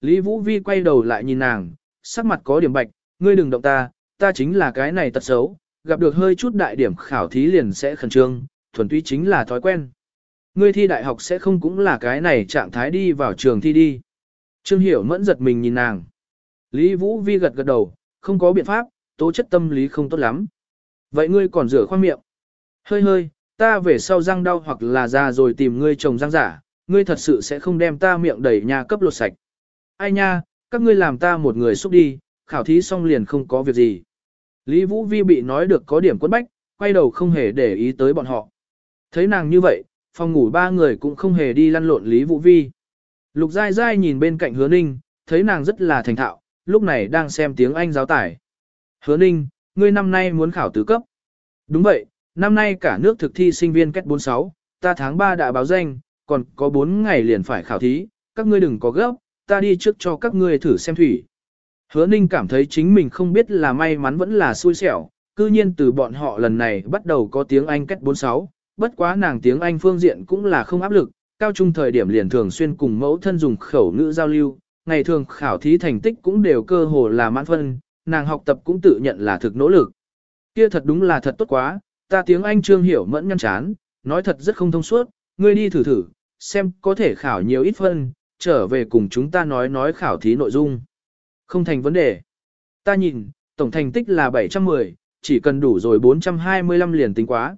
Lý Vũ Vi quay đầu lại nhìn nàng, sắc mặt có điểm bạch, ngươi đừng động ta, ta chính là cái này tật xấu, gặp được hơi chút đại điểm khảo thí liền sẽ khẩn trương, thuần túy chính là thói quen. Ngươi thi đại học sẽ không cũng là cái này trạng thái đi vào trường thi đi. Trương Hiểu mẫn giật mình nhìn nàng. Lý Vũ Vi gật gật đầu, không có biện pháp, tố chất tâm lý không tốt lắm. Vậy ngươi còn rửa khoang miệng. Hơi hơi, ta về sau răng đau hoặc là ra rồi tìm ngươi chồng răng giả, ngươi thật sự sẽ không đem ta miệng đẩy nhà cấp lột sạch. Ai nha, các ngươi làm ta một người xúc đi, khảo thí xong liền không có việc gì. Lý Vũ Vi bị nói được có điểm quấn bách, quay đầu không hề để ý tới bọn họ. Thấy nàng như vậy, phòng ngủ ba người cũng không hề đi lăn lộn Lý Vũ Vi. Lục dai dai nhìn bên cạnh hứa ninh, thấy nàng rất là thành thạo, lúc này đang xem tiếng Anh giáo tải. Hứa ninh, ngươi năm nay muốn khảo tứ cấp. Đúng vậy, năm nay cả nước thực thi sinh viên kết 46, ta tháng 3 đã báo danh, còn có 4 ngày liền phải khảo thí, các ngươi đừng có gấp, ta đi trước cho các ngươi thử xem thủy. Hứa ninh cảm thấy chính mình không biết là may mắn vẫn là xui xẻo, cư nhiên từ bọn họ lần này bắt đầu có tiếng Anh cách 46, bất quá nàng tiếng Anh phương diện cũng là không áp lực, cao trung thời điểm liền thường xuyên cùng mẫu thân dùng khẩu ngữ giao lưu, ngày thường khảo thí thành tích cũng đều cơ hồ là mãn phân, nàng học tập cũng tự nhận là thực nỗ lực. Kia thật đúng là thật tốt quá, ta tiếng Anh trương hiểu mẫn nhăn chán, nói thật rất không thông suốt, ngươi đi thử thử, xem có thể khảo nhiều ít phân, trở về cùng chúng ta nói nói khảo thí nội dung. Không thành vấn đề. Ta nhìn, tổng thành tích là 710, chỉ cần đủ rồi 425 liền tính quá.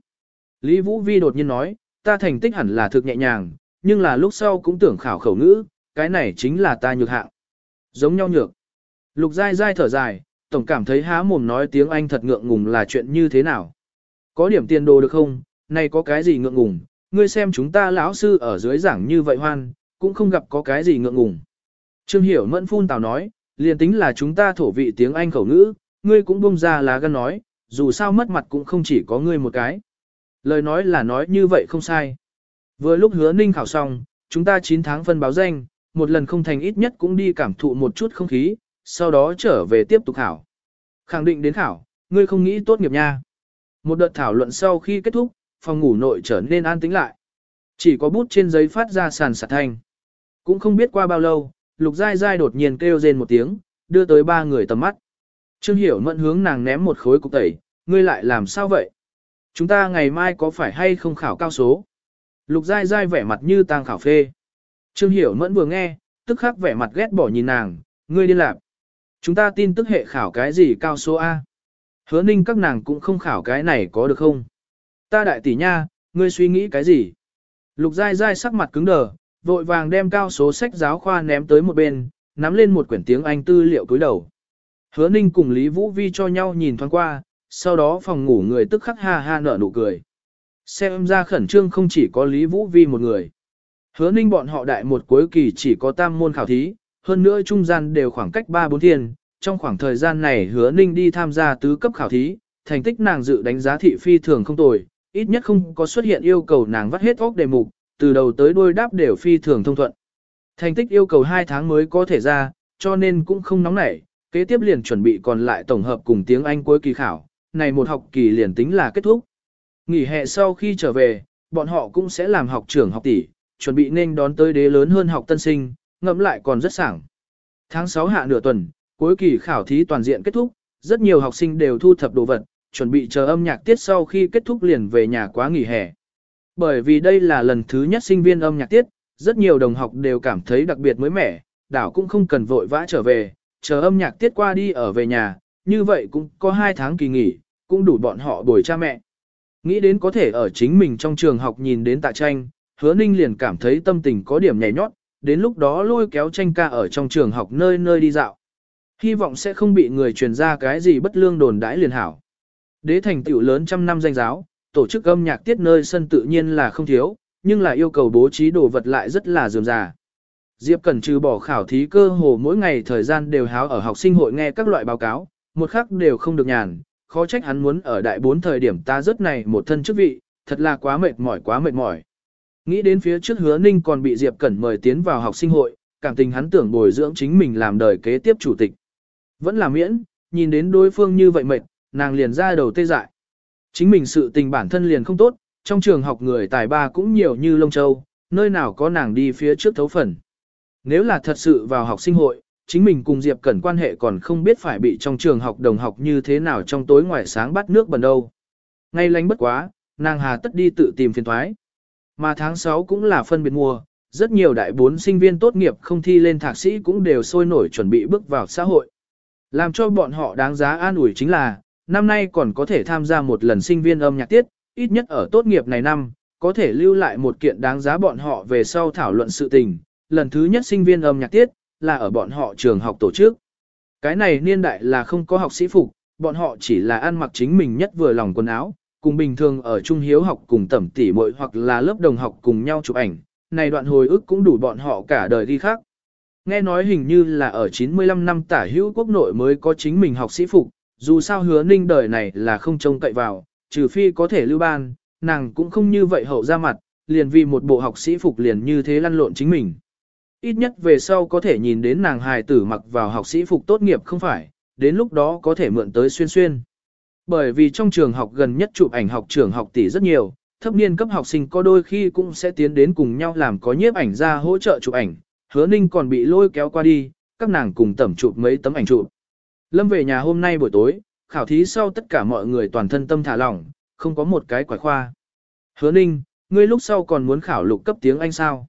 Lý Vũ Vi đột nhiên nói, ta thành tích hẳn là thực nhẹ nhàng, nhưng là lúc sau cũng tưởng khảo khẩu ngữ, cái này chính là ta nhược hạng. Giống nhau nhược. Lục dai dai thở dài, tổng cảm thấy há mồm nói tiếng Anh thật ngượng ngùng là chuyện như thế nào. Có điểm tiền đồ được không, này có cái gì ngượng ngùng, ngươi xem chúng ta lão sư ở dưới giảng như vậy hoan, cũng không gặp có cái gì ngượng ngùng. Trương Hiểu mẫn phun tào nói, liền tính là chúng ta thổ vị tiếng Anh khẩu ngữ, ngươi cũng bông ra lá gan nói, dù sao mất mặt cũng không chỉ có ngươi một cái. Lời nói là nói như vậy không sai. Vừa lúc hứa ninh khảo xong, chúng ta 9 tháng phân báo danh, một lần không thành ít nhất cũng đi cảm thụ một chút không khí, sau đó trở về tiếp tục khảo. Khẳng định đến khảo, ngươi không nghĩ tốt nghiệp nha. Một đợt thảo luận sau khi kết thúc, phòng ngủ nội trở nên an tĩnh lại. Chỉ có bút trên giấy phát ra sàn sạt thanh. Cũng không biết qua bao lâu, lục giai giai đột nhiên kêu rên một tiếng, đưa tới ba người tầm mắt. Trương Hiểu mẫn hướng nàng ném một khối cục tẩy, ngươi lại làm sao vậy? Chúng ta ngày mai có phải hay không khảo cao số? Lục giai giai vẻ mặt như tang khảo phê. Trương Hiểu mẫn vừa nghe, tức khắc vẻ mặt ghét bỏ nhìn nàng, ngươi điên lạc. Chúng ta tin tức hệ khảo cái gì cao số A? Hứa ninh các nàng cũng không khảo cái này có được không? Ta đại tỷ nha, ngươi suy nghĩ cái gì? Lục dai dai sắc mặt cứng đờ, vội vàng đem cao số sách giáo khoa ném tới một bên, nắm lên một quyển tiếng Anh tư liệu cúi đầu. Hứa ninh cùng Lý Vũ Vi cho nhau nhìn thoáng qua, sau đó phòng ngủ người tức khắc ha ha nở nụ cười. Xem ra khẩn trương không chỉ có Lý Vũ Vi một người. Hứa ninh bọn họ đại một cuối kỳ chỉ có tam môn khảo thí, hơn nữa trung gian đều khoảng cách 3-4 thiên. Trong khoảng thời gian này hứa ninh đi tham gia tứ cấp khảo thí, thành tích nàng dự đánh giá thị phi thường không tồi, ít nhất không có xuất hiện yêu cầu nàng vắt hết óc đề mục, từ đầu tới đuôi đáp đều phi thường thông thuận. Thành tích yêu cầu 2 tháng mới có thể ra, cho nên cũng không nóng nảy, kế tiếp liền chuẩn bị còn lại tổng hợp cùng tiếng Anh cuối kỳ khảo, này một học kỳ liền tính là kết thúc. Nghỉ hè sau khi trở về, bọn họ cũng sẽ làm học trưởng học tỷ, chuẩn bị nên đón tới đế lớn hơn học tân sinh, ngẫm lại còn rất sảng. Tháng 6 hạ nửa tuần, cuối kỳ khảo thí toàn diện kết thúc, rất nhiều học sinh đều thu thập đồ vật, chuẩn bị chờ âm nhạc tiết sau khi kết thúc liền về nhà quá nghỉ hè. Bởi vì đây là lần thứ nhất sinh viên âm nhạc tiết, rất nhiều đồng học đều cảm thấy đặc biệt mới mẻ, đảo cũng không cần vội vã trở về, chờ âm nhạc tiết qua đi ở về nhà, như vậy cũng có 2 tháng kỳ nghỉ, cũng đủ bọn họ bồi cha mẹ. Nghĩ đến có thể ở chính mình trong trường học nhìn đến tạ tranh, hứa ninh liền cảm thấy tâm tình có điểm nhảy nhót, đến lúc đó lôi kéo tranh ca ở trong trường học nơi nơi đi dạo. Hy vọng sẽ không bị người truyền ra cái gì bất lương đồn đãi liền hảo. Đế thành tựu lớn trăm năm danh giáo, tổ chức âm nhạc tiết nơi sân tự nhiên là không thiếu, nhưng là yêu cầu bố trí đồ vật lại rất là dườm già. Diệp Cẩn trừ bỏ khảo thí cơ hồ mỗi ngày thời gian đều háo ở học sinh hội nghe các loại báo cáo, một khắc đều không được nhàn, khó trách hắn muốn ở đại bốn thời điểm ta rất này một thân chức vị, thật là quá mệt mỏi quá mệt mỏi. Nghĩ đến phía trước hứa ninh còn bị Diệp Cẩn mời tiến vào học sinh hội, cảm tình hắn tưởng bồi dưỡng chính mình làm đời kế tiếp chủ tịch. Vẫn là miễn, nhìn đến đối phương như vậy mệt, nàng liền ra đầu tê dại. Chính mình sự tình bản thân liền không tốt, trong trường học người tài ba cũng nhiều như lông châu, nơi nào có nàng đi phía trước thấu phần. Nếu là thật sự vào học sinh hội, chính mình cùng Diệp Cẩn quan hệ còn không biết phải bị trong trường học đồng học như thế nào trong tối ngoài sáng bắt nước bẩn đâu. Ngay lánh bất quá, nàng hà tất đi tự tìm phiền thoái. Mà tháng 6 cũng là phân biệt mùa, rất nhiều đại bốn sinh viên tốt nghiệp không thi lên thạc sĩ cũng đều sôi nổi chuẩn bị bước vào xã hội. Làm cho bọn họ đáng giá an ủi chính là, năm nay còn có thể tham gia một lần sinh viên âm nhạc tiết, ít nhất ở tốt nghiệp này năm, có thể lưu lại một kiện đáng giá bọn họ về sau thảo luận sự tình. Lần thứ nhất sinh viên âm nhạc tiết, là ở bọn họ trường học tổ chức. Cái này niên đại là không có học sĩ phục, bọn họ chỉ là ăn mặc chính mình nhất vừa lòng quần áo, cùng bình thường ở trung hiếu học cùng tẩm tỉ muội hoặc là lớp đồng học cùng nhau chụp ảnh, này đoạn hồi ức cũng đủ bọn họ cả đời đi khác. Nghe nói hình như là ở 95 năm tả hữu quốc nội mới có chính mình học sĩ phục, dù sao hứa ninh đời này là không trông cậy vào, trừ phi có thể lưu ban, nàng cũng không như vậy hậu ra mặt, liền vì một bộ học sĩ phục liền như thế lăn lộn chính mình. Ít nhất về sau có thể nhìn đến nàng hài tử mặc vào học sĩ phục tốt nghiệp không phải, đến lúc đó có thể mượn tới xuyên xuyên. Bởi vì trong trường học gần nhất chụp ảnh học trường học tỷ rất nhiều, thấp niên cấp học sinh có đôi khi cũng sẽ tiến đến cùng nhau làm có nhiếp ảnh ra hỗ trợ chụp ảnh, hứa ninh còn bị lôi kéo qua đi, các nàng cùng tẩm chụp mấy tấm ảnh chụp. Lâm về nhà hôm nay buổi tối, khảo thí sau tất cả mọi người toàn thân tâm thả lỏng, không có một cái quải khoa. Hứa ninh, ngươi lúc sau còn muốn khảo lục cấp tiếng Anh sao?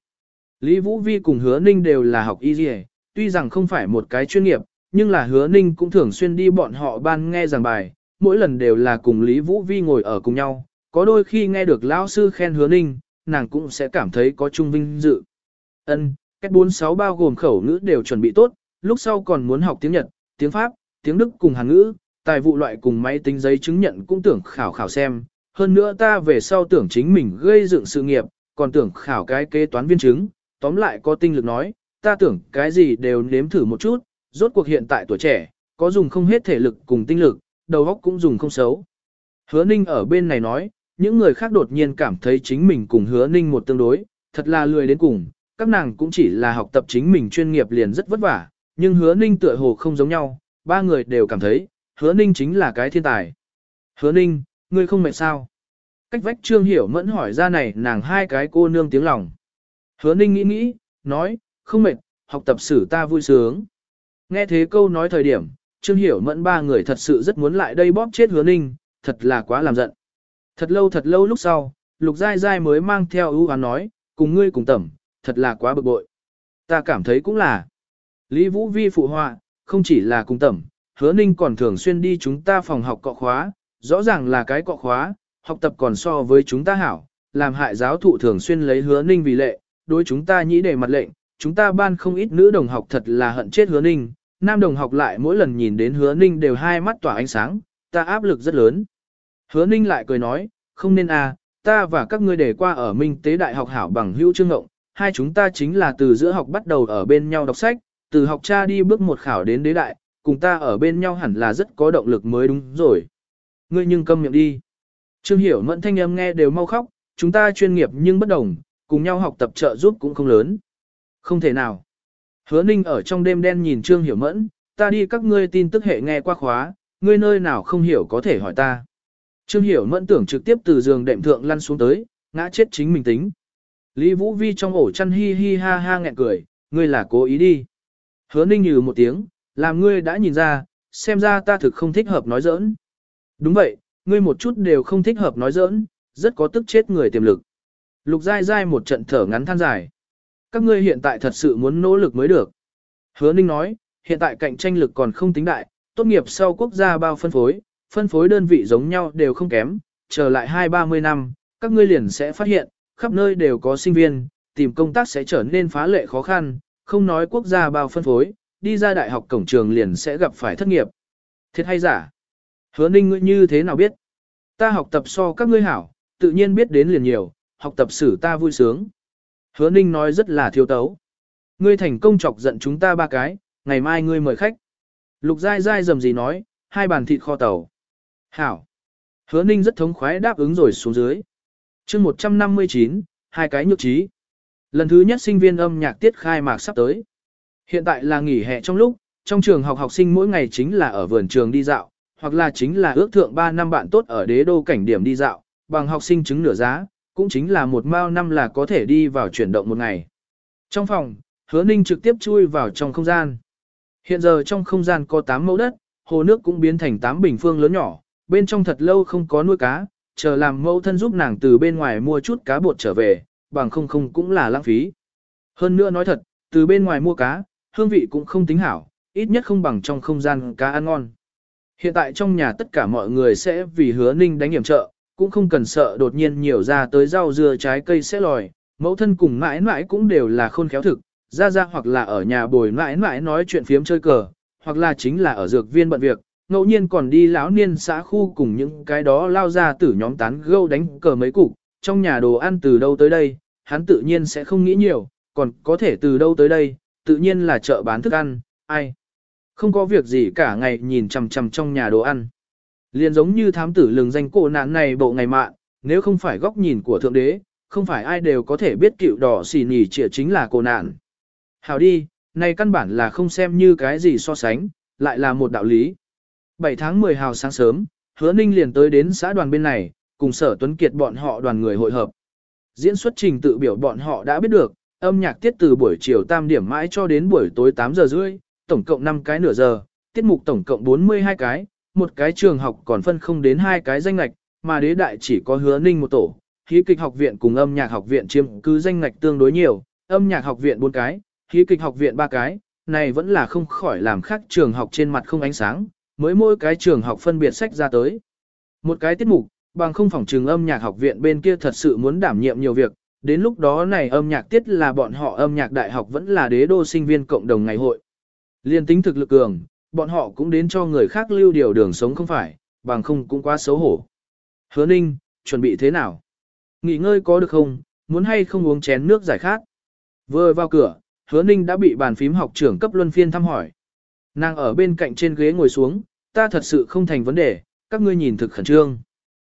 Lý Vũ Vi cùng hứa ninh đều là học y dì tuy rằng không phải một cái chuyên nghiệp, nhưng là hứa ninh cũng thường xuyên đi bọn họ ban nghe giảng bài, mỗi lần đều là cùng Lý Vũ Vi ngồi ở cùng nhau, có đôi khi nghe được lão sư khen hứa ninh, nàng cũng sẽ cảm thấy có trung vinh dự. Ân, cách 46 bao gồm khẩu ngữ đều chuẩn bị tốt, lúc sau còn muốn học tiếng Nhật, tiếng Pháp, tiếng Đức cùng Hàn ngữ, tài vụ loại cùng máy tính giấy chứng nhận cũng tưởng khảo khảo xem. Hơn nữa ta về sau tưởng chính mình gây dựng sự nghiệp, còn tưởng khảo cái kế toán viên chứng, tóm lại có tinh lực nói, ta tưởng cái gì đều nếm thử một chút, rốt cuộc hiện tại tuổi trẻ, có dùng không hết thể lực cùng tinh lực, đầu óc cũng dùng không xấu. Hứa Ninh ở bên này nói, những người khác đột nhiên cảm thấy chính mình cùng Hứa Ninh một tương đối, thật là lười đến cùng, các nàng cũng chỉ là học tập chính mình chuyên nghiệp liền rất vất vả, nhưng Hứa Ninh tựa hồ không giống nhau, ba người đều cảm thấy, Hứa Ninh chính là cái thiên tài. Hứa Ninh, ngươi không mệt sao? Cách vách Trương Hiểu mẫn hỏi ra này nàng hai cái cô nương tiếng lòng. Hứa Ninh nghĩ nghĩ, nói, không mệt, học tập sử ta vui sướng. Nghe thế câu nói thời điểm, Trương Hiểu Mẫn ba người thật sự rất muốn lại đây bóp chết hứa ninh, thật là quá làm giận. Thật lâu thật lâu lúc sau, Lục dai dai mới mang theo ưu hoán nói, cùng ngươi cùng tẩm, thật là quá bực bội. Ta cảm thấy cũng là. Lý Vũ Vi phụ họa, không chỉ là cùng tẩm, hứa ninh còn thường xuyên đi chúng ta phòng học cọ khóa, rõ ràng là cái cọ khóa, học tập còn so với chúng ta hảo, làm hại giáo thụ thường xuyên lấy hứa ninh vì lệ, đối chúng ta nhĩ để mặt lệnh, chúng ta ban không ít nữ đồng học thật là hận chết hứa ninh, nam đồng học lại mỗi lần nhìn đến hứa ninh đều hai mắt tỏa ánh sáng, ta áp lực rất lớn. Hứa ninh lại cười nói, không nên à, ta và các ngươi để qua ở Minh Tế Đại học hảo bằng hữu trương ngộng, hai chúng ta chính là từ giữa học bắt đầu ở bên nhau đọc sách, từ học cha đi bước một khảo đến đế đại, cùng ta ở bên nhau hẳn là rất có động lực mới đúng rồi. Ngươi nhưng câm miệng đi. Trương Hiểu Mẫn thanh âm nghe đều mau khóc, chúng ta chuyên nghiệp nhưng bất đồng, cùng nhau học tập trợ giúp cũng không lớn. Không thể nào. Hứa Ninh ở trong đêm đen nhìn Trương Hiểu Mẫn, ta đi các ngươi tin tức hệ nghe qua khóa, ngươi nơi nào không hiểu có thể hỏi ta. Trương Hiểu Mẫn tưởng trực tiếp từ giường đệm thượng lăn xuống tới, ngã chết chính mình tính. Lý Vũ Vi trong ổ chăn hi hi ha ha nghẹn cười, ngươi là cố ý đi. Hứa Ninh như một tiếng, làm ngươi đã nhìn ra, xem ra ta thực không thích hợp nói giỡn. Đúng vậy, ngươi một chút đều không thích hợp nói giỡn, rất có tức chết người tiềm lực. Lục dai dai một trận thở ngắn than dài. Các ngươi hiện tại thật sự muốn nỗ lực mới được. Hứa Ninh nói, hiện tại cạnh tranh lực còn không tính đại, tốt nghiệp sau quốc gia bao phân phối, phân phối đơn vị giống nhau đều không kém, trở lại 2-30 năm, các ngươi liền sẽ phát hiện, khắp nơi đều có sinh viên, tìm công tác sẽ trở nên phá lệ khó khăn, không nói quốc gia bao phân phối, đi ra đại học cổng trường liền sẽ gặp phải thất nghiệp. Thiệt hay giả? Hứa Ninh ngươi như thế nào biết? Ta học tập so các ngươi hảo, tự nhiên biết đến liền nhiều, học tập xử ta vui sướng. Hứa Ninh nói rất là thiếu tấu. Ngươi thành công chọc giận chúng ta ba cái, ngày mai ngươi mời khách. Lục dai dai dầm gì nói, hai bàn thịt kho tàu. Hảo. Hứa Ninh rất thống khoái đáp ứng rồi xuống dưới. chương 159, hai cái nhược trí. Lần thứ nhất sinh viên âm nhạc tiết khai mạc sắp tới. Hiện tại là nghỉ hè trong lúc, trong trường học học sinh mỗi ngày chính là ở vườn trường đi dạo, hoặc là chính là ước thượng 3 năm bạn tốt ở đế đô cảnh điểm đi dạo, bằng học sinh chứng nửa giá, cũng chính là một mao năm là có thể đi vào chuyển động một ngày. Trong phòng, hứa ninh trực tiếp chui vào trong không gian. Hiện giờ trong không gian có 8 mẫu đất, hồ nước cũng biến thành 8 bình phương lớn nhỏ, bên trong thật lâu không có nuôi cá, chờ làm mẫu thân giúp nàng từ bên ngoài mua chút cá bột trở về, bằng không không cũng là lãng phí. Hơn nữa nói thật, từ bên ngoài mua cá, hương vị cũng không tính hảo, ít nhất không bằng trong không gian cá ăn ngon. Hiện tại trong nhà tất cả mọi người sẽ vì hứa ninh đánh hiểm trợ, cũng không cần sợ đột nhiên nhiều ra tới rau dưa trái cây sẽ lòi, mẫu thân cùng mãi mãi cũng đều là khôn khéo thực, ra ra hoặc là ở nhà bồi mãi mãi nói chuyện phiếm chơi cờ, hoặc là chính là ở dược viên bận việc, ngẫu nhiên còn đi lão niên xã khu cùng những cái đó lao ra tử nhóm tán gâu đánh cờ mấy cục, trong nhà đồ ăn từ đâu tới đây, hắn tự nhiên sẽ không nghĩ nhiều, còn có thể từ đâu tới đây, tự nhiên là chợ bán thức ăn, ai. Không có việc gì cả ngày nhìn chằm chằm trong nhà đồ ăn. Liền giống như thám tử lừng danh cổ nạn này bộ ngày mạ. nếu không phải góc nhìn của thượng đế, không phải ai đều có thể biết cựu đỏ xì nỉ trịa chính là cổ nạn. Hào đi, này căn bản là không xem như cái gì so sánh, lại là một đạo lý. 7 tháng 10 hào sáng sớm, hứa ninh liền tới đến xã đoàn bên này, cùng sở tuấn kiệt bọn họ đoàn người hội hợp. Diễn xuất trình tự biểu bọn họ đã biết được, âm nhạc tiết từ buổi chiều tam điểm mãi cho đến buổi tối 8 giờ rưỡi, tổng cộng 5 cái nửa giờ, tiết mục tổng cộng 42 cái, một cái trường học còn phân không đến hai cái danh ngạch, mà đế đại chỉ có hứa ninh một tổ, khí kịch học viện cùng âm nhạc học viện chiếm cứ danh ngạch tương đối nhiều, âm nhạc học viện 4 cái, khí kịch học viện 3 cái, này vẫn là không khỏi làm khác trường học trên mặt không ánh sáng, mới mỗi cái trường học phân biệt sách ra tới. Một cái tiết mục, bằng không phòng trường âm nhạc học viện bên kia thật sự muốn đảm nhiệm nhiều việc, đến lúc đó này âm nhạc tiết là bọn họ âm nhạc đại học vẫn là đế đô sinh viên cộng đồng ngày hội. Liên tính thực lực cường, bọn họ cũng đến cho người khác lưu điều đường sống không phải, bằng không cũng quá xấu hổ. Hứa ninh, chuẩn bị thế nào? Nghỉ ngơi có được không, muốn hay không uống chén nước giải khát? Vừa vào cửa, hứa ninh đã bị bàn phím học trưởng cấp luân phiên thăm hỏi. Nàng ở bên cạnh trên ghế ngồi xuống, ta thật sự không thành vấn đề, các ngươi nhìn thực khẩn trương.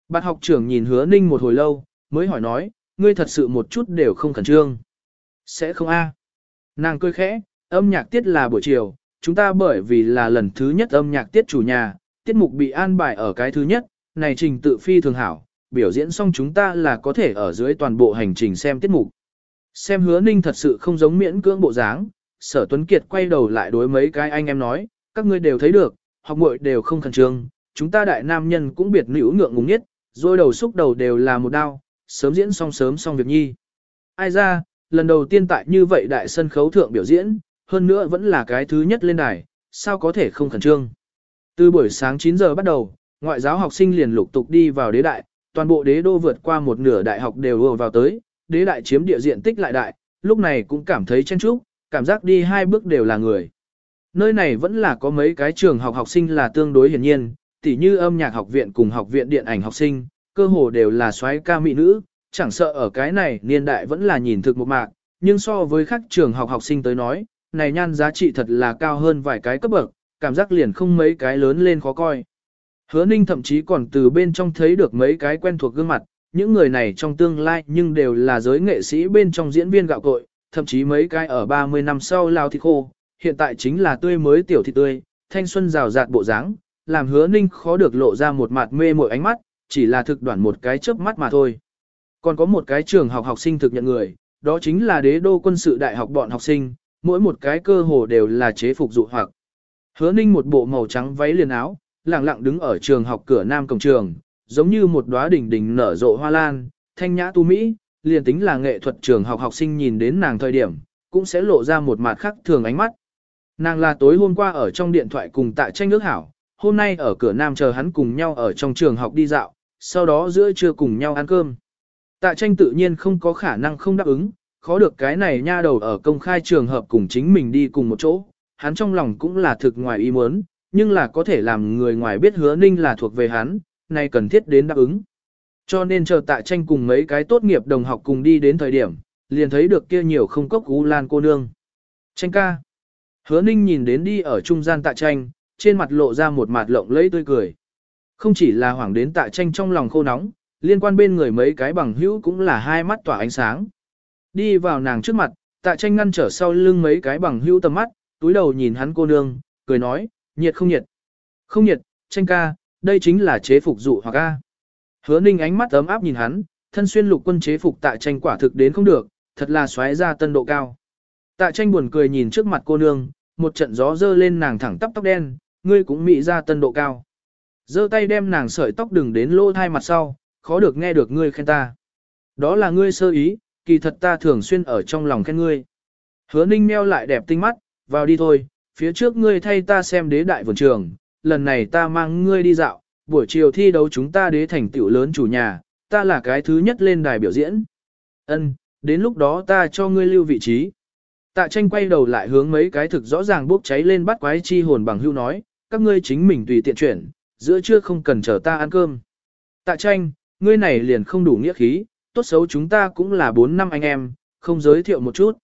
Bạn học trưởng nhìn hứa ninh một hồi lâu, mới hỏi nói, ngươi thật sự một chút đều không khẩn trương. Sẽ không a Nàng cười khẽ, âm nhạc tiết là buổi chiều, chúng ta bởi vì là lần thứ nhất âm nhạc tiết chủ nhà, tiết mục bị an bài ở cái thứ nhất, này trình tự phi thường hảo, biểu diễn xong chúng ta là có thể ở dưới toàn bộ hành trình xem tiết mục. Xem hứa ninh thật sự không giống miễn cưỡng bộ dáng, sở tuấn kiệt quay đầu lại đối mấy cái anh em nói, các ngươi đều thấy được, học muội đều không khẩn trương, chúng ta đại nam nhân cũng biệt nữ ngượng ngùng nhất, rồi đầu xúc đầu đều là một đau, sớm diễn xong sớm xong việc nhi. Ai ra, lần đầu tiên tại như vậy đại sân khấu thượng biểu diễn, hơn nữa vẫn là cái thứ nhất lên đài, sao có thể không khẩn trương. Từ buổi sáng 9 giờ bắt đầu, ngoại giáo học sinh liền lục tục đi vào đế đại, toàn bộ đế đô vượt qua một nửa đại học đều vừa vào tới, đế đại chiếm địa diện tích lại đại, lúc này cũng cảm thấy chen chúc, cảm giác đi hai bước đều là người. Nơi này vẫn là có mấy cái trường học học sinh là tương đối hiển nhiên, tỉ như âm nhạc học viện cùng học viện điện ảnh học sinh, cơ hồ đều là soái ca mỹ nữ, chẳng sợ ở cái này niên đại vẫn là nhìn thực một mạc, nhưng so với các trường học học sinh tới nói, này nhan giá trị thật là cao hơn vài cái cấp bậc, cảm giác liền không mấy cái lớn lên khó coi. Hứa Ninh thậm chí còn từ bên trong thấy được mấy cái quen thuộc gương mặt, những người này trong tương lai nhưng đều là giới nghệ sĩ bên trong diễn viên gạo cội, thậm chí mấy cái ở 30 năm sau lao thịt khô, hiện tại chính là tươi mới tiểu thịt tươi, thanh xuân rào rạt bộ dáng, làm hứa ninh khó được lộ ra một mặt mê mội ánh mắt, chỉ là thực đoạn một cái chớp mắt mà thôi. Còn có một cái trường học học sinh thực nhận người, đó chính là đế đô quân sự đại học bọn học sinh, mỗi một cái cơ hồ đều là chế phục dụ hoặc. Hứa ninh một bộ màu trắng váy liền áo, lặng lặng đứng ở trường học cửa nam cổng trường, giống như một đóa đỉnh đỉnh nở rộ hoa lan, thanh nhã tu mỹ, liền tính là nghệ thuật trường học học sinh nhìn đến nàng thời điểm, cũng sẽ lộ ra một mặt khác thường ánh mắt. Nàng là tối hôm qua ở trong điện thoại cùng tạ tranh ước hảo, hôm nay ở cửa nam chờ hắn cùng nhau ở trong trường học đi dạo, sau đó giữa trưa cùng nhau ăn cơm. Tạ tranh tự nhiên không có khả năng không đáp ứng, khó được cái này nha đầu ở công khai trường hợp cùng chính mình đi cùng một chỗ, hắn trong lòng cũng là thực ngoài ý muốn, nhưng là có thể làm người ngoài biết hứa ninh là thuộc về hắn, này cần thiết đến đáp ứng. Cho nên chờ tạ tranh cùng mấy cái tốt nghiệp đồng học cùng đi đến thời điểm, liền thấy được kia nhiều không cốc gú lan cô nương. Tranh ca. Hứa ninh nhìn đến đi ở trung gian tạ tranh, trên mặt lộ ra một mặt lộng lẫy tươi cười. Không chỉ là hoảng đến tạ tranh trong lòng khô nóng, liên quan bên người mấy cái bằng hữu cũng là hai mắt tỏa ánh sáng. Đi vào nàng trước mặt, tạ tranh ngăn trở sau lưng mấy cái bằng hữu tầm mắt, túi đầu nhìn hắn cô nương, cười nói, nhiệt không nhiệt. Không nhiệt, tranh ca, đây chính là chế phục dụ hoặc ca. Hứa ninh ánh mắt ấm áp nhìn hắn, thân xuyên lục quân chế phục tạ tranh quả thực đến không được, thật là xoáy ra tân độ cao. Tạ tranh buồn cười nhìn trước mặt cô nương, một trận gió dơ lên nàng thẳng tắp tóc đen, ngươi cũng mị ra tân độ cao. giơ tay đem nàng sợi tóc đừng đến lỗ thai mặt sau, khó được nghe được ngươi khen ta. Đó là ngươi sơ ý, kỳ thật ta thường xuyên ở trong lòng khen ngươi. Hứa ninh meo lại đẹp tinh mắt, vào đi thôi, phía trước ngươi thay ta xem đế đại vườn trường, lần này ta mang ngươi đi dạo, buổi chiều thi đấu chúng ta đế thành tiểu lớn chủ nhà, ta là cái thứ nhất lên đài biểu diễn. Ân, đến lúc đó ta cho ngươi lưu vị trí. Tạ tranh quay đầu lại hướng mấy cái thực rõ ràng bốc cháy lên bắt quái chi hồn bằng hưu nói, các ngươi chính mình tùy tiện chuyển, giữa trưa không cần chờ ta ăn cơm. Tạ tranh, ngươi này liền không đủ nghĩa khí, tốt xấu chúng ta cũng là 4 năm anh em, không giới thiệu một chút.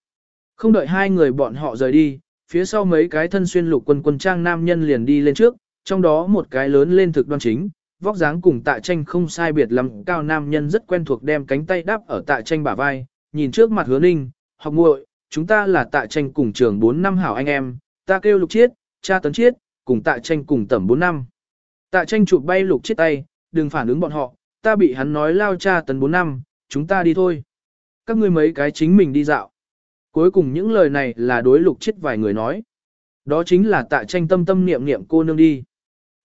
Không đợi hai người bọn họ rời đi, phía sau mấy cái thân xuyên lục quân quân trang nam nhân liền đi lên trước, trong đó một cái lớn lên thực đoan chính, vóc dáng cùng tạ tranh không sai biệt lắm, cao nam nhân rất quen thuộc đem cánh tay đắp ở tạ tranh bả vai, nhìn trước mặt hứa ninh, học muội, chúng ta là tạ tranh cùng trường 4 năm hảo anh em, ta kêu lục chiết, cha tấn chiết, cùng tạ tranh cùng tẩm 4 năm. Tạ tranh chụp bay lục chiết tay, đừng phản ứng bọn họ, ta bị hắn nói lao cha tấn 4 năm, chúng ta đi thôi. Các ngươi mấy cái chính mình đi dạo. Cuối cùng những lời này là đối lục chiết vài người nói. Đó chính là tạ tranh tâm tâm niệm niệm cô nương đi.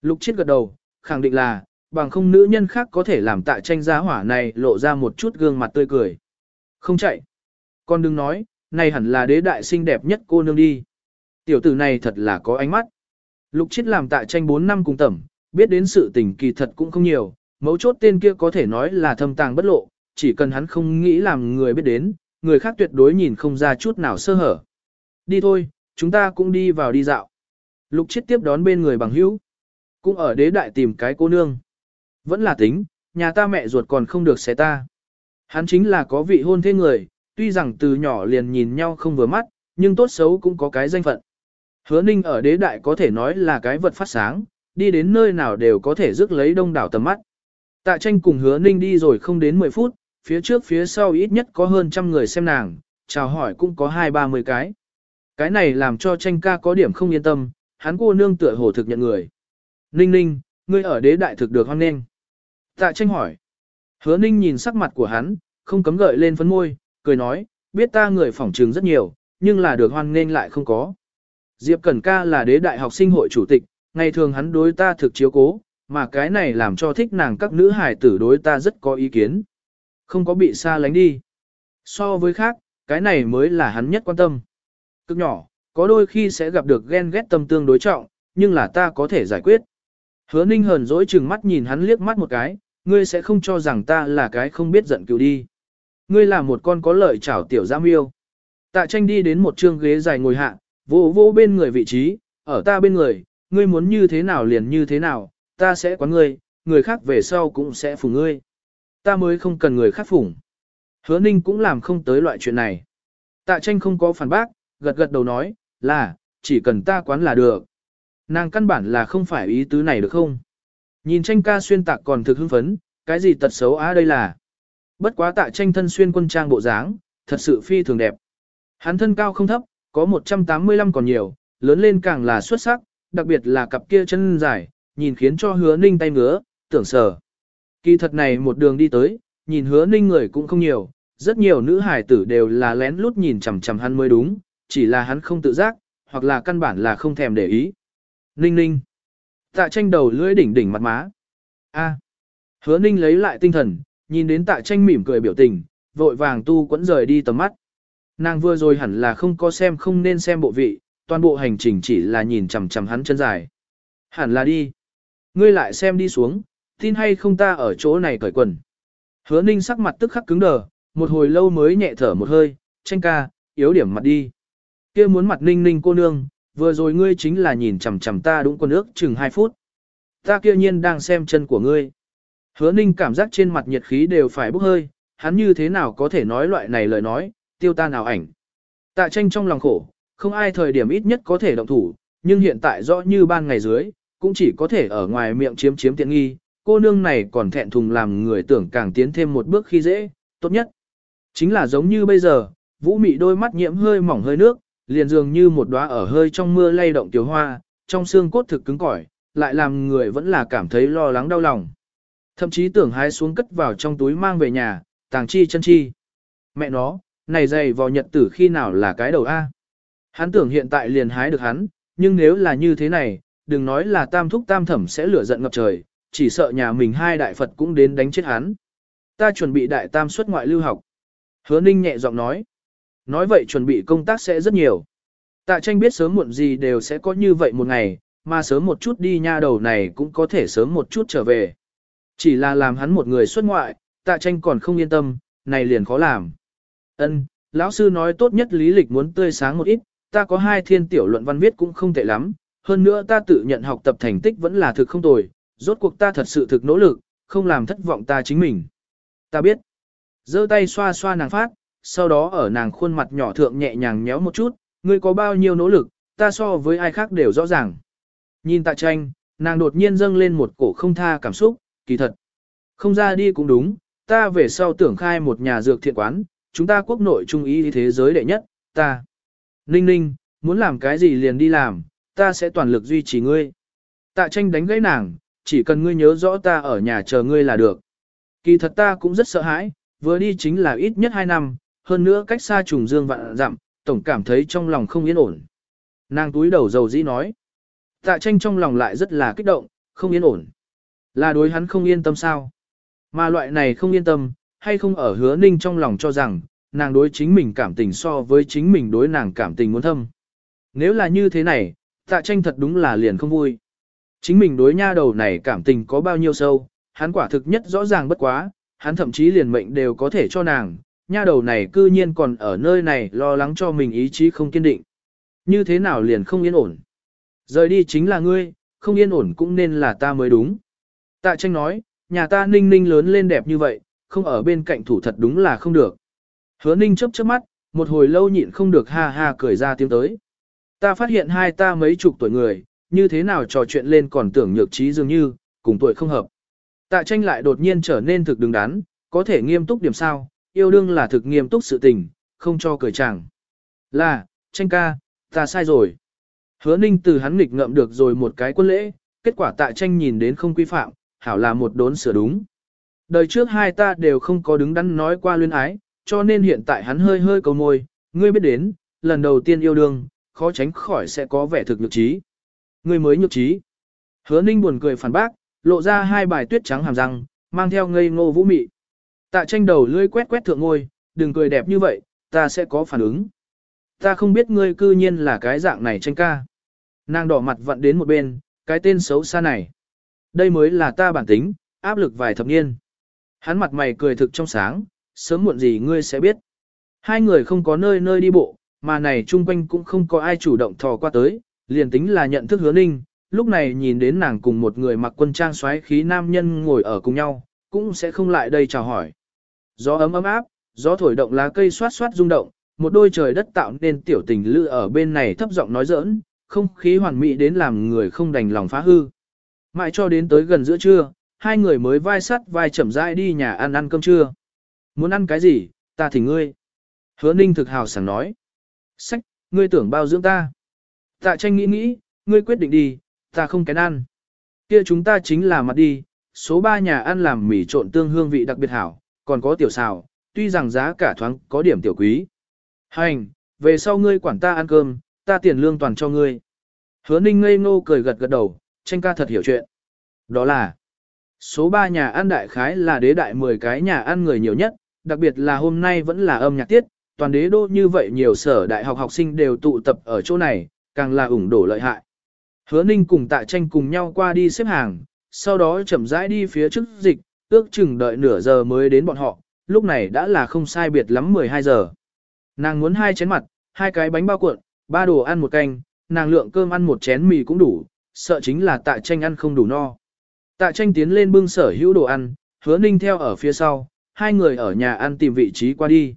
Lục chiết gật đầu, khẳng định là, bằng không nữ nhân khác có thể làm tạ tranh giá hỏa này lộ ra một chút gương mặt tươi cười. Không chạy. Con đừng nói, này hẳn là đế đại xinh đẹp nhất cô nương đi. Tiểu tử này thật là có ánh mắt. Lục chết làm tại tranh 4 năm cùng tẩm, biết đến sự tình kỳ thật cũng không nhiều, mấu chốt tên kia có thể nói là thâm tàng bất lộ, chỉ cần hắn không nghĩ làm người biết đến, người khác tuyệt đối nhìn không ra chút nào sơ hở. Đi thôi, chúng ta cũng đi vào đi dạo. Lục chết tiếp đón bên người bằng hữu. Cũng ở đế đại tìm cái cô nương. Vẫn là tính, nhà ta mẹ ruột còn không được xé ta. Hắn chính là có vị hôn thế người, tuy rằng từ nhỏ liền nhìn nhau không vừa mắt, nhưng tốt xấu cũng có cái danh phận. Hứa ninh ở đế đại có thể nói là cái vật phát sáng, đi đến nơi nào đều có thể rước lấy đông đảo tầm mắt. Tạ tranh cùng hứa ninh đi rồi không đến 10 phút, phía trước phía sau ít nhất có hơn trăm người xem nàng, chào hỏi cũng có hai ba mươi cái. Cái này làm cho tranh ca có điểm không yên tâm, hắn cô nương tựa hồ thực nhận người. Ninh ninh, ngươi ở đế đại thực được hoan nghênh. Tạ tranh hỏi. Hứa ninh nhìn sắc mặt của hắn, không cấm gợi lên phấn môi, cười nói, biết ta người phỏng trường rất nhiều, nhưng là được hoan nghênh lại không có. Diệp Cẩn ca là đế đại học sinh hội chủ tịch, ngày thường hắn đối ta thực chiếu cố, mà cái này làm cho thích nàng các nữ hải tử đối ta rất có ý kiến. Không có bị xa lánh đi. So với khác, cái này mới là hắn nhất quan tâm. Cực nhỏ, có đôi khi sẽ gặp được ghen ghét tâm tương đối trọng, nhưng là ta có thể giải quyết. Hứa ninh hờn dỗi chừng mắt nhìn hắn liếc mắt một cái, ngươi sẽ không cho rằng ta là cái không biết giận cứu đi. Ngươi là một con có lợi chảo tiểu giam yêu. Tạ tranh đi đến một trương ghế dài ngồi hạ, vô vô bên người vị trí, ở ta bên người, ngươi muốn như thế nào liền như thế nào, ta sẽ quán ngươi, người khác về sau cũng sẽ phụng ngươi. Ta mới không cần người khác phụng. Hứa ninh cũng làm không tới loại chuyện này. Tạ tranh không có phản bác, gật gật đầu nói, là, chỉ cần ta quán là được. Nàng căn bản là không phải ý tứ này được không? Nhìn tranh ca xuyên tạc còn thực hưng phấn, cái gì tật xấu á đây là? Bất quá tạ tranh thân xuyên quân trang bộ dáng, thật sự phi thường đẹp. Hắn thân cao không thấp, có 185 còn nhiều, lớn lên càng là xuất sắc, đặc biệt là cặp kia chân dài, nhìn khiến cho hứa ninh tay ngứa, tưởng sờ. Kỳ thật này một đường đi tới, nhìn hứa ninh người cũng không nhiều, rất nhiều nữ hải tử đều là lén lút nhìn chằm chằm hắn mới đúng, chỉ là hắn không tự giác, hoặc là căn bản là không thèm để ý. Ninh ninh. Tạ tranh đầu lưỡi đỉnh đỉnh mặt má. A. Hứa ninh lấy lại tinh thần, nhìn đến tạ tranh mỉm cười biểu tình, vội vàng tu quẫn rời đi tầm mắt. Nàng vừa rồi hẳn là không có xem không nên xem bộ vị, toàn bộ hành trình chỉ là nhìn chằm chằm hắn chân dài. Hẳn là đi. Ngươi lại xem đi xuống, tin hay không ta ở chỗ này cởi quần. Hứa ninh sắc mặt tức khắc cứng đờ, một hồi lâu mới nhẹ thở một hơi, tranh ca, yếu điểm mặt đi. kia muốn mặt ninh ninh cô nương, vừa rồi ngươi chính là nhìn chằm chằm ta đúng quần ước chừng 2 phút. Ta kia nhiên đang xem chân của ngươi. Hứa ninh cảm giác trên mặt nhiệt khí đều phải bốc hơi, hắn như thế nào có thể nói loại này lời nói, tiêu ta nào ảnh. Tạ tranh trong lòng khổ, không ai thời điểm ít nhất có thể động thủ, nhưng hiện tại rõ như ban ngày dưới, cũng chỉ có thể ở ngoài miệng chiếm chiếm tiện nghi, cô nương này còn thẹn thùng làm người tưởng càng tiến thêm một bước khi dễ, tốt nhất. Chính là giống như bây giờ, vũ mị đôi mắt nhiễm hơi mỏng hơi nước, liền dường như một đóa ở hơi trong mưa lay động tiểu hoa, trong xương cốt thực cứng cỏi, lại làm người vẫn là cảm thấy lo lắng đau lòng. Thậm chí tưởng hái xuống cất vào trong túi mang về nhà, tàng chi chân chi. Mẹ nó, này dày vào nhật tử khi nào là cái đầu A. Hắn tưởng hiện tại liền hái được hắn, nhưng nếu là như thế này, đừng nói là tam thúc tam thẩm sẽ lửa giận ngập trời, chỉ sợ nhà mình hai đại Phật cũng đến đánh chết hắn. Ta chuẩn bị đại tam xuất ngoại lưu học. Hứa ninh nhẹ giọng nói. Nói vậy chuẩn bị công tác sẽ rất nhiều. Tạ tranh biết sớm muộn gì đều sẽ có như vậy một ngày, mà sớm một chút đi nha đầu này cũng có thể sớm một chút trở về. Chỉ là làm hắn một người xuất ngoại, tạ tranh còn không yên tâm, này liền khó làm. Ân, lão sư nói tốt nhất lý lịch muốn tươi sáng một ít, ta có hai thiên tiểu luận văn viết cũng không tệ lắm, hơn nữa ta tự nhận học tập thành tích vẫn là thực không tồi, rốt cuộc ta thật sự thực nỗ lực, không làm thất vọng ta chính mình. Ta biết. giơ tay xoa xoa nàng phát, sau đó ở nàng khuôn mặt nhỏ thượng nhẹ nhàng nhéo một chút, ngươi có bao nhiêu nỗ lực, ta so với ai khác đều rõ ràng. Nhìn tạ tranh, nàng đột nhiên dâng lên một cổ không tha cảm xúc, kỳ thật. Không ra đi cũng đúng, ta về sau tưởng khai một nhà dược thiện quán, chúng ta quốc nội trung ý thế giới đệ nhất, ta. Ninh ninh, muốn làm cái gì liền đi làm, ta sẽ toàn lực duy trì ngươi. Tạ tranh đánh gãy nàng, chỉ cần ngươi nhớ rõ ta ở nhà chờ ngươi là được. Kỳ thật ta cũng rất sợ hãi, vừa đi chính là ít nhất 2 năm, hơn nữa cách xa trùng dương vạn dặm, tổng cảm thấy trong lòng không yên ổn. Nàng túi đầu dầu dĩ nói. Tạ tranh trong lòng lại rất là kích động, không yên ổn. Là đối hắn không yên tâm sao? Mà loại này không yên tâm, hay không ở hứa ninh trong lòng cho rằng, nàng đối chính mình cảm tình so với chính mình đối nàng cảm tình muốn thâm. Nếu là như thế này, tạ tranh thật đúng là liền không vui. Chính mình đối nha đầu này cảm tình có bao nhiêu sâu, hắn quả thực nhất rõ ràng bất quá, hắn thậm chí liền mệnh đều có thể cho nàng, nha đầu này cư nhiên còn ở nơi này lo lắng cho mình ý chí không kiên định. Như thế nào liền không yên ổn. Rời đi chính là ngươi, không yên ổn cũng nên là ta mới đúng. Tạ tranh nói, nhà ta ninh ninh lớn lên đẹp như vậy, không ở bên cạnh thủ thật đúng là không được. Hứa ninh chấp chớp mắt, một hồi lâu nhịn không được ha ha cười ra tiếng tới. Ta phát hiện hai ta mấy chục tuổi người, như thế nào trò chuyện lên còn tưởng nhược trí dường như, cùng tuổi không hợp. Tạ tranh lại đột nhiên trở nên thực đứng đắn, có thể nghiêm túc điểm sao, yêu đương là thực nghiêm túc sự tình, không cho cười chẳng Là, tranh ca, ta sai rồi. Hứa ninh từ hắn nghịch ngậm được rồi một cái quân lễ, kết quả tạ tranh nhìn đến không quy phạm, hảo là một đốn sửa đúng. Đời trước hai ta đều không có đứng đắn nói qua luyến ái, cho nên hiện tại hắn hơi hơi cầu môi, ngươi biết đến, lần đầu tiên yêu đương, khó tránh khỏi sẽ có vẻ thực nhược trí. Ngươi mới nhược trí. Hứa ninh buồn cười phản bác, lộ ra hai bài tuyết trắng hàm răng, mang theo ngây ngô vũ mị. Tạ tranh đầu lưỡi quét quét thượng ngôi, đừng cười đẹp như vậy, ta sẽ có phản ứng. Ta không biết ngươi cư nhiên là cái dạng này tranh ca. Nàng đỏ mặt vặn đến một bên, cái tên xấu xa này. Đây mới là ta bản tính, áp lực vài thập niên. Hắn mặt mày cười thực trong sáng, sớm muộn gì ngươi sẽ biết. Hai người không có nơi nơi đi bộ, mà này chung quanh cũng không có ai chủ động thò qua tới, liền tính là nhận thức hứa ninh, lúc này nhìn đến nàng cùng một người mặc quân trang xoáy khí nam nhân ngồi ở cùng nhau, cũng sẽ không lại đây chào hỏi. Gió ấm ấm áp, gió thổi động lá cây xoát xoát rung động, một đôi trời đất tạo nên tiểu tình lự ở bên này thấp giọng nói giỡn, không khí hoàn mỹ đến làm người không đành lòng phá hư. Mãi cho đến tới gần giữa trưa, hai người mới vai sắt vai chậm rãi đi nhà ăn ăn cơm trưa. Muốn ăn cái gì, ta thỉnh ngươi. Hứa ninh thực hào sảng nói. Sách, ngươi tưởng bao dưỡng ta. Tạ tranh nghĩ nghĩ, ngươi quyết định đi, ta không kén ăn. Kia chúng ta chính là mặt đi, số 3 nhà ăn làm mì trộn tương hương vị đặc biệt hảo, còn có tiểu xào, tuy rằng giá cả thoáng có điểm tiểu quý. Hành, về sau ngươi quản ta ăn cơm, ta tiền lương toàn cho ngươi. Hứa ninh ngây ngô cười gật gật đầu, tranh ca thật hiểu chuyện. Đó là, số 3 nhà ăn đại khái là đế đại 10 cái nhà ăn người nhiều nhất, đặc biệt là hôm nay vẫn là âm nhạc tiết, toàn đế đô như vậy nhiều sở đại học học sinh đều tụ tập ở chỗ này, càng là ủng đổ lợi hại. Hứa ninh cùng tạ tranh cùng nhau qua đi xếp hàng, sau đó chậm rãi đi phía trước dịch, ước chừng đợi nửa giờ mới đến bọn họ, lúc này đã là không sai biệt lắm 12 giờ. Nàng muốn hai chén mặt, hai cái bánh bao cuộn, ba đồ ăn một canh, nàng lượng cơm ăn một chén mì cũng đủ, sợ chính là tạ tranh ăn không đủ no. Tạ tranh tiến lên bưng sở hữu đồ ăn, hứa ninh theo ở phía sau, hai người ở nhà ăn tìm vị trí qua đi.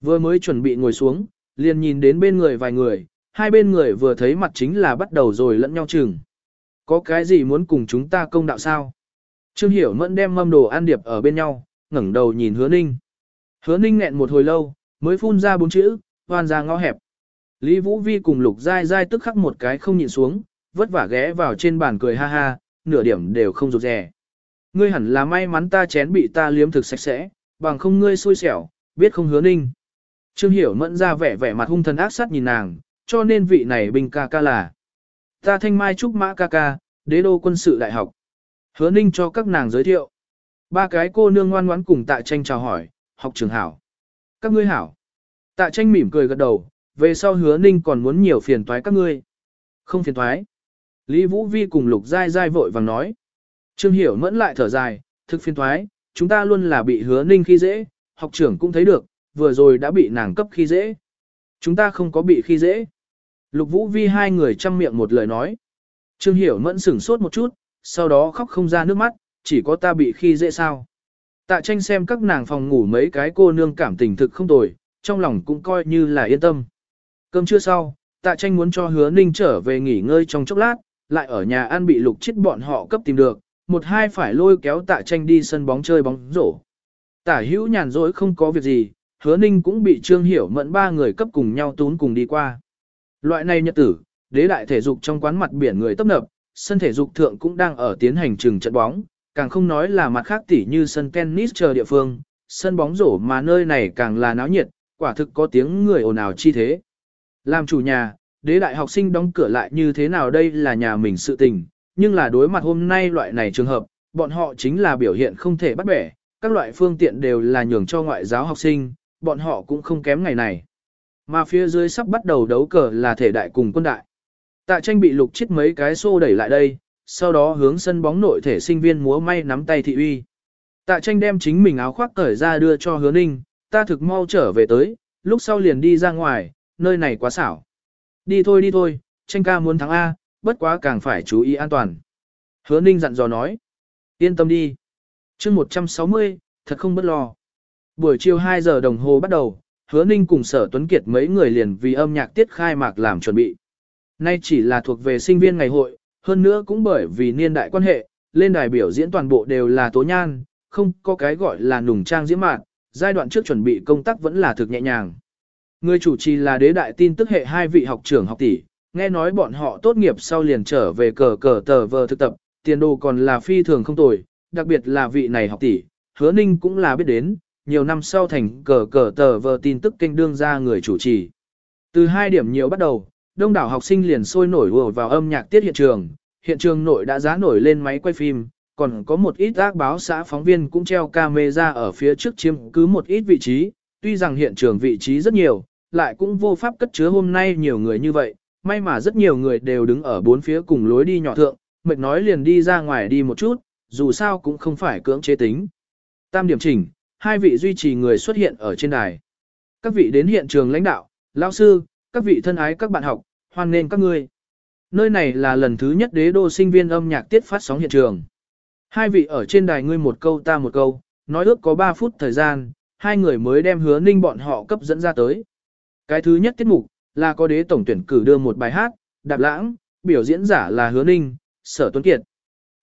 Vừa mới chuẩn bị ngồi xuống, liền nhìn đến bên người vài người, hai bên người vừa thấy mặt chính là bắt đầu rồi lẫn nhau chừng. Có cái gì muốn cùng chúng ta công đạo sao? Trương Hiểu Mẫn đem mâm đồ ăn điệp ở bên nhau, ngẩng đầu nhìn hứa ninh. Hứa ninh nghẹn một hồi lâu, mới phun ra bốn chữ, hoàn ra ngõ hẹp. Lý Vũ Vi cùng Lục Giai Giai tức khắc một cái không nhìn xuống, vất vả ghé vào trên bàn cười ha ha, nửa điểm đều không rụt rè. Ngươi hẳn là may mắn ta chén bị ta liếm thực sạch sẽ, bằng không ngươi xui xẻo, biết không hứa ninh. Trương Hiểu mẫn ra vẻ vẻ mặt hung thần ác sát nhìn nàng, cho nên vị này Bình ca ca là. Ta thanh mai trúc mã ca ca, đế đô quân sự đại học. Hứa ninh cho các nàng giới thiệu. Ba cái cô nương ngoan ngoãn cùng tạ tranh chào hỏi, học trường hảo. Các ngươi hảo. Tạ tranh mỉm cười gật đầu, về sau hứa ninh còn muốn nhiều phiền toái các ngươi. Không phiền toái. Lý Vũ Vi cùng Lục Giai Giai vội vàng nói. Trương Hiểu mẫn lại thở dài, thực phiền toái, chúng ta luôn là bị hứa ninh khi dễ, học trưởng cũng thấy được, vừa rồi đã bị nàng cấp khi dễ. Chúng ta không có bị khi dễ. Lục Vũ Vi hai người chăm miệng một lời nói. Trương Hiểu mẫn sửng sốt một chút, sau đó khóc không ra nước mắt, chỉ có ta bị khi dễ sao. Tạ tranh xem các nàng phòng ngủ mấy cái cô nương cảm tình thực không tồi, trong lòng cũng coi như là yên tâm. Cơm trưa sau, tạ tranh muốn cho hứa ninh trở về nghỉ ngơi trong chốc lát, lại ở nhà ăn bị lục chết bọn họ cấp tìm được, một hai phải lôi kéo tạ tranh đi sân bóng chơi bóng rổ. Tả hữu nhàn rỗi không có việc gì, hứa ninh cũng bị trương hiểu mẫn ba người cấp cùng nhau tún cùng đi qua. Loại này nhật tử, đế đại thể dục trong quán mặt biển người tấp nập, sân thể dục thượng cũng đang ở tiến hành trừng trận bóng, càng không nói là mặt khác tỉ như sân tennis chờ địa phương, sân bóng rổ mà nơi này càng là náo nhiệt, quả thực có tiếng người ồn ào chi thế. Làm chủ nhà, đế đại học sinh đóng cửa lại như thế nào đây là nhà mình sự tình, nhưng là đối mặt hôm nay loại này trường hợp, bọn họ chính là biểu hiện không thể bắt bẻ, các loại phương tiện đều là nhường cho ngoại giáo học sinh, bọn họ cũng không kém ngày này. Mà phía dưới sắp bắt đầu đấu cờ là thể đại cùng quân đại. Tạ tranh bị lục chết mấy cái xô đẩy lại đây, sau đó hướng sân bóng nội thể sinh viên múa may nắm tay thị uy. Tạ tranh đem chính mình áo khoác cởi ra đưa cho hứa ninh, ta thực mau trở về tới, lúc sau liền đi ra ngoài, nơi này quá xảo. Đi thôi đi thôi, tranh ca muốn thắng A, bất quá càng phải chú ý an toàn. Hứa ninh dặn dò nói. Yên tâm đi. chương 160, thật không bất lo. Buổi chiều 2 giờ đồng hồ bắt đầu, hứa ninh cùng sở tuấn kiệt mấy người liền vì âm nhạc tiết khai mạc làm chuẩn bị. Nay chỉ là thuộc về sinh viên ngày hội, hơn nữa cũng bởi vì niên đại quan hệ, lên đài biểu diễn toàn bộ đều là tố nhan, không có cái gọi là nùng trang diễm mạn, giai đoạn trước chuẩn bị công tác vẫn là thực nhẹ nhàng. Người chủ trì là đế đại tin tức hệ hai vị học trưởng học tỷ, nghe nói bọn họ tốt nghiệp sau liền trở về cờ cờ tờ vờ thực tập, tiền đồ còn là phi thường không tồi, đặc biệt là vị này học tỷ, hứa ninh cũng là biết đến, nhiều năm sau thành cờ cờ tờ vờ tin tức kênh đương ra người chủ trì. Từ hai điểm nhiều bắt đầu, đông đảo học sinh liền sôi nổi vừa vào âm nhạc tiết hiện trường, hiện trường nội đã giá nổi lên máy quay phim, còn có một ít ác báo xã phóng viên cũng treo camera ở phía trước chiếm cứ một ít vị trí, tuy rằng hiện trường vị trí rất nhiều, lại cũng vô pháp cất chứa hôm nay nhiều người như vậy, may mà rất nhiều người đều đứng ở bốn phía cùng lối đi nhỏ thượng, mệt nói liền đi ra ngoài đi một chút, dù sao cũng không phải cưỡng chế tính. Tam điểm chỉnh, hai vị duy trì người xuất hiện ở trên đài. Các vị đến hiện trường lãnh đạo, lao sư, các vị thân ái các bạn học, hoan nghênh các ngươi. Nơi này là lần thứ nhất đế đô sinh viên âm nhạc tiết phát sóng hiện trường. Hai vị ở trên đài ngươi một câu ta một câu, nói ước có 3 phút thời gian, hai người mới đem hứa ninh bọn họ cấp dẫn ra tới. Cái thứ nhất tiết mục, là có đế tổng tuyển cử đưa một bài hát, đạp lãng, biểu diễn giả là hứa ninh, sở tuấn kiệt.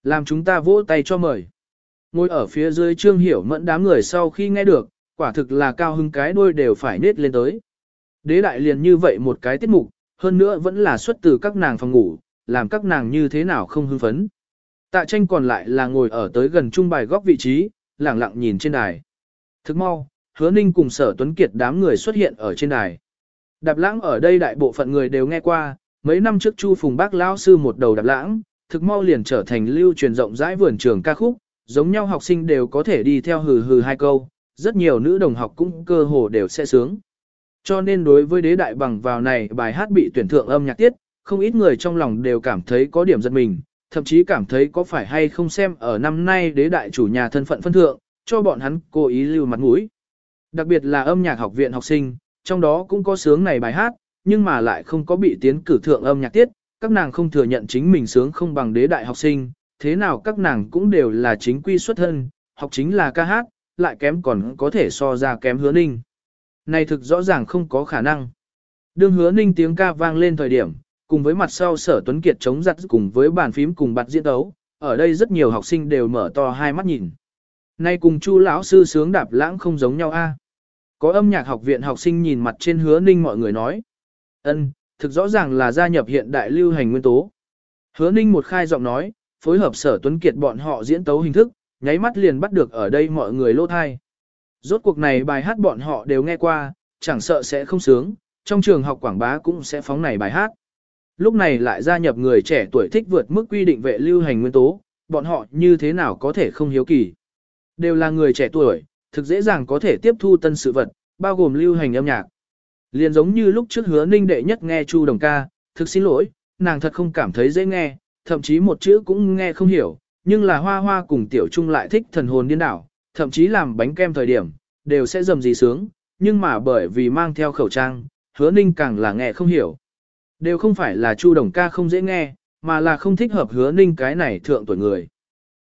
Làm chúng ta vỗ tay cho mời. Ngồi ở phía dưới trương hiểu mẫn đám người sau khi nghe được, quả thực là cao hưng cái đuôi đều phải nết lên tới. Đế đại liền như vậy một cái tiết mục, hơn nữa vẫn là xuất từ các nàng phòng ngủ, làm các nàng như thế nào không hưng phấn. Tạ tranh còn lại là ngồi ở tới gần trung bài góc vị trí, lẳng lặng nhìn trên đài. Thức mau, hứa ninh cùng sở tuấn kiệt đám người xuất hiện ở trên đài. Đạp lãng ở đây đại bộ phận người đều nghe qua, mấy năm trước Chu Phùng Bác lão sư một đầu đạp lãng, thực mau liền trở thành lưu truyền rộng rãi vườn trường ca khúc, giống nhau học sinh đều có thể đi theo hừ hừ hai câu, rất nhiều nữ đồng học cũng cơ hồ đều sẽ sướng. Cho nên đối với đế đại bằng vào này bài hát bị tuyển thượng âm nhạc tiết, không ít người trong lòng đều cảm thấy có điểm giật mình, thậm chí cảm thấy có phải hay không xem ở năm nay đế đại chủ nhà thân phận phân thượng, cho bọn hắn cố ý lưu mặt mũi. Đặc biệt là âm nhạc học viện học sinh, trong đó cũng có sướng này bài hát, nhưng mà lại không có bị tiến cử thượng âm nhạc tiết, các nàng không thừa nhận chính mình sướng không bằng đế đại học sinh, thế nào các nàng cũng đều là chính quy xuất thân, học chính là ca hát, lại kém còn có thể so ra kém hứa ninh. Này thực rõ ràng không có khả năng. Đương hứa ninh tiếng ca vang lên thời điểm, cùng với mặt sau sở tuấn kiệt chống giặt cùng với bàn phím cùng bạt diễn đấu, ở đây rất nhiều học sinh đều mở to hai mắt nhìn. Nay cùng chu lão sư sướng đạp lãng không giống nhau a. Có âm nhạc học viện học sinh nhìn mặt trên hứa ninh mọi người nói. ân, thực rõ ràng là gia nhập hiện đại lưu hành nguyên tố. Hứa ninh một khai giọng nói, phối hợp sở tuấn kiệt bọn họ diễn tấu hình thức, nháy mắt liền bắt được ở đây mọi người lô thai. Rốt cuộc này bài hát bọn họ đều nghe qua, chẳng sợ sẽ không sướng, trong trường học quảng bá cũng sẽ phóng này bài hát. Lúc này lại gia nhập người trẻ tuổi thích vượt mức quy định vệ lưu hành nguyên tố, bọn họ như thế nào có thể không hiếu kỳ. Đều là người trẻ tuổi, thực dễ dàng có thể tiếp thu tân sự vật, bao gồm lưu hành âm nhạc. Liền giống như lúc trước hứa ninh đệ nhất nghe Chu Đồng ca, thực xin lỗi, nàng thật không cảm thấy dễ nghe, thậm chí một chữ cũng nghe không hiểu, nhưng là hoa hoa cùng tiểu trung lại thích thần hồn điên đảo, thậm chí làm bánh kem thời điểm, đều sẽ dầm gì sướng, nhưng mà bởi vì mang theo khẩu trang, hứa ninh càng là nghe không hiểu. Đều không phải là Chu Đồng ca không dễ nghe, mà là không thích hợp hứa ninh cái này thượng tuổi người.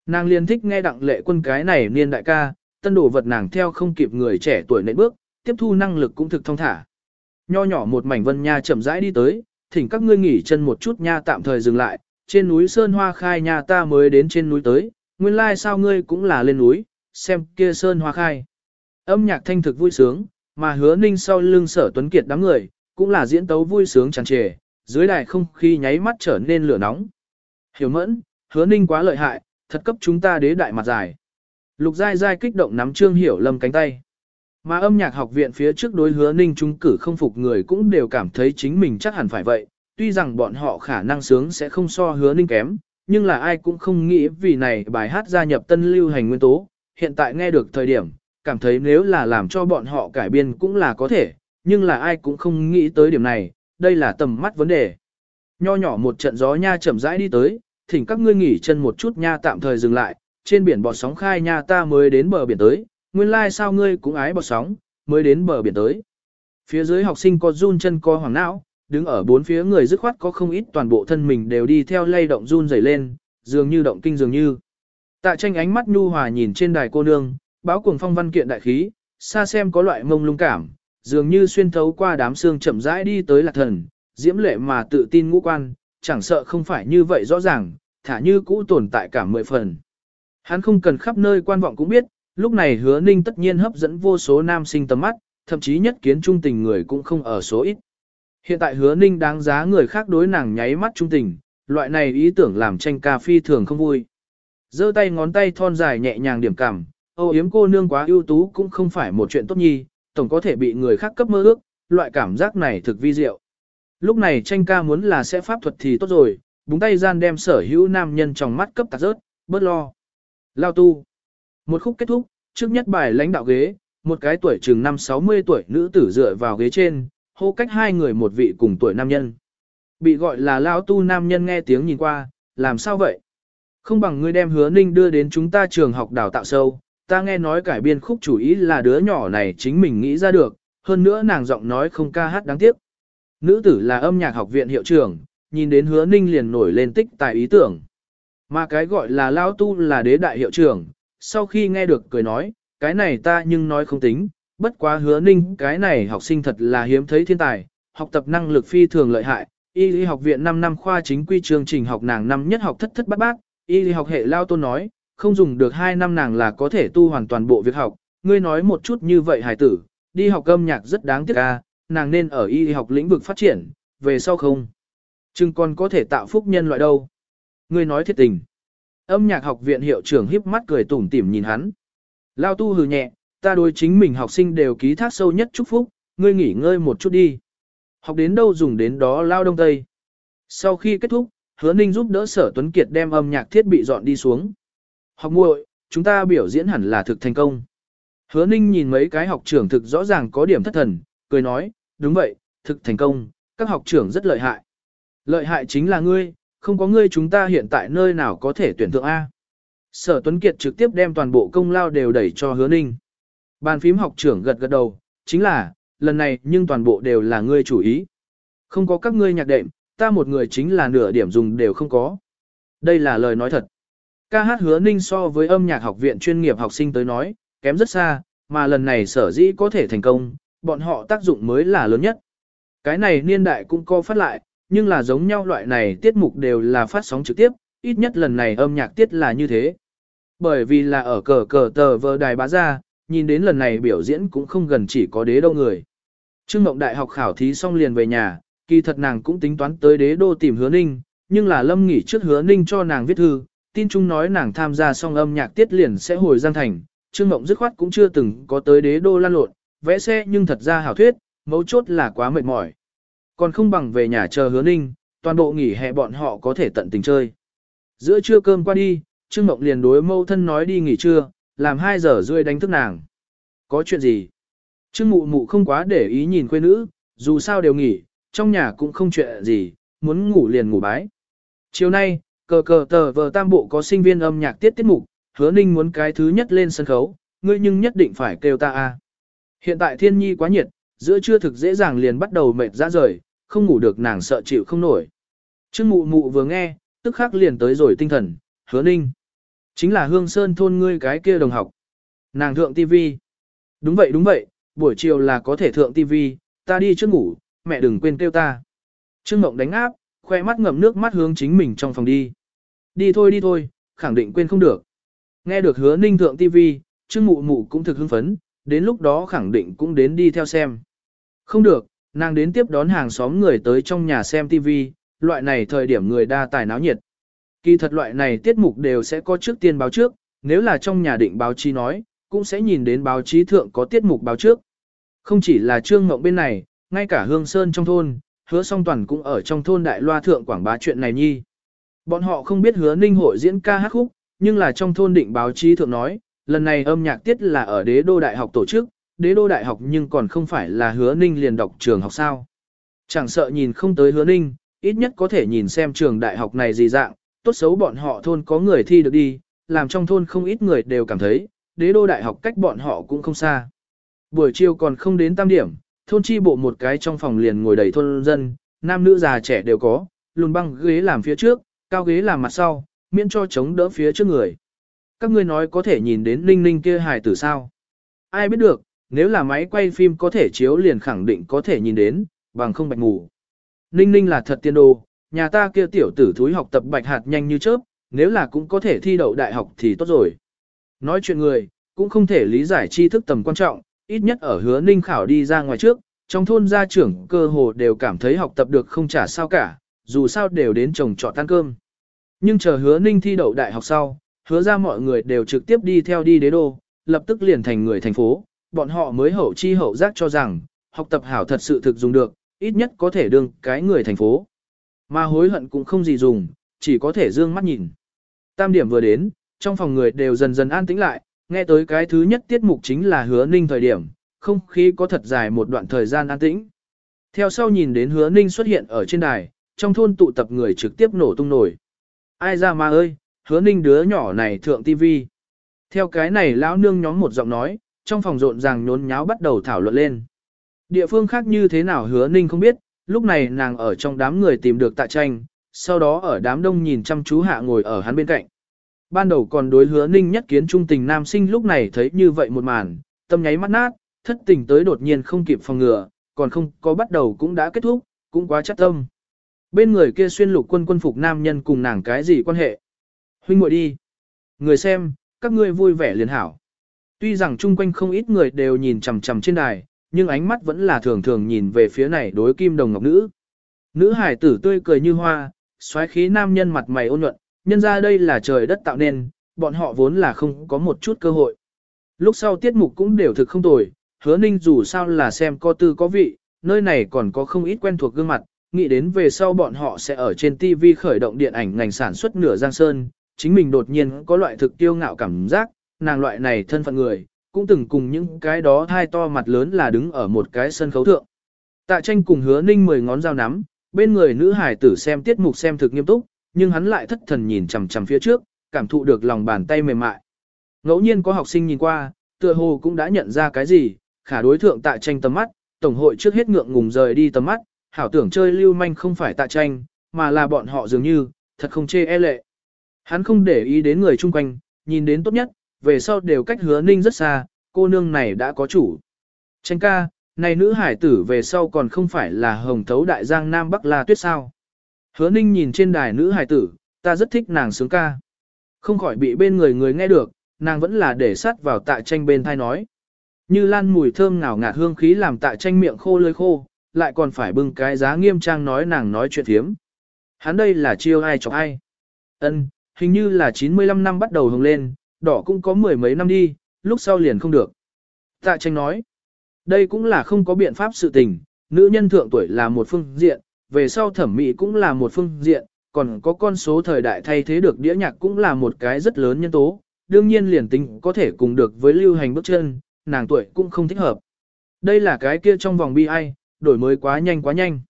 Nàng liền thích nghe đặng lệ quân cái này niên đại ca, tân đồ vật nàng theo không kịp người trẻ tuổi nệ bước, tiếp thu năng lực cũng thực thông thả. Nho nhỏ một mảnh vân nha chậm rãi đi tới, thỉnh các ngươi nghỉ chân một chút nha tạm thời dừng lại, trên núi Sơn Hoa khai nha ta mới đến trên núi tới, nguyên lai sao ngươi cũng là lên núi, xem kia Sơn Hoa khai. Âm nhạc thanh thực vui sướng, mà hứa ninh sau lưng sở tuấn kiệt đám người, cũng là diễn tấu vui sướng tràn trề, dưới đài không khí nháy mắt trở nên lửa nóng. Hiểu mẫn, hứa ninh quá lợi hại, thật cấp chúng ta đế đại mặt dài. Lục Giai Giai kích động nắm trương hiểu lâm cánh tay. Mà âm nhạc học viện phía trước đối hứa ninh trung cử không phục người cũng đều cảm thấy chính mình chắc hẳn phải vậy, tuy rằng bọn họ khả năng sướng sẽ không so hứa ninh kém, nhưng là ai cũng không nghĩ vì này bài hát gia nhập tân lưu hành nguyên tố, hiện tại nghe được thời điểm, cảm thấy nếu là làm cho bọn họ cải biên cũng là có thể, nhưng là ai cũng không nghĩ tới điểm này, đây là tầm mắt vấn đề. Nho nhỏ một trận gió nha chậm rãi đi tới, thỉnh các ngươi nghỉ chân một chút nha tạm thời dừng lại, trên biển bọt sóng khai nha ta mới đến bờ biển tới, nguyên lai like sao ngươi cũng ái bọt sóng, mới đến bờ biển tới. Phía dưới học sinh có run chân co hoàng não, đứng ở bốn phía người dứt khoát có không ít toàn bộ thân mình đều đi theo lay động run rẩy lên, dường như động kinh dường như. Tạ tranh ánh mắt nhu hòa nhìn trên đài cô nương, báo cuồng phong văn kiện đại khí, xa xem có loại mông lung cảm, dường như xuyên thấu qua đám xương chậm rãi đi tới lạc thần, diễm lệ mà tự tin ngũ quan, chẳng sợ không phải như vậy rõ ràng, thả như cũ tồn tại cả mười phần. Hắn không cần khắp nơi quan vọng cũng biết, lúc này hứa ninh tất nhiên hấp dẫn vô số nam sinh tầm mắt, thậm chí nhất kiến trung tình người cũng không ở số ít. Hiện tại hứa ninh đáng giá người khác đối nàng nháy mắt trung tình, loại này ý tưởng làm tranh ca phi thường không vui. giơ tay ngón tay thon dài nhẹ nhàng điểm cảm, âu yếm cô nương quá ưu tú cũng không phải một chuyện tốt nhi, tổng có thể bị người khác cấp mơ ước, loại cảm giác này thực vi diệu. Lúc này tranh ca muốn là sẽ pháp thuật thì tốt rồi, búng tay gian đem sở hữu nam nhân trong mắt cấp tạc rớt, bớt lo. Lao tu. Một khúc kết thúc, trước nhất bài lãnh đạo ghế, một cái tuổi chừng năm 60 tuổi nữ tử dựa vào ghế trên, hô cách hai người một vị cùng tuổi nam nhân. Bị gọi là Lao tu nam nhân nghe tiếng nhìn qua, làm sao vậy? Không bằng ngươi đem hứa ninh đưa đến chúng ta trường học đào tạo sâu, ta nghe nói cải biên khúc chủ ý là đứa nhỏ này chính mình nghĩ ra được, hơn nữa nàng giọng nói không ca hát đáng tiếc. Nữ tử là âm nhạc học viện hiệu trưởng, nhìn đến hứa ninh liền nổi lên tích tài ý tưởng. Mà cái gọi là lao tu là đế đại hiệu trưởng, sau khi nghe được cười nói, cái này ta nhưng nói không tính, bất quá hứa ninh cái này học sinh thật là hiếm thấy thiên tài, học tập năng lực phi thường lợi hại, y lý học viện 5 năm khoa chính quy chương trình học nàng năm nhất học thất thất bát bát, y lý học hệ lao tôn nói, không dùng được 2 năm nàng là có thể tu hoàn toàn bộ việc học, ngươi nói một chút như vậy hài tử, đi học âm nhạc rất đáng tiếc ca, nàng nên ở y học lĩnh vực phát triển, về sau không. Chừng còn có thể tạo phúc nhân loại đâu. Ngươi nói thiệt tình. Âm nhạc học viện hiệu trưởng híp mắt cười tủm tỉm nhìn hắn. Lao tu hừ nhẹ, ta đối chính mình học sinh đều ký thác sâu nhất chúc phúc, ngươi nghỉ ngơi một chút đi. Học đến đâu dùng đến đó lao đông tây. Sau khi kết thúc, hứa ninh giúp đỡ sở Tuấn Kiệt đem âm nhạc thiết bị dọn đi xuống. Học muội, chúng ta biểu diễn hẳn là thực thành công. Hứa ninh nhìn mấy cái học trưởng thực rõ ràng có điểm thất thần, cười nói, đúng vậy, thực thành công, các học trưởng rất lợi hại. Lợi hại chính là ngươi, không có ngươi chúng ta hiện tại nơi nào có thể tuyển thượng A. Sở Tuấn Kiệt trực tiếp đem toàn bộ công lao đều đẩy cho hứa ninh. Bàn phím học trưởng gật gật đầu, chính là, lần này nhưng toàn bộ đều là ngươi chủ ý. Không có các ngươi nhạc đệm, ta một người chính là nửa điểm dùng đều không có. Đây là lời nói thật. Ca hát hứa ninh so với âm nhạc học viện chuyên nghiệp học sinh tới nói, kém rất xa, mà lần này sở dĩ có thể thành công, bọn họ tác dụng mới là lớn nhất. Cái này niên đại cũng co phát lại, nhưng là giống nhau loại này tiết mục đều là phát sóng trực tiếp, ít nhất lần này âm nhạc tiết là như thế. Bởi vì là ở cờ cờ tờ vờ đài bá ra, nhìn đến lần này biểu diễn cũng không gần chỉ có đế đâu người. Trương Mộng Đại học khảo thí xong liền về nhà, kỳ thật nàng cũng tính toán tới đế đô tìm hứa ninh, nhưng là lâm nghỉ trước hứa ninh cho nàng viết thư, tin chung nói nàng tham gia xong âm nhạc tiết liền sẽ hồi Giang Thành. Trương Mộng dứt khoát cũng chưa từng có tới đế đô lan lộn, vẽ xe nhưng thật ra hảo thuyết, mấu chốt là quá mệt mỏi. Còn không bằng về nhà chờ hứa ninh, toàn bộ nghỉ hè bọn họ có thể tận tình chơi. Giữa trưa cơm qua đi, Trương Mộng liền đối mâu thân nói đi nghỉ trưa, làm 2 giờ rưỡi đánh thức nàng. Có chuyện gì? Trương Mụ Mụ không quá để ý nhìn quê nữ, dù sao đều nghỉ, trong nhà cũng không chuyện gì, muốn ngủ liền ngủ bái. Chiều nay, cờ cờ tờ vờ tam bộ có sinh viên âm nhạc tiết tiết mục, hứa ninh muốn cái thứ nhất lên sân khấu, ngươi nhưng nhất định phải kêu ta a. Hiện tại thiên nhi quá nhiệt, giữa trưa thực dễ dàng liền bắt đầu mệt ra rời, không ngủ được nàng sợ chịu không nổi. Trương mụ mụ vừa nghe, tức khắc liền tới rồi tinh thần, hứa ninh. Chính là hương sơn thôn ngươi cái kia đồng học. Nàng thượng tivi. Đúng vậy đúng vậy, buổi chiều là có thể thượng tivi, ta đi trước ngủ, mẹ đừng quên kêu ta. Trương Mộng đánh áp, khoe mắt ngậm nước mắt hướng chính mình trong phòng đi. Đi thôi đi thôi, khẳng định quên không được. Nghe được hứa ninh thượng tivi, Trương Mụ Mụ cũng thực hưng phấn, đến lúc đó khẳng định cũng đến đi theo xem. Không được, nàng đến tiếp đón hàng xóm người tới trong nhà xem TV. loại này thời điểm người đa tài náo nhiệt. Kỳ thật loại này tiết mục đều sẽ có trước tiên báo trước, nếu là trong nhà định báo chí nói, cũng sẽ nhìn đến báo chí thượng có tiết mục báo trước. Không chỉ là Trương Ngộng bên này, ngay cả Hương Sơn trong thôn, hứa song toàn cũng ở trong thôn đại loa thượng quảng bá chuyện này nhi. Bọn họ không biết hứa ninh hội diễn ca hát khúc, nhưng là trong thôn định báo chí thượng nói, lần này âm nhạc tiết là ở đế đô đại học tổ chức, đế đô đại học nhưng còn không phải là hứa ninh liền đọc trường học sao. Chẳng sợ nhìn không tới hứa ninh, ít nhất có thể nhìn xem trường đại học này gì dạng, tốt xấu bọn họ thôn có người thi được đi, làm trong thôn không ít người đều cảm thấy, đế đô đại học cách bọn họ cũng không xa. Buổi chiều còn không đến tam điểm, thôn chi bộ một cái trong phòng liền ngồi đầy thôn dân, nam nữ già trẻ đều có, lùn băng ghế làm phía trước, cao ghế làm mặt sau, miễn cho chống đỡ phía trước người. Các ngươi nói có thể nhìn đến ninh ninh kia hài tử sao? Ai biết được, nếu là máy quay phim có thể chiếu liền khẳng định có thể nhìn đến, bằng không bạch ngủ. Ninh ninh là thật tiên đồ, nhà ta kia tiểu tử thúi học tập bạch hạt nhanh như chớp, nếu là cũng có thể thi đậu đại học thì tốt rồi. Nói chuyện người, cũng không thể lý giải tri thức tầm quan trọng, ít nhất ở hứa ninh khảo đi ra ngoài trước, trong thôn gia trưởng cơ hồ đều cảm thấy học tập được không trả sao cả, dù sao đều đến chồng trọ tan cơm. Nhưng chờ hứa ninh thi đậu đại học sau, hứa ra mọi người đều trực tiếp đi theo đi đế đô, lập tức liền thành người thành phố, bọn họ mới hậu chi hậu giác cho rằng, học tập hảo thật sự thực dùng được, ít nhất có thể đương cái người thành phố. Mà hối hận cũng không gì dùng, chỉ có thể dương mắt nhìn. Tam điểm vừa đến, trong phòng người đều dần dần an tĩnh lại, nghe tới cái thứ nhất tiết mục chính là hứa ninh thời điểm, không khí có thật dài một đoạn thời gian an tĩnh. Theo sau nhìn đến hứa ninh xuất hiện ở trên đài, trong thôn tụ tập người trực tiếp nổ tung nổi. Ai ra mà ơi, hứa ninh đứa nhỏ này thượng tivi. Theo cái này lão nương nhóm một giọng nói, trong phòng rộn ràng nhốn nháo bắt đầu thảo luận lên. Địa phương khác như thế nào hứa ninh không biết, lúc này nàng ở trong đám người tìm được tạ tranh, sau đó ở đám đông nhìn chăm chú hạ ngồi ở hắn bên cạnh. Ban đầu còn đối hứa ninh nhất kiến trung tình nam sinh lúc này thấy như vậy một màn, tâm nháy mắt nát, thất tình tới đột nhiên không kịp phòng ngừa, còn không có bắt đầu cũng đã kết thúc, cũng quá chắc tâm. Bên người kia xuyên lục quân quân phục nam nhân cùng nàng cái gì quan hệ? Huynh muội đi. Người xem, các ngươi vui vẻ liền hảo. Tuy rằng chung quanh không ít người đều nhìn chằm chằm trên đài, nhưng ánh mắt vẫn là thường thường nhìn về phía này đối kim đồng ngọc nữ. Nữ hải tử tươi cười như hoa, xoáy khí nam nhân mặt mày ôn nhuận, nhân ra đây là trời đất tạo nên, bọn họ vốn là không có một chút cơ hội. Lúc sau tiết mục cũng đều thực không tồi, hứa ninh dù sao là xem có tư có vị, nơi này còn có không ít quen thuộc gương mặt, nghĩ đến về sau bọn họ sẽ ở trên TV khởi động điện ảnh ngành sản xuất nửa giang sơn, chính mình đột nhiên có loại thực tiêu ngạo cảm giác, nàng loại này thân phận người, cũng từng cùng những cái đó thai to mặt lớn là đứng ở một cái sân khấu thượng. Tạ tranh cùng hứa ninh mười ngón dao nắm, bên người nữ hải tử xem tiết mục xem thực nghiêm túc, nhưng hắn lại thất thần nhìn chằm chằm phía trước, cảm thụ được lòng bàn tay mềm mại. Ngẫu nhiên có học sinh nhìn qua, tựa hồ cũng đã nhận ra cái gì, khả đối thượng tạ tranh tầm mắt, tổng hội trước hết ngượng ngùng rời đi tầm mắt, hảo tưởng chơi lưu manh không phải tạ tranh, mà là bọn họ dường như, thật không chê e lệ. Hắn không để ý đến người chung quanh, nhìn đến tốt nhất, về sau đều cách hứa ninh rất xa, cô nương này đã có chủ. Tranh ca, này nữ hải tử về sau còn không phải là hồng thấu đại giang Nam Bắc La Tuyết sao. Hứa ninh nhìn trên đài nữ hải tử, ta rất thích nàng sướng ca. Không khỏi bị bên người người nghe được, nàng vẫn là để sát vào tạ tranh bên thai nói. Như lan mùi thơm ngào ngạt hương khí làm tạ tranh miệng khô lơi khô, lại còn phải bưng cái giá nghiêm trang nói nàng nói chuyện thiếm. Hắn đây là chiêu ai chọc ai. Ân, hình như là 95 năm bắt đầu hồng lên, đỏ cũng có mười mấy năm đi, lúc sau liền không được. Tạ tranh nói, đây cũng là không có biện pháp sự tình, nữ nhân thượng tuổi là một phương diện, về sau thẩm mỹ cũng là một phương diện, còn có con số thời đại thay thế được đĩa nhạc cũng là một cái rất lớn nhân tố, đương nhiên liền tính có thể cùng được với lưu hành bước chân, nàng tuổi cũng không thích hợp. Đây là cái kia trong vòng bi ai, đổi mới quá nhanh quá nhanh.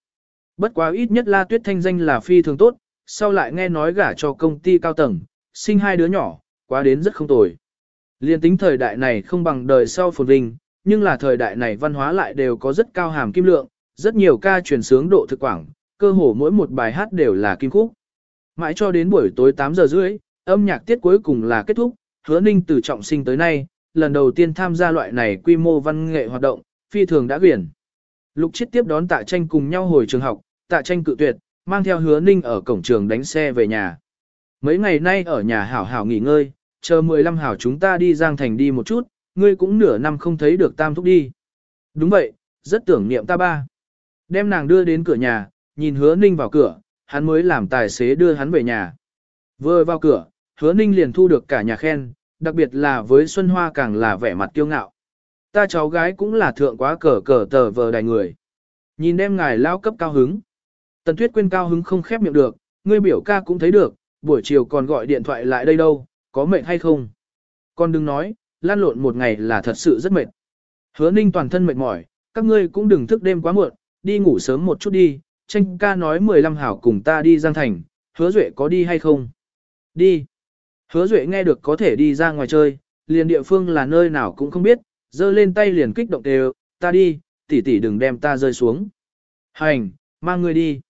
Bất quá ít nhất La Tuyết thanh danh là phi thường tốt, sau lại nghe nói gả cho công ty cao tầng, sinh hai đứa nhỏ, quá đến rất không tồi. Liên tính thời đại này không bằng đời sau phồn vinh, nhưng là thời đại này văn hóa lại đều có rất cao hàm kim lượng, rất nhiều ca truyền sướng độ thực quảng, cơ hồ mỗi một bài hát đều là kim khúc. Mãi cho đến buổi tối 8 giờ rưỡi, âm nhạc tiết cuối cùng là kết thúc, hứa ninh từ trọng sinh tới nay, lần đầu tiên tham gia loại này quy mô văn nghệ hoạt động, phi thường đã quyển. Lục chiết tiếp đón tạ tranh cùng nhau hồi trường học, tạ tranh cự tuyệt, mang theo hứa ninh ở cổng trường đánh xe về nhà. Mấy ngày nay ở nhà hảo hảo nghỉ ngơi, chờ 15 hảo chúng ta đi Giang Thành đi một chút, ngươi cũng nửa năm không thấy được tam thúc đi. Đúng vậy, rất tưởng niệm ta ba. Đem nàng đưa đến cửa nhà, nhìn hứa ninh vào cửa, hắn mới làm tài xế đưa hắn về nhà. Vừa vào cửa, hứa ninh liền thu được cả nhà khen, đặc biệt là với Xuân Hoa càng là vẻ mặt kiêu ngạo. Ta cháu gái cũng là thượng quá cờ cờ tờ vờ đài người. Nhìn đem ngài lao cấp cao hứng. Tần Tuyết quên cao hứng không khép miệng được, ngươi biểu ca cũng thấy được, buổi chiều còn gọi điện thoại lại đây đâu, có mệt hay không? Con đừng nói, lan lộn một ngày là thật sự rất mệt. Hứa ninh toàn thân mệt mỏi, các ngươi cũng đừng thức đêm quá muộn, đi ngủ sớm một chút đi, tranh ca nói 15 hảo cùng ta đi Giang Thành, hứa duệ có đi hay không? Đi. Hứa duệ nghe được có thể đi ra ngoài chơi, liền địa phương là nơi nào cũng không biết, giơ lên tay liền kích động đều, ta đi, tỷ tỷ đừng đem ta rơi xuống. Hành, mang ngươi đi.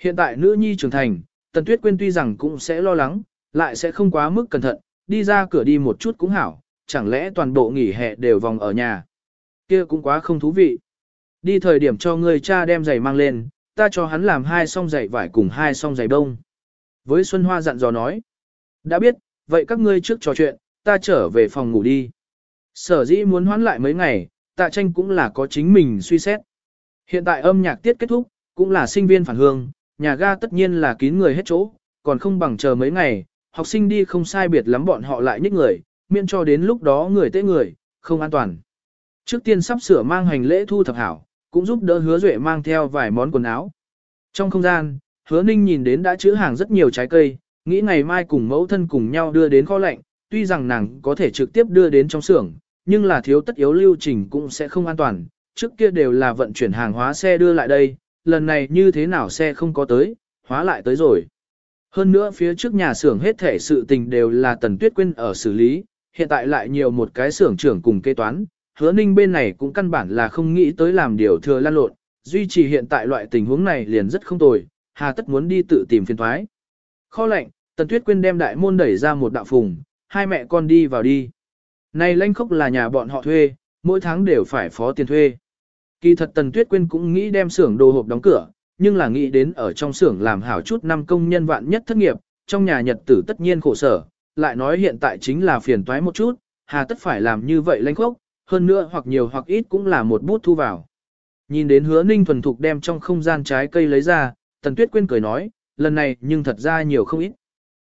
Hiện tại nữ nhi trưởng thành, Tần Tuyết Quyên tuy rằng cũng sẽ lo lắng, lại sẽ không quá mức cẩn thận, đi ra cửa đi một chút cũng hảo, chẳng lẽ toàn bộ nghỉ hè đều vòng ở nhà. Kia cũng quá không thú vị. Đi thời điểm cho người cha đem giày mang lên, ta cho hắn làm hai song giày vải cùng hai song giày đông. Với Xuân Hoa dặn dò nói. Đã biết, vậy các ngươi trước trò chuyện, ta trở về phòng ngủ đi. Sở dĩ muốn hoãn lại mấy ngày, tạ tranh cũng là có chính mình suy xét. Hiện tại âm nhạc tiết kết thúc, cũng là sinh viên phản hương, nhà ga tất nhiên là kín người hết chỗ, còn không bằng chờ mấy ngày, học sinh đi không sai biệt lắm bọn họ lại nhích người, miễn cho đến lúc đó người tế người, không an toàn. Trước tiên sắp sửa mang hành lễ thu thập hảo, cũng giúp đỡ hứa duệ mang theo vài món quần áo. Trong không gian, hứa ninh nhìn đến đã chữ hàng rất nhiều trái cây, nghĩ ngày mai cùng mẫu thân cùng nhau đưa đến kho lạnh, tuy rằng nàng có thể trực tiếp đưa đến trong xưởng, nhưng là thiếu tất yếu lưu trình cũng sẽ không an toàn, trước kia đều là vận chuyển hàng hóa xe đưa lại đây, lần này như thế nào xe không có tới, hóa lại tới rồi. Hơn nữa phía trước nhà xưởng hết thể sự tình đều là Tần Tuyết Quyên ở xử lý, hiện tại lại nhiều một cái xưởng trưởng cùng kế toán, hứa ninh bên này cũng căn bản là không nghĩ tới làm điều thừa lan lộn, duy trì hiện tại loại tình huống này liền rất không tồi, hà tất muốn đi tự tìm phiền thoái. Kho lạnh Tần Tuyết Quyên đem đại môn đẩy ra một đạo phùng, hai mẹ con đi vào đi. Này lanh khốc là nhà bọn họ thuê, mỗi tháng đều phải phó tiền thuê. Kỳ thật Tần Tuyết Quyên cũng nghĩ đem xưởng đồ hộp đóng cửa, nhưng là nghĩ đến ở trong xưởng làm hảo chút năm công nhân vạn nhất thất nghiệp, trong nhà nhật tử tất nhiên khổ sở, lại nói hiện tại chính là phiền toái một chút, hà tất phải làm như vậy lanh khốc, hơn nữa hoặc nhiều hoặc ít cũng là một bút thu vào. Nhìn đến hứa ninh thuần thục đem trong không gian trái cây lấy ra, Tần Tuyết Quyên cười nói, lần này nhưng thật ra nhiều không ít.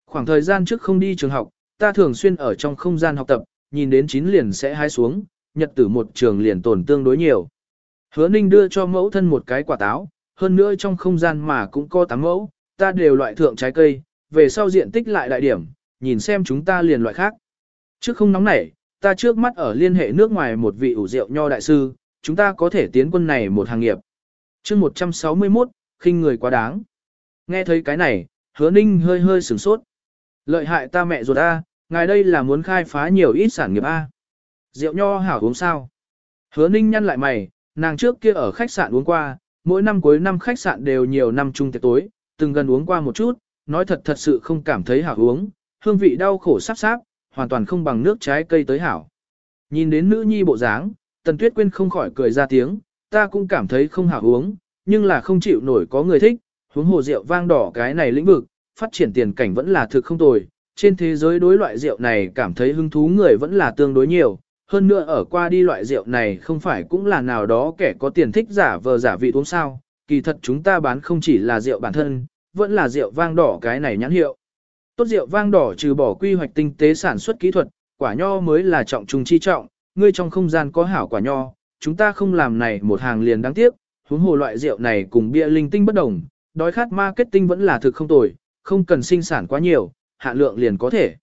Khoảng thời gian trước không đi trường học, ta thường xuyên ở trong không gian học tập, nhìn đến chín liền sẽ hái xuống, nhật tử một trường liền tổn tương đối nhiều. Hứa ninh đưa cho mẫu thân một cái quả táo, hơn nữa trong không gian mà cũng có tám mẫu, ta đều loại thượng trái cây, về sau diện tích lại đại điểm, nhìn xem chúng ta liền loại khác. Trước không nóng nảy, ta trước mắt ở liên hệ nước ngoài một vị ủ rượu nho đại sư, chúng ta có thể tiến quân này một hàng nghiệp. chương 161, khinh người quá đáng. Nghe thấy cái này, hứa ninh hơi hơi sửng sốt. Lợi hại ta mẹ ruột A, ngài đây là muốn khai phá nhiều ít sản nghiệp A. Rượu nho hảo uống sao? Hứa ninh nhăn lại mày, nàng trước kia ở khách sạn uống qua, mỗi năm cuối năm khách sạn đều nhiều năm chung tiệc tối, từng gần uống qua một chút, nói thật thật sự không cảm thấy hảo uống, hương vị đau khổ sắp sáp, hoàn toàn không bằng nước trái cây tới hảo. Nhìn đến nữ nhi bộ dáng, Tần Tuyết Quyên không khỏi cười ra tiếng, ta cũng cảm thấy không hảo uống, nhưng là không chịu nổi có người thích, huống hồ rượu vang đỏ cái này lĩnh vực, phát triển tiền cảnh vẫn là thực không tồi. Trên thế giới đối loại rượu này cảm thấy hứng thú người vẫn là tương đối nhiều, hơn nữa ở qua đi loại rượu này không phải cũng là nào đó kẻ có tiền thích giả vờ giả vị uống sao, kỳ thật chúng ta bán không chỉ là rượu bản thân, vẫn là rượu vang đỏ cái này nhãn hiệu. Tốt rượu vang đỏ trừ bỏ quy hoạch tinh tế sản xuất kỹ thuật, quả nho mới là trọng trung chi trọng, ngươi trong không gian có hảo quả nho, chúng ta không làm này một hàng liền đáng tiếc, huống hồ loại rượu này cùng bia linh tinh bất đồng, đói khát marketing vẫn là thực không tồi, không cần sinh sản quá nhiều, hạ lượng liền có thể.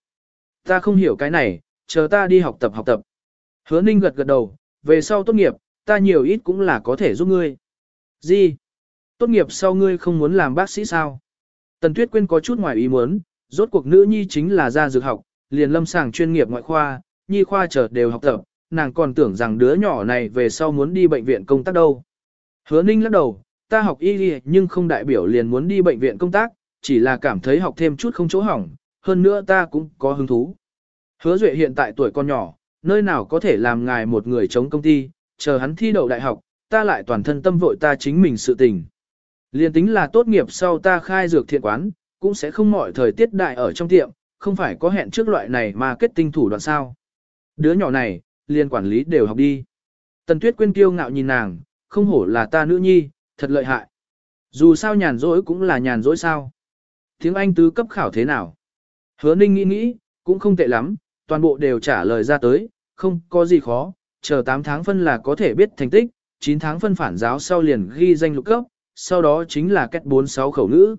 Ta không hiểu cái này, chờ ta đi học tập học tập. Hứa ninh gật gật đầu, về sau tốt nghiệp, ta nhiều ít cũng là có thể giúp ngươi. Gì? Tốt nghiệp sau ngươi không muốn làm bác sĩ sao? Tần Tuyết Quyên có chút ngoài ý muốn, rốt cuộc nữ nhi chính là gia dược học, liền lâm sàng chuyên nghiệp ngoại khoa, nhi khoa trở đều học tập, nàng còn tưởng rằng đứa nhỏ này về sau muốn đi bệnh viện công tác đâu. Hứa Ninh lắc đầu, ta học y nhưng không đại biểu liền muốn đi bệnh viện công tác, chỉ là cảm thấy học thêm chút không chỗ hỏng, hơn nữa ta cũng có hứng thú. Hứa Duệ hiện tại tuổi còn nhỏ, nơi nào có thể làm ngài một người chống công ty, chờ hắn thi đậu đại học, ta lại toàn thân tâm vội ta chính mình sự tình. Liên tính là tốt nghiệp sau ta khai dược thiện quán, cũng sẽ không mọi thời tiết đại ở trong tiệm, không phải có hẹn trước loại này mà kết tinh thủ đoạn sao. Đứa nhỏ này, liên quản lý đều học đi. Tần Tuyết Quyên kiêu ngạo nhìn nàng, không hổ là ta nữ nhi, thật lợi hại. Dù sao nhàn rỗi cũng là nhàn rỗi sao. Tiếng Anh tứ cấp khảo thế nào? Hứa Ninh nghĩ nghĩ, cũng không tệ lắm, toàn bộ đều trả lời ra tới, không có gì khó, chờ 8 tháng phân là có thể biết thành tích, 9 tháng phân phản giáo sau liền ghi danh lục cấp, sau đó chính là kết 46 khẩu ngữ.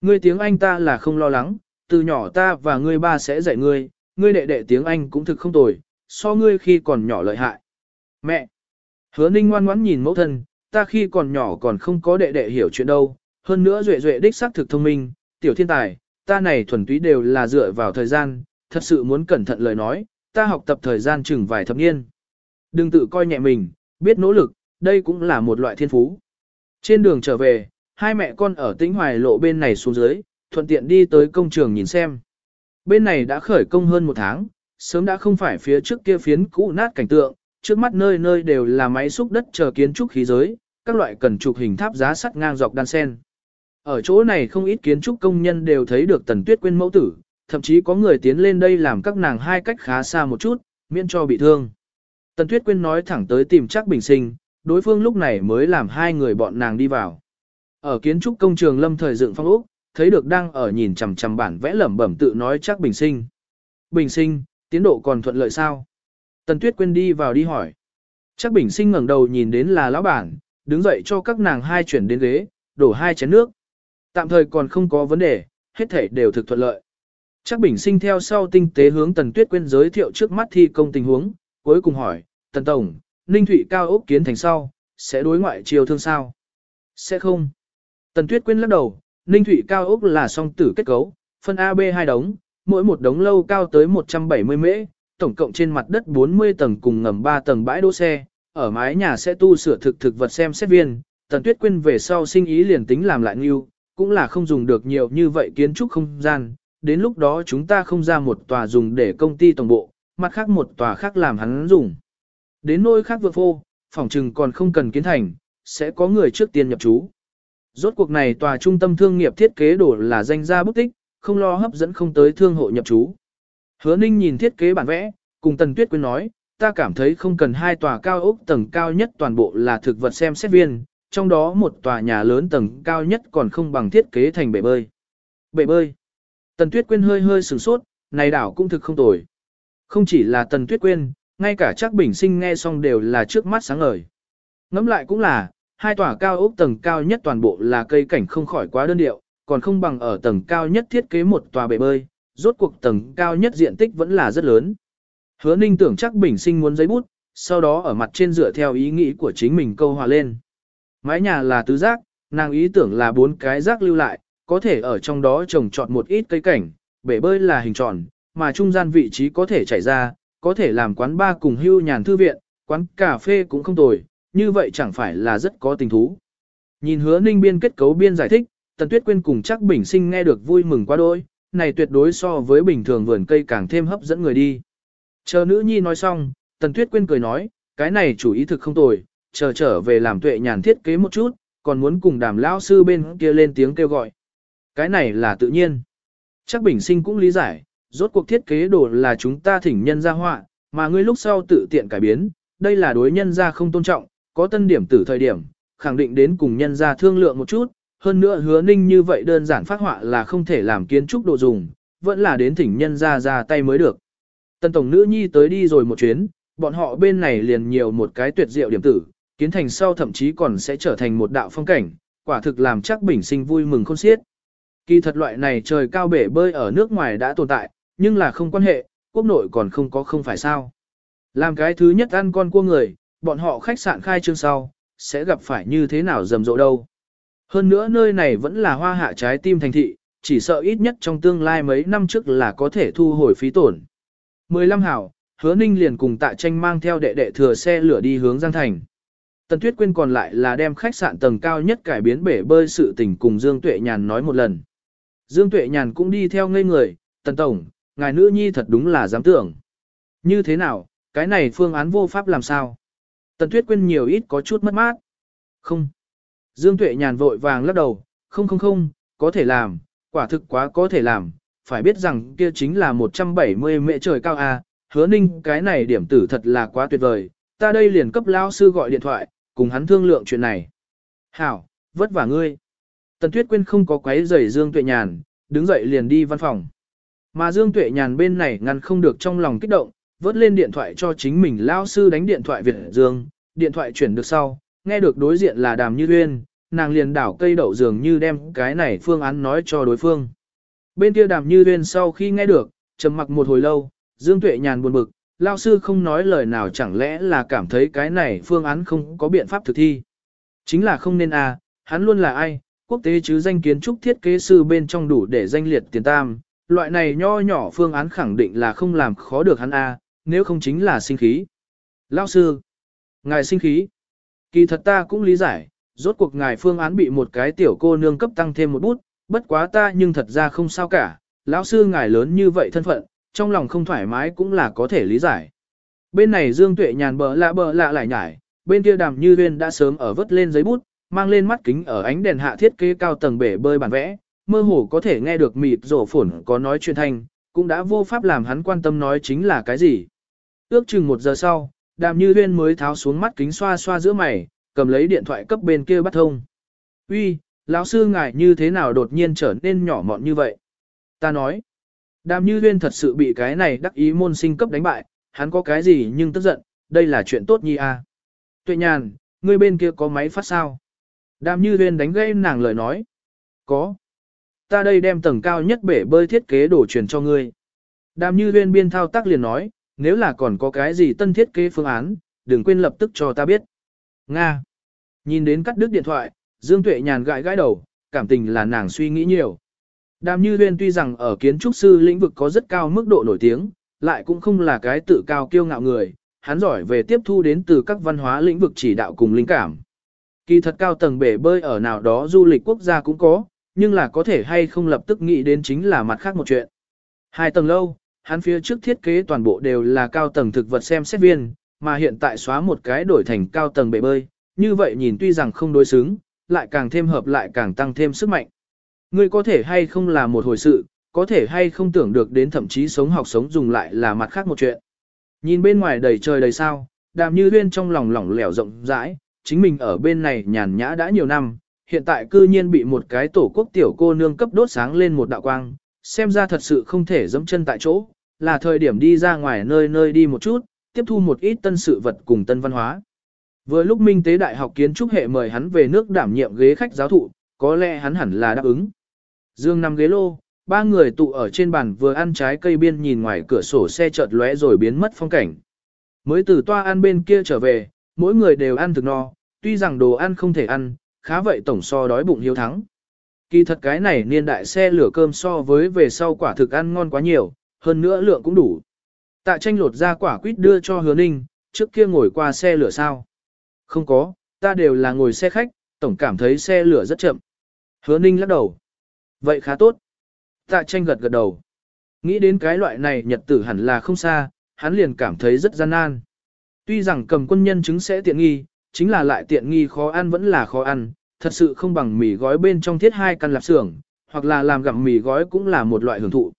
Ngươi tiếng Anh ta là không lo lắng, từ nhỏ ta và ngươi ba sẽ dạy ngươi, ngươi đệ đệ tiếng Anh cũng thực không tồi, so ngươi khi còn nhỏ lợi hại. Mẹ! Hứa ninh ngoan ngoãn nhìn mẫu thân, ta khi còn nhỏ còn không có đệ đệ hiểu chuyện đâu, hơn nữa duệ duệ đích xác thực thông minh, tiểu thiên tài, ta này thuần túy đều là dựa vào thời gian, thật sự muốn cẩn thận lời nói, ta học tập thời gian chừng vài thập niên. Đừng tự coi nhẹ mình, biết nỗ lực, đây cũng là một loại thiên phú. Trên đường trở về, hai mẹ con ở tĩnh hoài lộ bên này xuống dưới, thuận tiện đi tới công trường nhìn xem. Bên này đã khởi công hơn một tháng, sớm đã không phải phía trước kia phiến cũ nát cảnh tượng, trước mắt nơi nơi đều là máy xúc đất chờ kiến trúc khí giới, các loại cần trục hình tháp giá sắt ngang dọc đan sen. Ở chỗ này không ít kiến trúc công nhân đều thấy được tần tuyết quên mẫu tử, thậm chí có người tiến lên đây làm các nàng hai cách khá xa một chút, miễn cho bị thương. Tần tuyết Quyên nói thẳng tới tìm chắc bình sinh, đối phương lúc này mới làm hai người bọn nàng đi vào. Ở kiến trúc công trường lâm thời dựng phong ốc, thấy được đang ở nhìn chằm chằm bản vẽ lẩm bẩm tự nói chắc bình sinh. Bình sinh, tiến độ còn thuận lợi sao? Tần Tuyết Quyên đi vào đi hỏi. Chắc bình sinh ngẩng đầu nhìn đến là lão bản, đứng dậy cho các nàng hai chuyển đến ghế, đổ hai chén nước. Tạm thời còn không có vấn đề, hết thể đều thực thuận lợi. Chắc bình sinh theo sau tinh tế hướng Tần Tuyết Quyên giới thiệu trước mắt thi công tình huống, cuối cùng hỏi, Tần Tổng, Ninh Thụy cao ốc kiến thành sau, sẽ đối ngoại chiều thương sao? Sẽ không. Tần Tuyết Quyên lắc đầu, Ninh Thụy cao ốc là song tử kết cấu, phân AB hai đống, mỗi một đống lâu cao tới 170 mễ, tổng cộng trên mặt đất 40 tầng cùng ngầm 3 tầng bãi đỗ xe, ở mái nhà sẽ tu sửa thực thực vật xem xét viên, Tần Tuyết Quyên về sau sinh ý liền tính làm lại nghiêu, cũng là không dùng được nhiều như vậy kiến trúc không gian, đến lúc đó chúng ta không ra một tòa dùng để công ty tổng bộ, mặt khác một tòa khác làm hắn dùng. Đến nơi khác vượt phô, phòng trừng còn không cần kiến thành, sẽ có người trước tiên nhập trú. Rốt cuộc này tòa trung tâm thương nghiệp thiết kế đổ là danh gia bút tích, không lo hấp dẫn không tới thương hộ nhập trú. Hứa Ninh nhìn thiết kế bản vẽ, cùng Tần Tuyết Quyên nói, ta cảm thấy không cần hai tòa cao ốc tầng cao nhất toàn bộ là thực vật xem xét viên, trong đó một tòa nhà lớn tầng cao nhất còn không bằng thiết kế thành bể bơi. Bể bơi. Tần Tuyết Quyên hơi hơi sửng sốt, này đảo cũng thực không tồi. Không chỉ là Tần Tuyết Quyên, ngay cả Trác bình sinh nghe xong đều là trước mắt sáng ngời. Ngắm lại cũng là, hai tòa cao ốc tầng cao nhất toàn bộ là cây cảnh không khỏi quá đơn điệu, còn không bằng ở tầng cao nhất thiết kế một tòa bể bơi, rốt cuộc tầng cao nhất diện tích vẫn là rất lớn. Hứa ninh tưởng chắc bình sinh muốn giấy bút, sau đó ở mặt trên dựa theo ý nghĩ của chính mình câu hòa lên. Mái nhà là tứ giác, nàng ý tưởng là bốn cái giác lưu lại, có thể ở trong đó trồng trọt một ít cây cảnh, bể bơi là hình tròn, mà trung gian vị trí có thể chảy ra, có thể làm quán bar cùng hưu nhàn thư viện, quán cà phê cũng không tồi, như vậy chẳng phải là rất có tình thú. Nhìn hứa ninh biên kết cấu biên giải thích, Tần Tuyết Quyên cùng chắc bình sinh nghe được vui mừng quá đôi, này tuyệt đối so với bình thường vườn cây càng thêm hấp dẫn người đi. Chờ nữ nhi nói xong, Tần Tuyết Quyên cười nói, cái này chủ ý thực không tồi, chờ trở về làm tuệ nhàn thiết kế một chút, còn muốn cùng đàm lão sư bên kia lên tiếng kêu gọi. Cái này là tự nhiên. Chắc bình sinh cũng lý giải, rốt cuộc thiết kế đồ là chúng ta thỉnh nhân ra họa, mà ngươi lúc sau tự tiện cải biến, đây là đối nhân ra không tôn trọng, có tân điểm tử thời điểm, khẳng định đến cùng nhân ra thương lượng một chút, hơn nữa hứa ninh như vậy đơn giản phát họa là không thể làm kiến trúc đồ dùng, vẫn là đến thỉnh nhân ra ra tay mới được. Tân tổng nữ nhi tới đi rồi một chuyến, bọn họ bên này liền nhiều một cái tuyệt diệu điểm tử, kiến thành sau thậm chí còn sẽ trở thành một đạo phong cảnh, quả thực làm chắc bình sinh vui mừng khôn xiết. Kỳ thật loại này trời cao bể bơi ở nước ngoài đã tồn tại, nhưng là không quan hệ, quốc nội còn không có không phải sao. Làm cái thứ nhất ăn con cua người, bọn họ khách sạn khai trương sau, sẽ gặp phải như thế nào rầm rộ đâu. Hơn nữa nơi này vẫn là hoa hạ trái tim thành thị, chỉ sợ ít nhất trong tương lai mấy năm trước là có thể thu hồi phí tổn. 15 hảo, hứa ninh liền cùng tạ tranh mang theo đệ đệ thừa xe lửa đi hướng Giang Thành. Tần Tuyết Quyên còn lại là đem khách sạn tầng cao nhất cải biến bể bơi sự tình cùng Dương Tuệ Nhàn nói một lần. Dương Tuệ Nhàn cũng đi theo ngây người, Tần Tổng, ngài nữ nhi thật đúng là dám tưởng. Như thế nào, cái này phương án vô pháp làm sao? Tần Tuyết Quyên nhiều ít có chút mất mát. Không. Dương Tuệ Nhàn vội vàng lắc đầu, không không không, có thể làm, quả thực quá có thể làm, phải biết rằng kia chính là 170 mẹ trời cao A, hứa ninh cái này điểm tử thật là quá tuyệt vời, ta đây liền cấp lao sư gọi điện thoại, cùng hắn thương lượng chuyện này. Hảo, vất vả ngươi. Tần Tuyết Quyên không có quấy rầy Dương Tuệ Nhàn, đứng dậy liền đi văn phòng. Mà Dương Tuệ Nhàn bên này ngăn không được trong lòng kích động, vớt lên điện thoại cho chính mình lao sư đánh điện thoại Việt Dương, điện thoại chuyển được sau, nghe được đối diện là Đàm Như Uyên, nàng liền đảo cây đậu dường như đem cái này phương án nói cho đối phương. Bên kia Đàm Như Uyên sau khi nghe được, trầm mặc một hồi lâu, Dương Tuệ Nhàn buồn bực, lao sư không nói lời nào chẳng lẽ là cảm thấy cái này phương án không có biện pháp thực thi. Chính là không nên à, hắn luôn là ai, quốc tế chứ danh kiến trúc thiết kế sư bên trong đủ để danh liệt tiền tam, loại này nho nhỏ phương án khẳng định là không làm khó được hắn à, nếu không chính là sinh khí. Lao sư, ngài sinh khí. Kỳ thật ta cũng lý giải, rốt cuộc ngài phương án bị một cái tiểu cô nương cấp tăng thêm một bút, bất quá ta nhưng thật ra không sao cả, lão sư ngài lớn như vậy thân phận, trong lòng không thoải mái cũng là có thể lý giải. Bên này Dương Tuệ nhàn bờ lạ bờ lạ lại nhải, bên kia đàm như viên đã sớm ở vớt lên giấy bút, mang lên mắt kính ở ánh đèn hạ thiết kế cao tầng bể bơi bản vẽ, mơ hồ có thể nghe được mịt rổ phổn có nói chuyện thanh, cũng đã vô pháp làm hắn quan tâm nói chính là cái gì. Ước chừng một giờ sau, đàm như huyên mới tháo xuống mắt kính xoa xoa giữa mày, cầm lấy điện thoại cấp bên kia bắt thông. Uy, lão sư ngài như thế nào đột nhiên trở nên nhỏ mọn như vậy? Ta nói, đàm như huyên thật sự bị cái này đắc ý môn sinh cấp đánh bại, hắn có cái gì nhưng tức giận, đây là chuyện tốt nhi à. Tuệ nhàn, ngươi bên kia có máy phát sao? Đàm như viên đánh gây nàng lời nói. Có. Ta đây đem tầng cao nhất bể bơi thiết kế đổ truyền cho ngươi. Đàm như viên biên thao tác liền nói, nếu là còn có cái gì tân thiết kế phương án, đừng quên lập tức cho ta biết. Nga. Nhìn đến cắt đứt điện thoại, Dương Tuệ nhàn gãi gãi đầu, cảm tình là nàng suy nghĩ nhiều. Đàm Như Huyên tuy rằng ở kiến trúc sư lĩnh vực có rất cao mức độ nổi tiếng, lại cũng không là cái tự cao kiêu ngạo người, hắn giỏi về tiếp thu đến từ các văn hóa lĩnh vực chỉ đạo cùng linh cảm. Kỳ thật cao tầng bể bơi ở nào đó du lịch quốc gia cũng có, nhưng là có thể hay không lập tức nghĩ đến chính là mặt khác một chuyện. Hai tầng lâu, hắn phía trước thiết kế toàn bộ đều là cao tầng thực vật xem xét viên, mà hiện tại xóa một cái đổi thành cao tầng bể bơi, như vậy nhìn tuy rằng không đối xứng, lại càng thêm hợp lại càng tăng thêm sức mạnh. Ngươi có thể hay không là một hồi sự, có thể hay không tưởng được đến thậm chí sống học sống dùng lại là mặt khác một chuyện. Nhìn bên ngoài đầy trời đầy sao, đàm như huyên trong lòng lỏng lẻo rộng rãi, chính mình ở bên này nhàn nhã đã nhiều năm, hiện tại cư nhiên bị một cái tổ quốc tiểu cô nương cấp đốt sáng lên một đạo quang, xem ra thật sự không thể dẫm chân tại chỗ, là thời điểm đi ra ngoài nơi nơi đi một chút, tiếp thu một ít tân sự vật cùng tân văn hóa. Vừa lúc Minh Tế Đại học kiến trúc hệ mời hắn về nước đảm nhiệm ghế khách giáo thụ, có lẽ hắn hẳn là đáp ứng. Dương nằm ghế lô, ba người tụ ở trên bàn vừa ăn trái cây biên nhìn ngoài cửa sổ xe chợt lóe rồi biến mất phong cảnh. Mới từ toa ăn bên kia trở về, mỗi người đều ăn thực no, tuy rằng đồ ăn không thể ăn, khá vậy tổng so đói bụng hiếu thắng. Kỳ thật cái này niên đại xe lửa cơm so với về sau quả thực ăn ngon quá nhiều, hơn nữa lượng cũng đủ. Tạ tranh lột ra quả quýt đưa cho hứa ninh, trước kia ngồi qua xe lửa sao. Không có, ta đều là ngồi xe khách, tổng cảm thấy xe lửa rất chậm. Hứa ninh lắc đầu. Vậy khá tốt. Tạ tranh gật gật đầu. Nghĩ đến cái loại này nhật tử hẳn là không xa, hắn liền cảm thấy rất gian nan. Tuy rằng cầm quân nhân chứng sẽ tiện nghi, chính là lại tiện nghi khó ăn vẫn là khó ăn, thật sự không bằng mì gói bên trong thiết hai căn lạp xưởng, hoặc là làm gặm mì gói cũng là một loại hưởng thụ.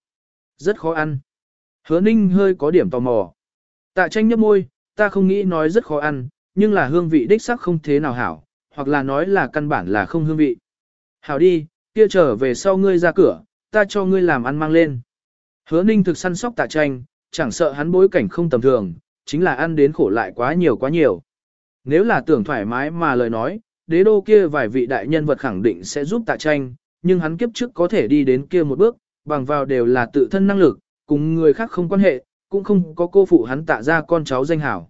Rất khó ăn. Hứa ninh hơi có điểm tò mò. Tạ tranh nhấp môi, ta không nghĩ nói rất khó ăn, nhưng là hương vị đích sắc không thế nào hảo, hoặc là nói là căn bản là không hương vị. Hảo đi, kia trở về sau ngươi ra cửa, ta cho ngươi làm ăn mang lên. Hứa ninh thực săn sóc tạ tranh, chẳng sợ hắn bối cảnh không tầm thường, chính là ăn đến khổ lại quá nhiều quá nhiều. Nếu là tưởng thoải mái mà lời nói, đế đô kia vài vị đại nhân vật khẳng định sẽ giúp tạ tranh, nhưng hắn kiếp trước có thể đi đến kia một bước, bằng vào đều là tự thân năng lực, cùng người khác không quan hệ, cũng không có cô phụ hắn tạ ra con cháu danh hảo.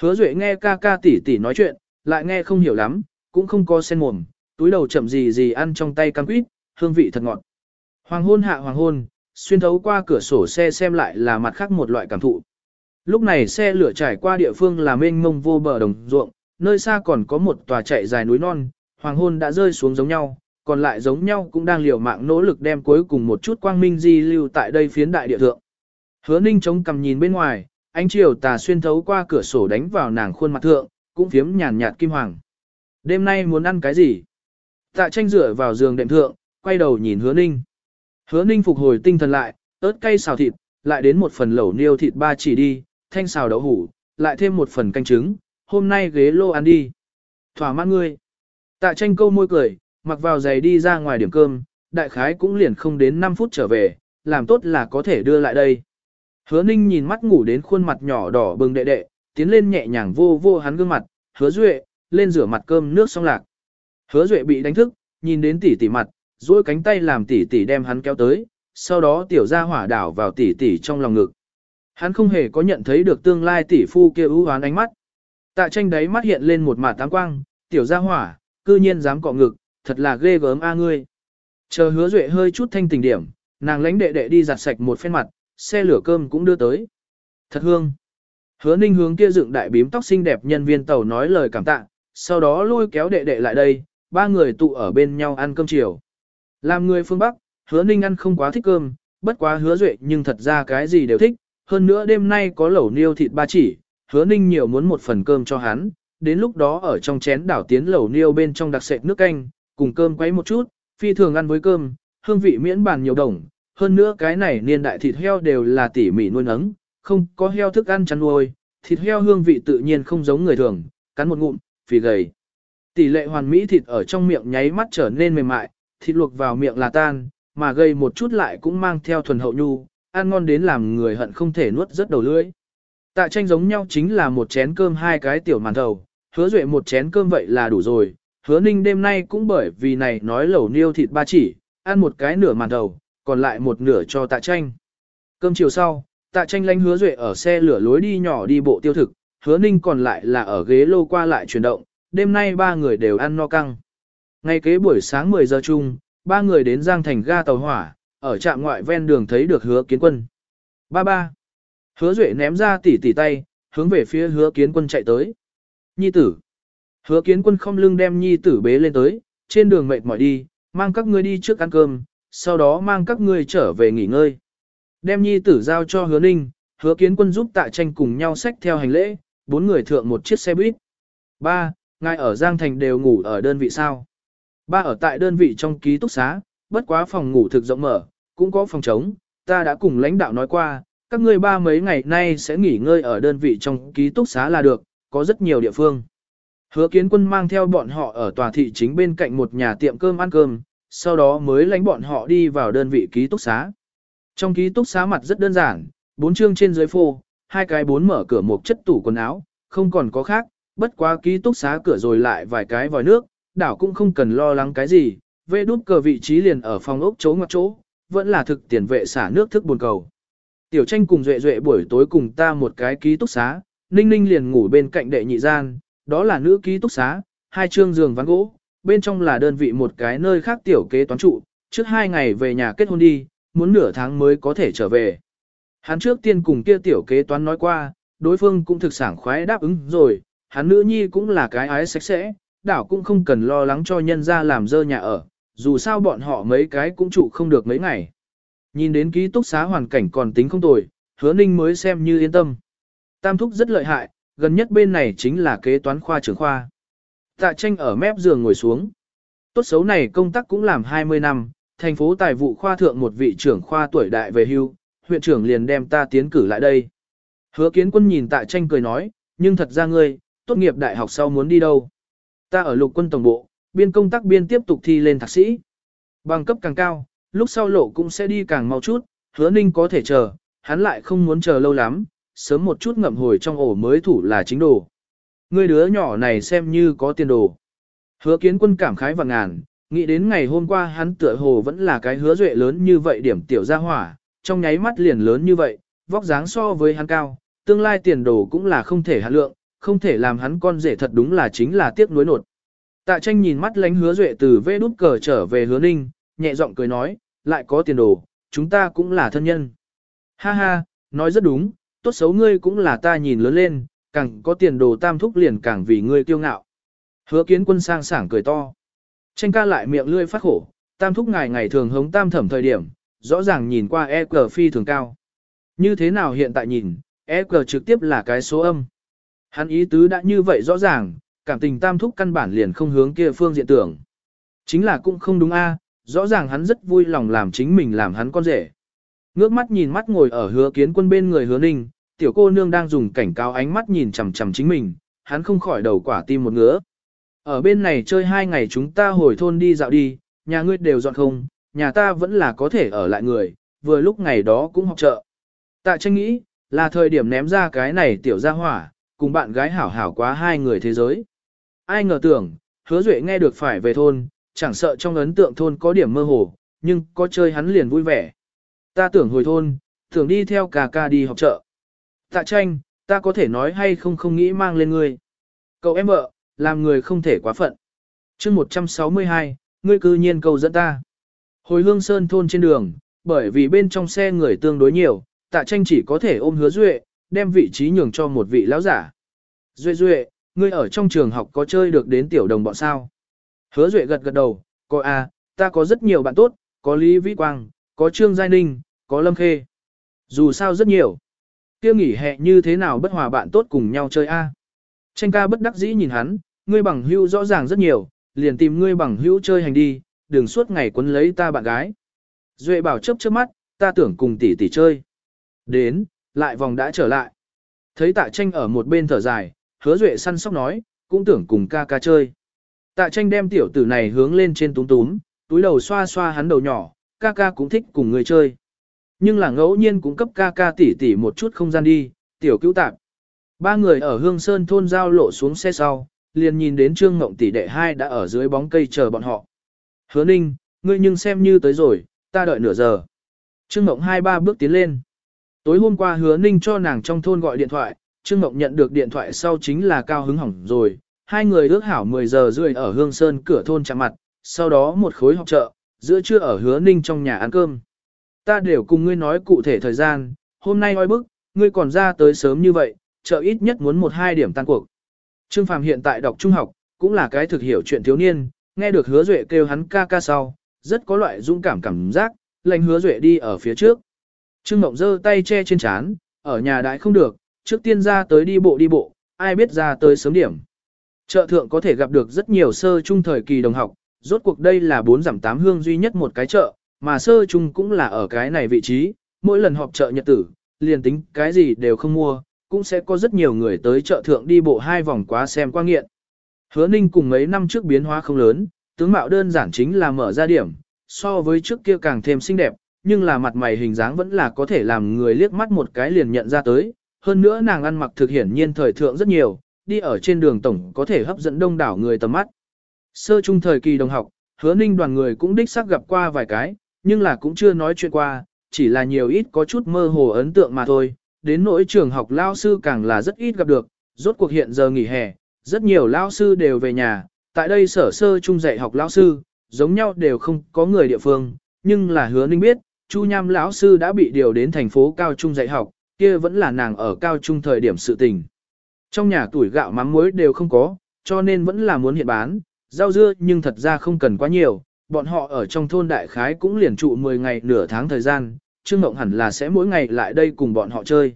Hứa Duệ nghe ca ca tỷ tỷ nói chuyện, lại nghe không hiểu lắm, cũng không có sen mồm, túi đầu chậm gì gì ăn trong tay cam quýt, hương vị thật ngọt. Hoàng hôn hạ hoàng hôn, xuyên thấu qua cửa sổ xe xem lại là mặt khác một loại cảm thụ. Lúc này xe lửa trải qua địa phương là mênh mông vô bờ đồng ruộng, nơi xa còn có một tòa chạy dài núi non, hoàng hôn đã rơi xuống giống nhau, còn lại giống nhau cũng đang liều mạng nỗ lực đem cuối cùng một chút quang minh di lưu tại đây phiến đại địa thượng. Hứa ninh chống cầm nhìn bên ngoài, ánh chiều tà xuyên thấu qua cửa sổ đánh vào nàng khuôn mặt thượng, cũng phiếm nhàn nhạt kim hoàng. Đêm nay muốn ăn cái gì? Tạ tranh rửa vào giường đệm thượng, quay đầu nhìn hứa ninh. Hứa ninh phục hồi tinh thần lại, ớt cay xào thịt, lại đến một phần lẩu niêu thịt ba chỉ đi, thanh xào đậu hủ, lại thêm một phần canh trứng, hôm nay ghế lô ăn đi. Thỏa mãn ngươi. Tạ tranh câu môi cười, mặc vào giày đi ra ngoài điểm cơm, đại khái cũng liền không đến 5 phút trở về, làm tốt là có thể đưa lại đây. Hứa ninh nhìn mắt ngủ đến khuôn mặt nhỏ đỏ bừng đệ đệ, tiến lên nhẹ nhàng vô vô hắn gương mặt, hứa duệ, lên rửa mặt cơm nước xong lạc. Hứa duệ bị đánh thức, nhìn đến tỷ tỷ mặt, duỗi cánh tay làm tỷ tỷ đem hắn kéo tới, sau đó tiểu ra hỏa đảo vào tỷ tỷ trong lòng ngực. Hắn không hề có nhận thấy được tương lai tỷ phu kia ưu hoán ánh mắt. Tạ tranh đấy mắt hiện lên một mả tám quang, tiểu gia hỏa, cư nhiên dám cọ ngực, thật là ghê gớm a ngươi. Chờ hứa duệ hơi chút thanh tình điểm, nàng lãnh đệ đệ đi giặt sạch một phen mặt, xe lửa cơm cũng đưa tới. Thật hương. Hứa ninh hướng kia dựng đại bím tóc xinh đẹp nhân viên tàu nói lời cảm tạ, sau đó lôi kéo đệ đệ lại đây, ba người tụ ở bên nhau ăn cơm chiều. Làm người phương Bắc, hứa ninh ăn không quá thích cơm, bất quá hứa duệ nhưng thật ra cái gì đều thích, hơn nữa đêm nay có lẩu niêu thịt ba chỉ, hứa ninh nhiều muốn một phần cơm cho hắn, đến lúc đó ở trong chén đảo tiến lẩu niêu bên trong đặc sệt nước canh, cùng cơm quấy một chút, phi thường ăn với cơm, hương vị miễn bàn nhiều đồng, hơn nữa cái này niên đại thịt heo đều là tỉ mỉ nuôi nấng, không có heo thức ăn chăn nuôi, thịt heo hương vị tự nhiên không giống người thường, cắn một ngụm, phì gầy. Tỷ lệ hoàn mỹ thịt ở trong miệng nháy mắt trở nên mềm mại, thịt luộc vào miệng là tan, mà gây một chút lại cũng mang theo thuần hậu nhu, ăn ngon đến làm người hận không thể nuốt rất đầu lưỡi. Tạ tranh giống nhau chính là một chén cơm hai cái tiểu màn thầu, hứa duệ một chén cơm vậy là đủ rồi, hứa ninh đêm nay cũng bởi vì này nói lẩu niêu thịt ba chỉ, ăn một cái nửa màn thầu, còn lại một nửa cho tạ tranh. Cơm chiều sau, tạ tranh lánh hứa duệ ở xe lửa lối đi nhỏ đi bộ tiêu thực, hứa ninh còn lại là ở ghế lô qua lại chuyển động, đêm nay ba người đều ăn no căng. Ngay kế buổi sáng 10 giờ chung, ba người đến Giang Thành ga tàu hỏa, ở trạm ngoại ven đường thấy được hứa kiến quân. Ba ba. Hứa Duệ ném ra tỉ tỉ tay, hướng về phía hứa kiến quân chạy tới. Nhi tử. Hứa kiến quân không lưng đem nhi tử bế lên tới, trên đường mệt mỏi đi, mang các ngươi đi trước ăn cơm, sau đó mang các ngươi trở về nghỉ ngơi. Đem nhi tử giao cho hứa ninh, hứa kiến quân giúp tạ tranh cùng nhau xách theo hành lễ, bốn người thượng một chiếc xe buýt. Ba, ngài ở Giang Thành đều ngủ ở đơn vị sao? Ba ở tại đơn vị trong ký túc xá, bất quá phòng ngủ thực rộng mở, cũng có phòng trống, ta đã cùng lãnh đạo nói qua, các ngươi ba mấy ngày nay sẽ nghỉ ngơi ở đơn vị trong ký túc xá là được, có rất nhiều địa phương. Hứa kiến quân mang theo bọn họ ở tòa thị chính bên cạnh một nhà tiệm cơm ăn cơm, sau đó mới lãnh bọn họ đi vào đơn vị ký túc xá. Trong ký túc xá mặt rất đơn giản, bốn chương trên dưới phô, hai cái bốn mở cửa một chất tủ quần áo, không còn có khác, bất quá ký túc xá cửa rồi lại vài cái vòi nước, đảo cũng không cần lo lắng cái gì, vệ đút cờ vị trí liền ở phòng ốc chỗ ngoặc chỗ, vẫn là thực tiền vệ xả nước thức buồn cầu. Tiểu tranh cùng duệ duệ buổi tối cùng ta một cái ký túc xá, ninh ninh liền ngủ bên cạnh đệ nhị gian, đó là nữ ký túc xá, hai chương giường ván gỗ, bên trong là đơn vị một cái nơi khác tiểu kế toán trụ, trước hai ngày về nhà kết hôn đi, muốn nửa tháng mới có thể trở về. Hắn trước tiên cùng kia tiểu kế toán nói qua, đối phương cũng thực sảng khoái đáp ứng rồi, hắn nữ nhi cũng là cái ái sạch sẽ, đảo cũng không cần lo lắng cho nhân ra làm dơ nhà ở, dù sao bọn họ mấy cái cũng trụ không được mấy ngày. Nhìn đến ký túc xá hoàn cảnh còn tính không tồi, hứa ninh mới xem như yên tâm. Tam thúc rất lợi hại, gần nhất bên này chính là kế toán khoa trưởng khoa. Tạ tranh ở mép giường ngồi xuống. Tốt xấu này công tác cũng làm 20 năm, thành phố tài vụ khoa thượng một vị trưởng khoa tuổi đại về hưu, huyện trưởng liền đem ta tiến cử lại đây. Hứa kiến quân nhìn tạ tranh cười nói, nhưng thật ra ngươi, tốt nghiệp đại học sau muốn đi đâu? Ta ở lục quân tổng bộ, biên công tác biên tiếp tục thi lên thạc sĩ. Bằng cấp càng cao, lúc sau lộ cũng sẽ đi càng mau chút, hứa ninh có thể chờ, hắn lại không muốn chờ lâu lắm, sớm một chút ngậm hồi trong ổ mới thủ là chính đồ. Ngươi đứa nhỏ này xem như có tiền đồ. Hứa kiến quân cảm khái và ngàn, nghĩ đến ngày hôm qua hắn tựa hồ vẫn là cái hứa duệ lớn như vậy điểm tiểu gia hỏa, trong nháy mắt liền lớn như vậy, vóc dáng so với hắn cao, tương lai tiền đồ cũng là không thể hạ lượng, không thể làm hắn con rể thật đúng là chính là tiếc nuối nột. Tạ tranh nhìn mắt lánh hứa duệ từ vê đút cờ trở về hứa ninh, nhẹ giọng cười nói, lại có tiền đồ, chúng ta cũng là thân nhân. Ha ha, nói rất đúng, tốt xấu ngươi cũng là ta nhìn lớn lên, càng có tiền đồ tam thúc liền càng vì ngươi kiêu ngạo. Hứa kiến quân sang sảng cười to. Tranh ca lại miệng lươi phát khổ, tam thúc ngài ngày thường hống tam thẩm thời điểm, rõ ràng nhìn qua e cờ phi thường cao. Như thế nào hiện tại nhìn, e cờ trực tiếp là cái số âm. Hắn ý tứ đã như vậy rõ ràng, cảm tình tam thúc căn bản liền không hướng kia phương diện tưởng. Chính là cũng không đúng a, rõ ràng hắn rất vui lòng làm chính mình làm hắn con rể. Ngước mắt nhìn mắt ngồi ở hứa kiến quân bên người hứa ninh, tiểu cô nương đang dùng cảnh cáo ánh mắt nhìn chằm chằm chính mình, hắn không khỏi đầu quả tim một ngứa. Ở bên này chơi hai ngày chúng ta hồi thôn đi dạo đi, nhà ngươi đều dọn không, nhà ta vẫn là có thể ở lại người, vừa lúc ngày đó cũng học chợ. Tạ tranh nghĩ, là thời điểm ném ra cái này tiểu ra hỏa, cùng bạn gái hảo hảo quá hai người thế giới. Ai ngờ tưởng, hứa duệ nghe được phải về thôn, chẳng sợ trong ấn tượng thôn có điểm mơ hồ, nhưng có chơi hắn liền vui vẻ. Ta tưởng hồi thôn, tưởng đi theo cà ca đi học chợ. Tạ tranh, ta có thể nói hay không không nghĩ mang lên ngươi. Cậu em vợ, làm người không thể quá phận. chương 162, ngươi cư nhiên cầu dẫn ta. Hồi hương sơn thôn trên đường, bởi vì bên trong xe người tương đối nhiều, tạ tranh chỉ có thể ôm hứa duệ, đem vị trí nhường cho một vị lão giả. Duệ duệ, ngươi ở trong trường học có chơi được đến tiểu đồng bọn sao? Hứa duệ gật gật đầu, Cô à, ta có rất nhiều bạn tốt, có Lý Vĩ Quang, có Trương Giai Ninh, có Lâm Khê. Dù sao rất nhiều. Kia nghỉ hè như thế nào bất hòa bạn tốt cùng nhau chơi a? Tranh ca bất đắc dĩ nhìn hắn, ngươi bằng hữu rõ ràng rất nhiều, liền tìm ngươi bằng hữu chơi hành đi, đừng suốt ngày quấn lấy ta bạn gái. Duệ bảo chớp chớp mắt, ta tưởng cùng tỷ tỷ chơi. Đến, lại vòng đã trở lại. Thấy tạ tranh ở một bên thở dài, hứa duệ săn sóc nói, cũng tưởng cùng ca ca chơi. Tạ tranh đem tiểu tử này hướng lên trên túm túm, túi đầu xoa xoa hắn đầu nhỏ, ca ca cũng thích cùng người chơi. Nhưng là ngẫu nhiên cũng cấp ca ca tỉ tỉ một chút không gian đi, tiểu cứu tạp. Ba người ở Hương Sơn thôn giao lộ xuống xe sau, liền nhìn đến Trương Ngộng tỷ đệ hai đã ở dưới bóng cây chờ bọn họ. Hứa Ninh, ngươi nhưng xem như tới rồi, ta đợi nửa giờ. Trương Ngộng hai ba bước tiến lên. Tối hôm qua Hứa Ninh cho nàng trong thôn gọi điện thoại, Trương Ngọc nhận được điện thoại sau chính là cao hứng hỏng rồi. Hai người ước hảo 10 giờ rưỡi ở Hương Sơn cửa thôn chạm mặt, sau đó một khối học chợ, giữa trưa ở Hứa Ninh trong nhà ăn cơm. Ta đều cùng ngươi nói cụ thể thời gian, hôm nay oi bức, ngươi còn ra tới sớm như vậy, chợ ít nhất muốn một hai điểm tan cuộc. Trương Phàm hiện tại đọc trung học, cũng là cái thực hiểu chuyện thiếu niên, nghe được hứa duệ kêu hắn ca ca sau, rất có loại dũng cảm cảm giác, lệnh hứa duệ đi ở phía trước. Trương Mộng giơ tay che trên chán, ở nhà đại không được, trước tiên ra tới đi bộ đi bộ, ai biết ra tới sớm điểm. Chợ thượng có thể gặp được rất nhiều sơ trung thời kỳ đồng học, rốt cuộc đây là bốn giảm tám hương duy nhất một cái chợ, mà sơ trung cũng là ở cái này vị trí, mỗi lần họp chợ nhật tử, liền tính cái gì đều không mua, cũng sẽ có rất nhiều người tới chợ thượng đi bộ hai vòng quá xem qua nghiện. Hứa ninh cùng mấy năm trước biến hóa không lớn, tướng mạo đơn giản chính là mở ra điểm, so với trước kia càng thêm xinh đẹp, nhưng là mặt mày hình dáng vẫn là có thể làm người liếc mắt một cái liền nhận ra tới. Hơn nữa nàng ăn mặc thực hiển nhiên thời thượng rất nhiều, đi ở trên đường tổng có thể hấp dẫn đông đảo người tầm mắt. Sơ trung thời kỳ đồng học, hứa ninh đoàn người cũng đích xác gặp qua vài cái, nhưng là cũng chưa nói chuyện qua, chỉ là nhiều ít có chút mơ hồ ấn tượng mà thôi. Đến nỗi trường học lao sư càng là rất ít gặp được, rốt cuộc hiện giờ nghỉ hè, rất nhiều lao sư đều về nhà, tại đây sở sơ trung dạy học lao sư, giống nhau đều không có người địa phương, nhưng là hứa ninh biết, Chu Nham lão sư đã bị điều đến thành phố cao trung dạy học, kia vẫn là nàng ở cao trung thời điểm sự tình. Trong nhà tuổi gạo mắm muối đều không có, cho nên vẫn là muốn hiện bán, rau dưa nhưng thật ra không cần quá nhiều, bọn họ ở trong thôn đại khái cũng liền trụ 10 ngày nửa tháng thời gian, Trương Mộng hẳn là sẽ mỗi ngày lại đây cùng bọn họ chơi.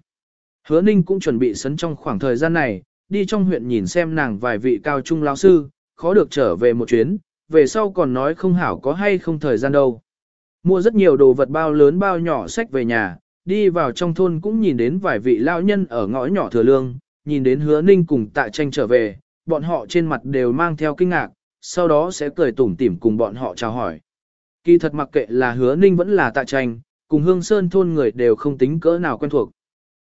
Hứa Ninh cũng chuẩn bị sấn trong khoảng thời gian này, đi trong huyện nhìn xem nàng vài vị cao trung lão sư, khó được trở về một chuyến, về sau còn nói không hảo có hay không thời gian đâu. Mua rất nhiều đồ vật bao lớn bao nhỏ sách về nhà, đi vào trong thôn cũng nhìn đến vài vị lao nhân ở ngõ nhỏ thừa lương, nhìn đến hứa ninh cùng tạ tranh trở về, bọn họ trên mặt đều mang theo kinh ngạc, sau đó sẽ cười tủm tỉm cùng bọn họ chào hỏi. Kỳ thật mặc kệ là hứa ninh vẫn là tạ tranh, cùng hương sơn thôn người đều không tính cỡ nào quen thuộc.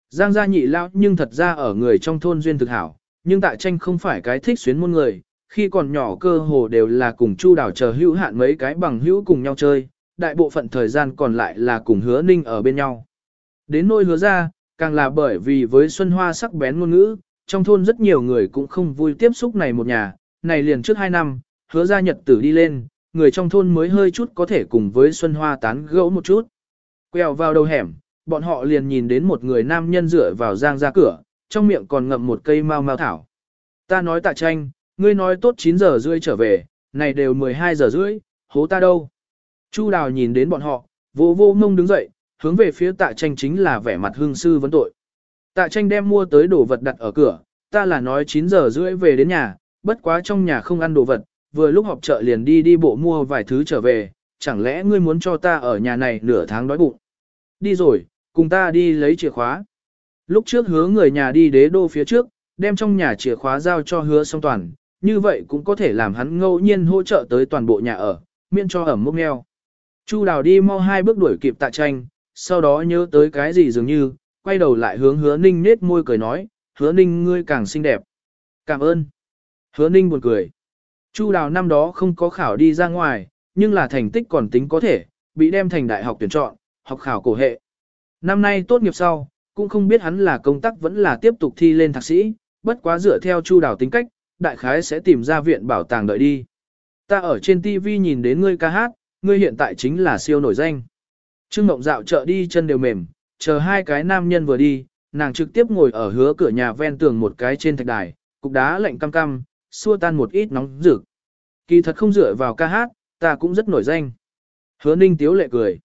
Giang gia nhị lao nhưng thật ra ở người trong thôn duyên thực hảo, nhưng tạ tranh không phải cái thích xuyến môn người, khi còn nhỏ cơ hồ đều là cùng Chu Đảo chờ hữu hạn mấy cái bằng hữu cùng nhau chơi, đại bộ phận thời gian còn lại là cùng hứa ninh ở bên nhau. Đến nôi hứa ra, càng là bởi vì với Xuân Hoa sắc bén ngôn ngữ, trong thôn rất nhiều người cũng không vui tiếp xúc này một nhà, này liền trước 2 năm, hứa ra nhật tử đi lên, người trong thôn mới hơi chút có thể cùng với Xuân Hoa tán gẫu một chút. Quẹo vào đầu hẻm, bọn họ liền nhìn đến một người nam nhân dựa vào giang ra cửa, trong miệng còn ngậm một cây mau mau thảo. Ta nói tạ tranh, ngươi nói tốt 9 giờ rưỡi trở về, này đều 12 giờ rưỡi, hố ta đâu. Chu đào nhìn đến bọn họ, vô vô mông đứng dậy, hướng về phía tạ tranh chính là vẻ mặt hương sư vấn tội. Tạ tranh đem mua tới đồ vật đặt ở cửa, ta là nói 9 giờ rưỡi về đến nhà, bất quá trong nhà không ăn đồ vật, vừa lúc họp chợ liền đi đi bộ mua vài thứ trở về, chẳng lẽ ngươi muốn cho ta ở nhà này nửa tháng đói bụng. Đi rồi, cùng ta đi lấy chìa khóa. Lúc trước hứa người nhà đi đế đô phía trước, đem trong nhà chìa khóa giao cho hứa song toàn, như vậy cũng có thể làm hắn ngẫu nhiên hỗ trợ tới toàn bộ nhà ở, miễn cho ẩm mốc neo. Chu đào đi mau hai bước đuổi kịp tạ tranh, sau đó nhớ tới cái gì dường như, quay đầu lại hướng hứa ninh nết môi cười nói, hứa ninh ngươi càng xinh đẹp. Cảm ơn. Hứa ninh buồn cười. Chu đào năm đó không có khảo đi ra ngoài, nhưng là thành tích còn tính có thể, bị đem thành đại học tuyển chọn, học khảo cổ hệ. Năm nay tốt nghiệp sau, cũng không biết hắn là công tác vẫn là tiếp tục thi lên thạc sĩ, bất quá dựa theo chu đào tính cách, đại khái sẽ tìm ra viện bảo tàng đợi đi. Ta ở trên TV nhìn đến ngươi ca hát, ngươi hiện tại chính là siêu nổi danh. Trương Mộng dạo chợ đi chân đều mềm, chờ hai cái nam nhân vừa đi, nàng trực tiếp ngồi ở hứa cửa nhà ven tường một cái trên thạch đài, cục đá lạnh cam cam, xua tan một ít nóng rực. Kỳ thật không dựa vào ca hát, ta cũng rất nổi danh. Hứa Ninh tiếu lệ cười.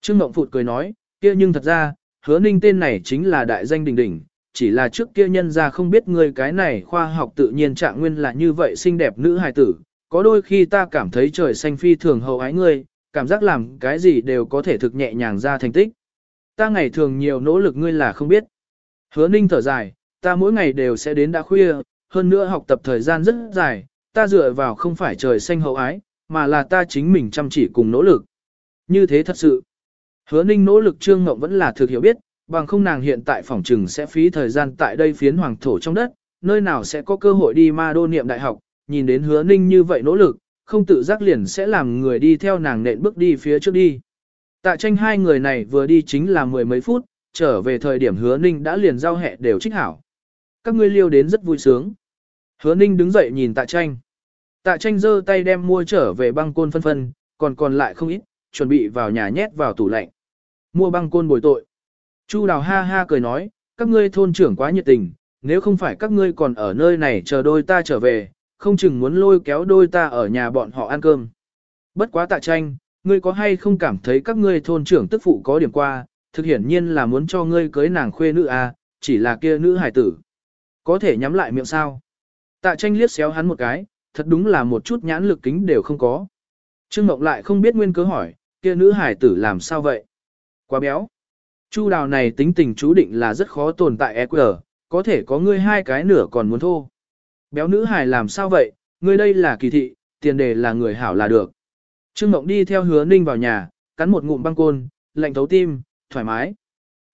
Trương Mộng Phụt cười nói, kia nhưng thật ra, Hứa Ninh tên này chính là đại danh đỉnh đỉnh, chỉ là trước kia nhân ra không biết ngươi cái này khoa học tự nhiên trạng nguyên là như vậy xinh đẹp nữ hài tử, có đôi khi ta cảm thấy trời xanh phi thường hậu ái ngươi, cảm giác làm cái gì đều có thể thực nhẹ nhàng ra thành tích. Ta ngày thường nhiều nỗ lực ngươi là không biết. Hứa ninh thở dài, ta mỗi ngày đều sẽ đến đã khuya, hơn nữa học tập thời gian rất dài, ta dựa vào không phải trời xanh hậu ái, mà là ta chính mình chăm chỉ cùng nỗ lực. Như thế thật sự. Hứa ninh nỗ lực trương ngộng vẫn là thực hiểu biết, bằng không nàng hiện tại phòng trừng sẽ phí thời gian tại đây phiến hoàng thổ trong đất, nơi nào sẽ có cơ hội đi ma đô niệm đại học, nhìn đến hứa ninh như vậy nỗ lực, không tự giác liền sẽ làm người đi theo nàng nện bước đi phía trước đi. Tạ tranh hai người này vừa đi chính là mười mấy phút, trở về thời điểm hứa ninh đã liền giao hẹ đều trích hảo. Các ngươi liêu đến rất vui sướng. Hứa ninh đứng dậy nhìn tạ tranh. Tạ tranh giơ tay đem mua trở về băng côn phân phân, còn còn lại không ít, chuẩn bị vào nhà nhét vào tủ lạnh. Mua băng côn bồi tội. Chu đào ha ha cười nói, các ngươi thôn trưởng quá nhiệt tình, nếu không phải các ngươi còn ở nơi này chờ đôi ta trở về, không chừng muốn lôi kéo đôi ta ở nhà bọn họ ăn cơm. Bất quá tạ tranh, ngươi có hay không cảm thấy các ngươi thôn trưởng tức phụ có điểm qua, thực hiển nhiên là muốn cho ngươi cưới nàng khuê nữ à, chỉ là kia nữ hải tử. Có thể nhắm lại miệng sao? Tạ tranh liếc xéo hắn một cái, thật đúng là một chút nhãn lực kính đều không có. Trương Mộng lại không biết nguyên cớ hỏi, kia nữ hải tử làm sao vậy? Quá béo. Chu đào này tính tình chú định là rất khó tồn tại EQ, có thể có ngươi hai cái nửa còn muốn thô. Béo nữ hài làm sao vậy, ngươi đây là kỳ thị, tiền đề là người hảo là được. Trương Mộng đi theo hứa ninh vào nhà, cắn một ngụm băng côn, lạnh thấu tim, thoải mái.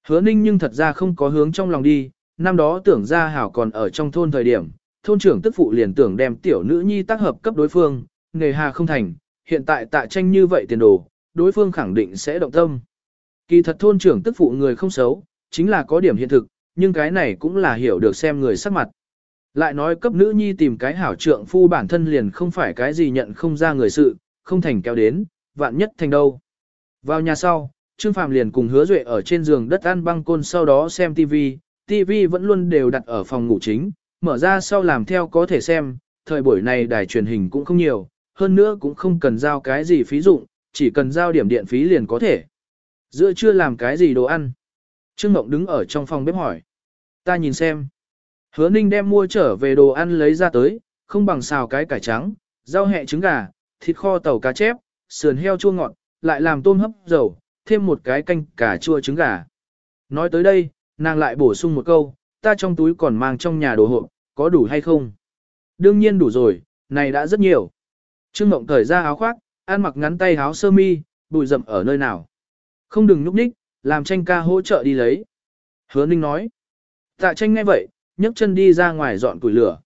Hứa ninh nhưng thật ra không có hướng trong lòng đi, năm đó tưởng ra hảo còn ở trong thôn thời điểm, thôn trưởng tức phụ liền tưởng đem tiểu nữ nhi tác hợp cấp đối phương, nghề hà không thành, hiện tại tạ tranh như vậy tiền đồ, đối phương khẳng định sẽ động tâm. Kỳ thật thôn trưởng tức phụ người không xấu, chính là có điểm hiện thực, nhưng cái này cũng là hiểu được xem người sắc mặt. Lại nói cấp nữ nhi tìm cái hảo trượng phu bản thân liền không phải cái gì nhận không ra người sự, không thành kéo đến, vạn nhất thành đâu. Vào nhà sau, Trương Phạm liền cùng hứa duệ ở trên giường đất ăn băng côn sau đó xem TV, TV vẫn luôn đều đặt ở phòng ngủ chính, mở ra sau làm theo có thể xem, thời buổi này đài truyền hình cũng không nhiều, hơn nữa cũng không cần giao cái gì phí dụng, chỉ cần giao điểm điện phí liền có thể. Giữa chưa làm cái gì đồ ăn. Trương Mộng đứng ở trong phòng bếp hỏi. Ta nhìn xem. Hứa Ninh đem mua trở về đồ ăn lấy ra tới, không bằng xào cái cải trắng, rau hẹ trứng gà, thịt kho tàu cá chép, sườn heo chua ngọt, lại làm tôm hấp dầu, thêm một cái canh cà chua trứng gà. Nói tới đây, nàng lại bổ sung một câu, ta trong túi còn mang trong nhà đồ hộp, có đủ hay không? Đương nhiên đủ rồi, này đã rất nhiều. Trương Mộng cởi ra áo khoác, ăn mặc ngắn tay áo sơ mi, bụi rậm ở nơi nào. Không đừng núp ních, làm tranh ca hỗ trợ đi lấy. Hứa Ninh nói. Tạ tranh ngay vậy, nhấc chân đi ra ngoài dọn củi lửa.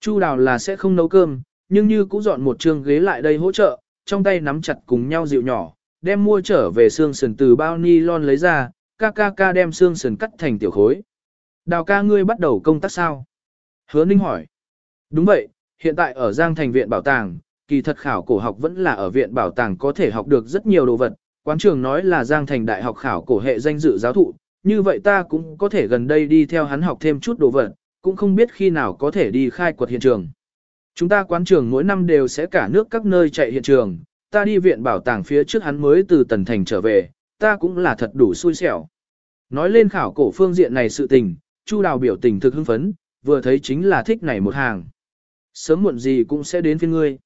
Chu đào là sẽ không nấu cơm, nhưng như cũng dọn một trường ghế lại đây hỗ trợ, trong tay nắm chặt cùng nhau dịu nhỏ, đem mua trở về xương sườn từ bao ni lon lấy ra, ca ca ca đem xương sườn cắt thành tiểu khối. Đào ca ngươi bắt đầu công tác sao? Hứa Ninh hỏi. Đúng vậy, hiện tại ở Giang Thành Viện Bảo tàng, kỳ thật khảo cổ học vẫn là ở Viện Bảo tàng có thể học được rất nhiều đồ vật. Quán trường nói là Giang Thành Đại học khảo cổ hệ danh dự giáo thụ, như vậy ta cũng có thể gần đây đi theo hắn học thêm chút đồ vật, cũng không biết khi nào có thể đi khai quật hiện trường. Chúng ta quán trường mỗi năm đều sẽ cả nước các nơi chạy hiện trường, ta đi viện bảo tàng phía trước hắn mới từ Tần Thành trở về, ta cũng là thật đủ xui xẻo. Nói lên khảo cổ phương diện này sự tình, Chu Đào biểu tình thực hưng phấn, vừa thấy chính là thích này một hàng. Sớm muộn gì cũng sẽ đến phiên ngươi.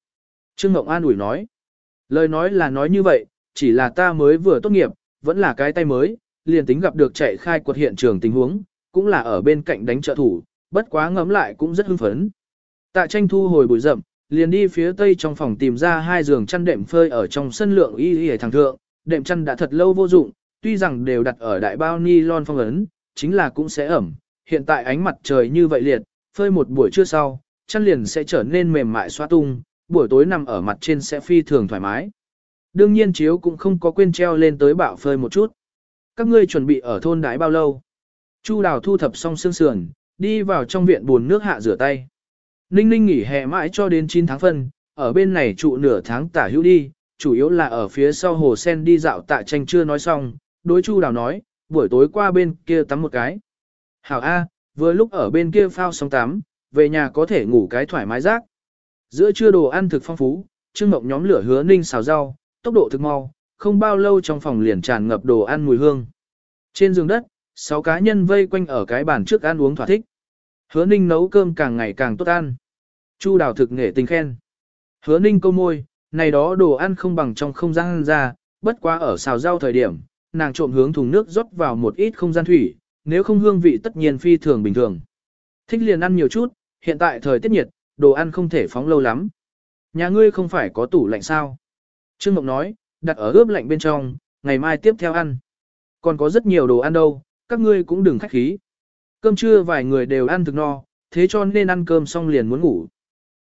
Trương ngọc An ủi nói. Lời nói là nói như vậy, chỉ là ta mới vừa tốt nghiệp, vẫn là cái tay mới, liền tính gặp được chạy khai quật hiện trường tình huống, cũng là ở bên cạnh đánh trợ thủ, bất quá ngấm lại cũng rất hưng phấn. Tạ tranh thu hồi bụi rậm, liền đi phía tây trong phòng tìm ra hai giường chăn đệm phơi ở trong sân lượng y y thằng thượng, đệm chăn đã thật lâu vô dụng, tuy rằng đều đặt ở đại bao ni lon phong ấn, chính là cũng sẽ ẩm, hiện tại ánh mặt trời như vậy liệt, phơi một buổi trưa sau, chăn liền sẽ trở nên mềm mại xoa tung, buổi tối nằm ở mặt trên sẽ phi thường thoải mái. Đương nhiên chiếu cũng không có quên treo lên tới bạo phơi một chút. Các ngươi chuẩn bị ở thôn đái bao lâu? Chu đào thu thập xong xương sườn, đi vào trong viện buồn nước hạ rửa tay. Ninh ninh nghỉ hè mãi cho đến 9 tháng phân, ở bên này trụ nửa tháng tả hữu đi, chủ yếu là ở phía sau hồ sen đi dạo tạ tranh chưa nói xong, đối chu đào nói, buổi tối qua bên kia tắm một cái. Hảo A, vừa lúc ở bên kia phao xong tắm, về nhà có thể ngủ cái thoải mái rác. Giữa trưa đồ ăn thực phong phú, trưng mộng nhóm lửa hứa ninh xào rau, tốc độ thực mau, không bao lâu trong phòng liền tràn ngập đồ ăn mùi hương. Trên giường đất, sáu cá nhân vây quanh ở cái bàn trước ăn uống thỏa thích. Hứa ninh nấu cơm càng ngày càng tốt ăn. Chu đào thực nghệ tình khen. Hứa ninh câu môi, này đó đồ ăn không bằng trong không gian ra, bất quá ở xào rau thời điểm, nàng trộm hướng thùng nước rót vào một ít không gian thủy, nếu không hương vị tất nhiên phi thường bình thường. Thích liền ăn nhiều chút, hiện tại thời tiết nhiệt, đồ ăn không thể phóng lâu lắm. Nhà ngươi không phải có tủ lạnh sao? Trương Mộng nói, đặt ở ướp lạnh bên trong, ngày mai tiếp theo ăn. Còn có rất nhiều đồ ăn đâu, các ngươi cũng đừng khách khí. Cơm trưa vài người đều ăn thực no, thế cho nên ăn cơm xong liền muốn ngủ.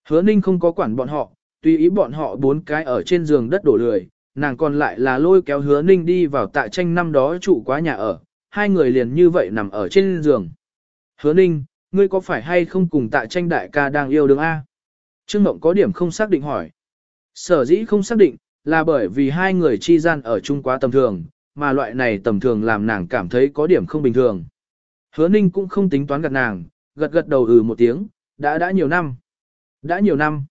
Hứa ninh không có quản bọn họ, tùy ý bọn họ bốn cái ở trên giường đất đổ lười, nàng còn lại là lôi kéo hứa ninh đi vào tạ tranh năm đó trụ quá nhà ở, hai người liền như vậy nằm ở trên giường. Hứa ninh, ngươi có phải hay không cùng tạ tranh đại ca đang yêu đương A? Trương Mộng có điểm không xác định hỏi. Sở dĩ không xác định, là bởi vì hai người chi gian ở chung quá tầm thường, mà loại này tầm thường làm nàng cảm thấy có điểm không bình thường. Hứa ninh cũng không tính toán gật nàng, gật gật đầu ừ một tiếng, đã đã nhiều năm. Đã nhiều năm.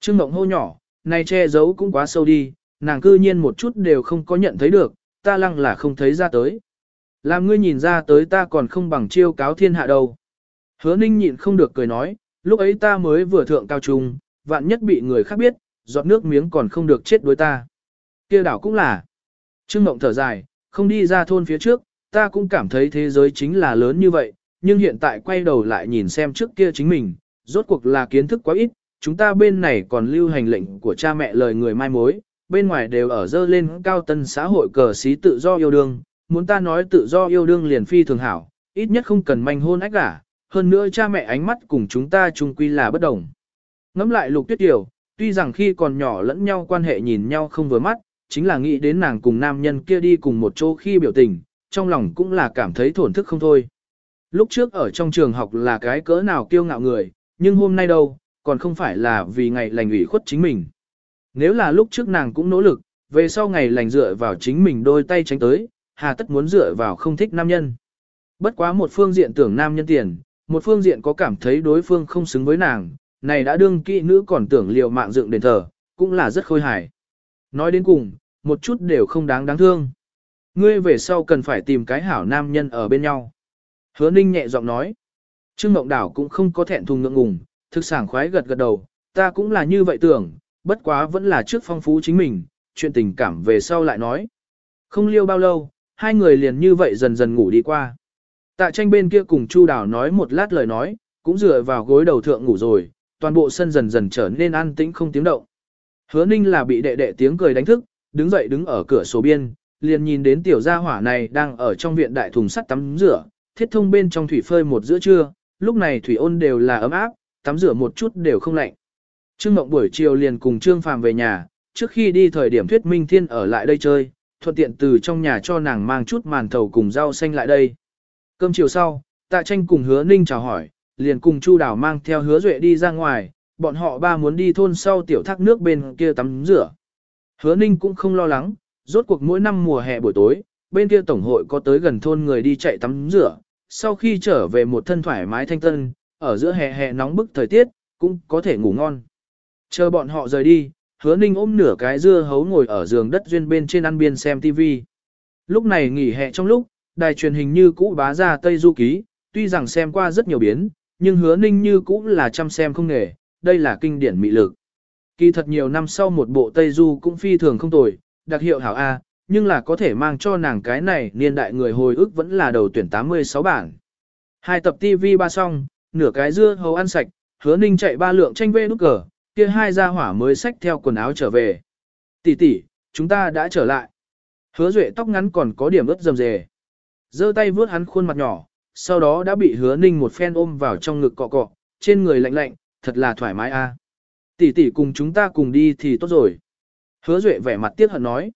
Trương Mộng hô nhỏ, này che giấu cũng quá sâu đi, nàng cư nhiên một chút đều không có nhận thấy được, ta lăng là không thấy ra tới. Làm ngươi nhìn ra tới ta còn không bằng chiêu cáo thiên hạ đâu. Hứa ninh nhịn không được cười nói, lúc ấy ta mới vừa thượng cao trung, vạn nhất bị người khác biết, giọt nước miếng còn không được chết đối ta. kia đảo cũng là. Trương Mộng thở dài, không đi ra thôn phía trước, ta cũng cảm thấy thế giới chính là lớn như vậy, nhưng hiện tại quay đầu lại nhìn xem trước kia chính mình, rốt cuộc là kiến thức quá ít, chúng ta bên này còn lưu hành lệnh của cha mẹ lời người mai mối, bên ngoài đều ở dơ lên cao tân xã hội cờ xí tự do yêu đương, muốn ta nói tự do yêu đương liền phi thường hảo, ít nhất không cần manh hôn ách cả hơn nữa cha mẹ ánh mắt cùng chúng ta chung quy là bất đồng. Ngắm lại lục tuyết tiểu, tuy rằng khi còn nhỏ lẫn nhau quan hệ nhìn nhau không vừa mắt, chính là nghĩ đến nàng cùng nam nhân kia đi cùng một chỗ khi biểu tình, trong lòng cũng là cảm thấy thổn thức không thôi. Lúc trước ở trong trường học là cái cỡ nào kiêu ngạo người, nhưng hôm nay đâu, còn không phải là vì ngày lành ủy khuất chính mình. Nếu là lúc trước nàng cũng nỗ lực, về sau ngày lành dựa vào chính mình đôi tay tránh tới, hà tất muốn dựa vào không thích nam nhân. Bất quá một phương diện tưởng nam nhân tiền, một phương diện có cảm thấy đối phương không xứng với nàng, này đã đương kỹ nữ còn tưởng liều mạng dựng đền thờ, cũng là rất khôi hài. Nói đến cùng, một chút đều không đáng đáng thương. Ngươi về sau cần phải tìm cái hảo nam nhân ở bên nhau. Hứa ninh nhẹ giọng nói. Trương Mộng Đảo cũng không có thẹn thùng ngượng ngùng, thực sảng khoái gật gật đầu, ta cũng là như vậy tưởng, bất quá vẫn là trước phong phú chính mình, chuyện tình cảm về sau lại nói. Không liêu bao lâu, hai người liền như vậy dần dần ngủ đi qua. Tạ tranh bên kia cùng Chu Đảo nói một lát lời nói, cũng dựa vào gối đầu thượng ngủ rồi, toàn bộ sân dần dần trở nên an tĩnh không tiếng động. Hứa ninh là bị đệ đệ tiếng cười đánh thức, đứng dậy đứng ở cửa sổ biên, liền nhìn đến tiểu gia hỏa này đang ở trong viện đại thùng sắt tắm rửa, thiết thông bên trong thủy phơi một giữa trưa, lúc này thủy ôn đều là ấm áp, tắm rửa một chút đều không lạnh. Trương Mộng buổi chiều liền cùng Trương Phàm về nhà, trước khi đi thời điểm Thuyết Minh Thiên ở lại đây chơi, thuận tiện từ trong nhà cho nàng mang chút màn thầu cùng rau xanh lại đây. Cơm chiều sau, Tạ Tranh cùng Hứa Ninh chào hỏi, liền cùng Chu Đào mang theo Hứa Duệ đi ra ngoài, bọn họ ba muốn đi thôn sau tiểu thác nước bên kia tắm rửa. Hứa Ninh cũng không lo lắng, rốt cuộc mỗi năm mùa hè buổi tối, bên kia tổng hội có tới gần thôn người đi chạy tắm rửa, sau khi trở về một thân thoải mái thanh tân, ở giữa hè hè nóng bức thời tiết, cũng có thể ngủ ngon. Chờ bọn họ rời đi, hứa ninh ôm nửa cái dưa hấu ngồi ở giường đất duyên bên trên ăn biên xem TV. Lúc này nghỉ hè trong lúc, đài truyền hình như cũ bá ra Tây Du Ký, tuy rằng xem qua rất nhiều biến, nhưng hứa ninh như cũng là chăm xem không nghề, đây là kinh điển mị lực. Kỳ thật nhiều năm sau một bộ Tây Du cũng phi thường không tồi, đặc hiệu hảo A, nhưng là có thể mang cho nàng cái này niên đại người hồi ức vẫn là đầu tuyển 86 bản. Hai tập TV ba xong, nửa cái dưa hấu ăn sạch, hứa ninh chạy ba lượng tranh vê nút cờ, kia hai gia hỏa mới xách theo quần áo trở về. Tỷ tỷ, chúng ta đã trở lại. Hứa duệ tóc ngắn còn có điểm ướt dầm dề. giơ tay vướt hắn khuôn mặt nhỏ, sau đó đã bị hứa ninh một phen ôm vào trong ngực cọ cọ, trên người lạnh lạnh, thật là thoải mái a. Tỷ tỷ cùng chúng ta cùng đi thì tốt rồi. Hứa duệ vẻ mặt tiếc hận nói.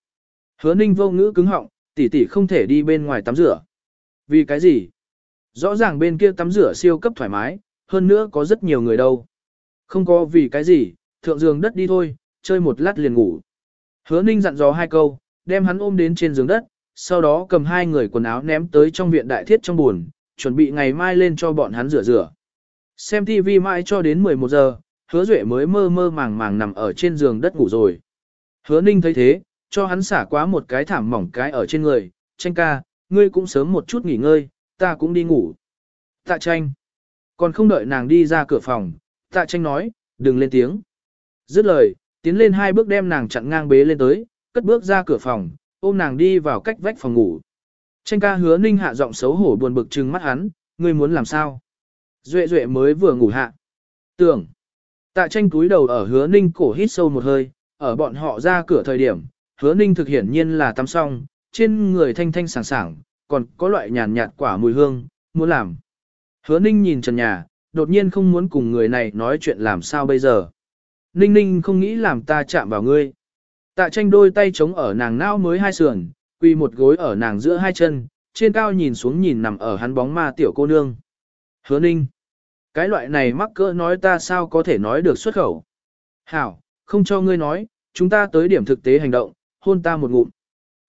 Hứa ninh vô ngữ cứng họng, tỷ tỷ không thể đi bên ngoài tắm rửa. Vì cái gì? Rõ ràng bên kia tắm rửa siêu cấp thoải mái, hơn nữa có rất nhiều người đâu. Không có vì cái gì, thượng giường đất đi thôi, chơi một lát liền ngủ. Hứa ninh dặn dò hai câu, đem hắn ôm đến trên giường đất, sau đó cầm hai người quần áo ném tới trong viện đại thiết trong buồn, chuẩn bị ngày mai lên cho bọn hắn rửa rửa. Xem TV mãi cho đến 11 giờ, hứa duệ mới mơ mơ màng màng nằm ở trên giường đất ngủ rồi. Hứa ninh thấy thế, cho hắn xả quá một cái thảm mỏng cái ở trên người, tranh ca, ngươi cũng sớm một chút nghỉ ngơi, ta cũng đi ngủ. Tạ tranh. Còn không đợi nàng đi ra cửa phòng, tạ tranh nói, đừng lên tiếng. Dứt lời, tiến lên hai bước đem nàng chặn ngang bế lên tới, cất bước ra cửa phòng, ôm nàng đi vào cách vách phòng ngủ. Tranh ca hứa ninh hạ giọng xấu hổ buồn bực trừng mắt hắn, ngươi muốn làm sao? Duệ duệ mới vừa ngủ hạ. Tưởng. Tạ tranh cúi đầu ở hứa ninh cổ hít sâu một hơi, ở bọn họ ra cửa thời điểm, hứa ninh thực hiển nhiên là tắm xong, trên người thanh thanh sảng sảng, còn có loại nhàn nhạt quả mùi hương, muốn làm. Hứa ninh nhìn trần nhà, đột nhiên không muốn cùng người này nói chuyện làm sao bây giờ. Ninh ninh không nghĩ làm ta chạm vào ngươi. Tạ tranh đôi tay chống ở nàng não mới hai sườn, quy một gối ở nàng giữa hai chân, trên cao nhìn xuống nhìn nằm ở hắn bóng ma tiểu cô nương. Hứa ninh. Cái loại này mắc cỡ nói ta sao có thể nói được xuất khẩu. Hảo, không cho ngươi nói, chúng ta tới điểm thực tế hành động, hôn ta một ngụm.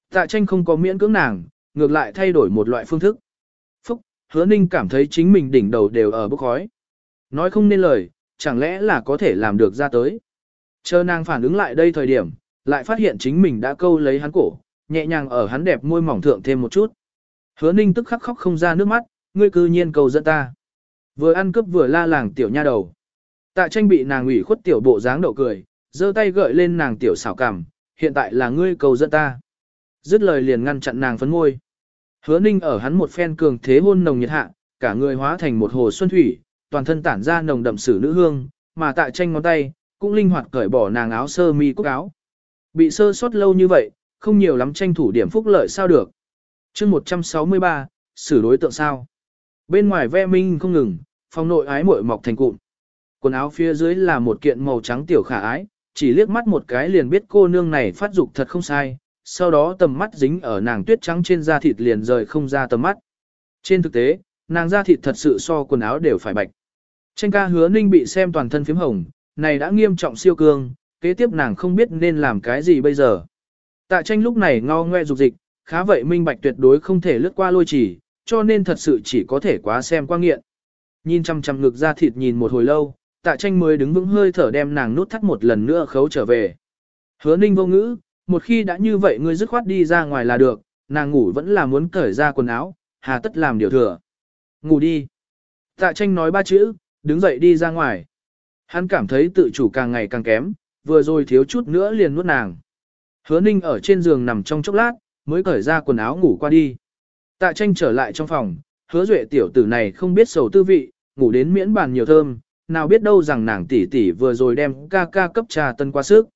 Tạ tranh không có miễn cưỡng nàng, ngược lại thay đổi một loại phương thức. Phúc, hứa ninh cảm thấy chính mình đỉnh đầu đều ở bốc khói. Nói không nên lời, chẳng lẽ là có thể làm được ra tới. Chờ nàng phản ứng lại đây thời điểm, lại phát hiện chính mình đã câu lấy hắn cổ, nhẹ nhàng ở hắn đẹp môi mỏng thượng thêm một chút. Hứa ninh tức khắc khóc không ra nước mắt, ngươi cư nhiên cầu dẫn ta. Vừa ăn cướp vừa la làng tiểu nha đầu. Tạ tranh bị nàng ủy khuất tiểu bộ dáng đậu cười, giơ tay gợi lên nàng tiểu xảo cảm hiện tại là ngươi cầu dẫn ta. Dứt lời liền ngăn chặn nàng phấn ngôi. Hứa ninh ở hắn một phen cường thế hôn nồng nhiệt hạ, cả người hóa thành một hồ xuân thủy, toàn thân tản ra nồng đậm sử nữ hương, mà Tạ tranh ngón tay, cũng linh hoạt cởi bỏ nàng áo sơ mi cúc áo. Bị sơ sót lâu như vậy, không nhiều lắm tranh thủ điểm phúc lợi sao được. chương 163, xử đối tượng sao. Bên ngoài ve minh không ngừng, phòng nội ái muội mọc thành cụm. Quần áo phía dưới là một kiện màu trắng tiểu khả ái, chỉ liếc mắt một cái liền biết cô nương này phát dục thật không sai, sau đó tầm mắt dính ở nàng tuyết trắng trên da thịt liền rời không ra tầm mắt. Trên thực tế, nàng da thịt thật sự so quần áo đều phải bạch. Tranh ca hứa ninh bị xem toàn thân phím hồng, này đã nghiêm trọng siêu cương, kế tiếp nàng không biết nên làm cái gì bây giờ. Tạ tranh lúc này ngao ngoe dục dịch, khá vậy minh bạch tuyệt đối không thể lướt qua lôi chỉ, cho nên thật sự chỉ có thể quá xem qua nghiện. Nhìn chăm chăm ngực ra thịt nhìn một hồi lâu, tạ tranh mới đứng vững hơi thở đem nàng nút thắt một lần nữa khấu trở về. Hứa ninh vô ngữ, một khi đã như vậy ngươi dứt khoát đi ra ngoài là được, nàng ngủ vẫn là muốn cởi ra quần áo, hà tất làm điều thừa. Ngủ đi. Tạ tranh nói ba chữ, đứng dậy đi ra ngoài. Hắn cảm thấy tự chủ càng ngày càng kém, vừa rồi thiếu chút nữa liền nuốt nàng. Hứa ninh ở trên giường nằm trong chốc lát, mới cởi ra quần áo ngủ qua đi. Tạ tranh trở lại trong phòng, hứa duệ tiểu tử này không biết sầu tư vị, ngủ đến miễn bàn nhiều thơm, nào biết đâu rằng nàng tỷ tỷ vừa rồi đem ca ca cấp trà tân qua sức.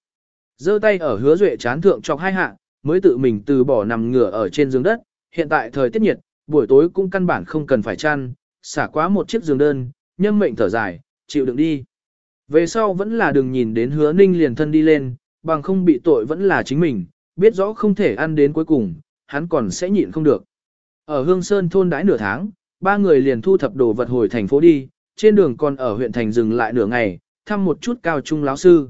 giơ tay ở hứa duệ chán thượng chọc hai hạ, mới tự mình từ bỏ nằm ngửa ở trên giường đất, hiện tại thời tiết nhiệt, buổi tối cũng căn bản không cần phải chăn, xả quá một chiếc giường đơn, nhâm mệnh thở dài, chịu đựng đi. Về sau vẫn là đừng nhìn đến hứa ninh liền thân đi lên, bằng không bị tội vẫn là chính mình, biết rõ không thể ăn đến cuối cùng, hắn còn sẽ nhịn không được. Ở Hương Sơn thôn đãi nửa tháng, ba người liền thu thập đồ vật hồi thành phố đi, trên đường còn ở huyện thành dừng lại nửa ngày, thăm một chút cao trung lão sư.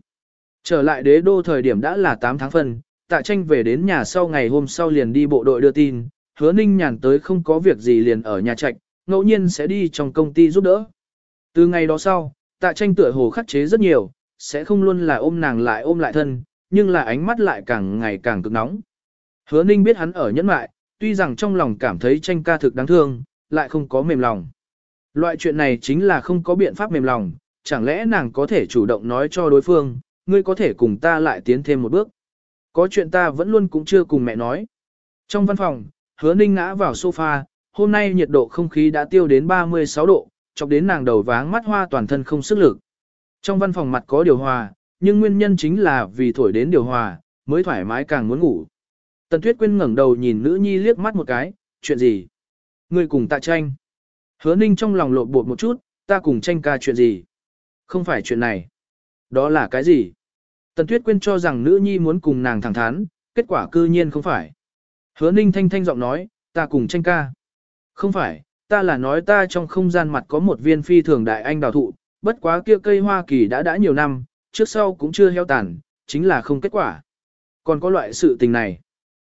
Trở lại đế đô thời điểm đã là 8 tháng phân, tạ tranh về đến nhà sau ngày hôm sau liền đi bộ đội đưa tin, hứa ninh nhàn tới không có việc gì liền ở nhà trạch, ngẫu nhiên sẽ đi trong công ty giúp đỡ. Từ ngày đó sau, tạ tranh tựa hồ khắc chế rất nhiều, sẽ không luôn là ôm nàng lại ôm lại thân, nhưng là ánh mắt lại càng ngày càng cực nóng. Hứa ninh biết hắn ở nhẫn mại, tuy rằng trong lòng cảm thấy tranh ca thực đáng thương, lại không có mềm lòng. Loại chuyện này chính là không có biện pháp mềm lòng, chẳng lẽ nàng có thể chủ động nói cho đối phương, ngươi có thể cùng ta lại tiến thêm một bước. Có chuyện ta vẫn luôn cũng chưa cùng mẹ nói. Trong văn phòng, hứa ninh ngã vào sofa, hôm nay nhiệt độ không khí đã tiêu đến 36 độ, chọc đến nàng đầu váng mắt hoa toàn thân không sức lực. Trong văn phòng mặt có điều hòa, nhưng nguyên nhân chính là vì thổi đến điều hòa, mới thoải mái càng muốn ngủ. Tần Tuyết Quyên ngẩng đầu nhìn nữ nhi liếc mắt một cái, chuyện gì? Ngươi cùng tạ tranh. Hứa ninh trong lòng lộn bột một chút, ta cùng tranh ca chuyện gì? Không phải chuyện này. Đó là cái gì? Tần Tuyết Quyên cho rằng nữ nhi muốn cùng nàng thẳng thắn, kết quả cư nhiên không phải. Hứa ninh thanh thanh giọng nói, ta cùng tranh ca. Không phải, ta là nói ta trong không gian mặt có một viên phi thường đại anh đào thụ, bất quá kia cây Hoa Kỳ đã đã nhiều năm, trước sau cũng chưa heo tàn, chính là không kết quả. Còn có loại sự tình này.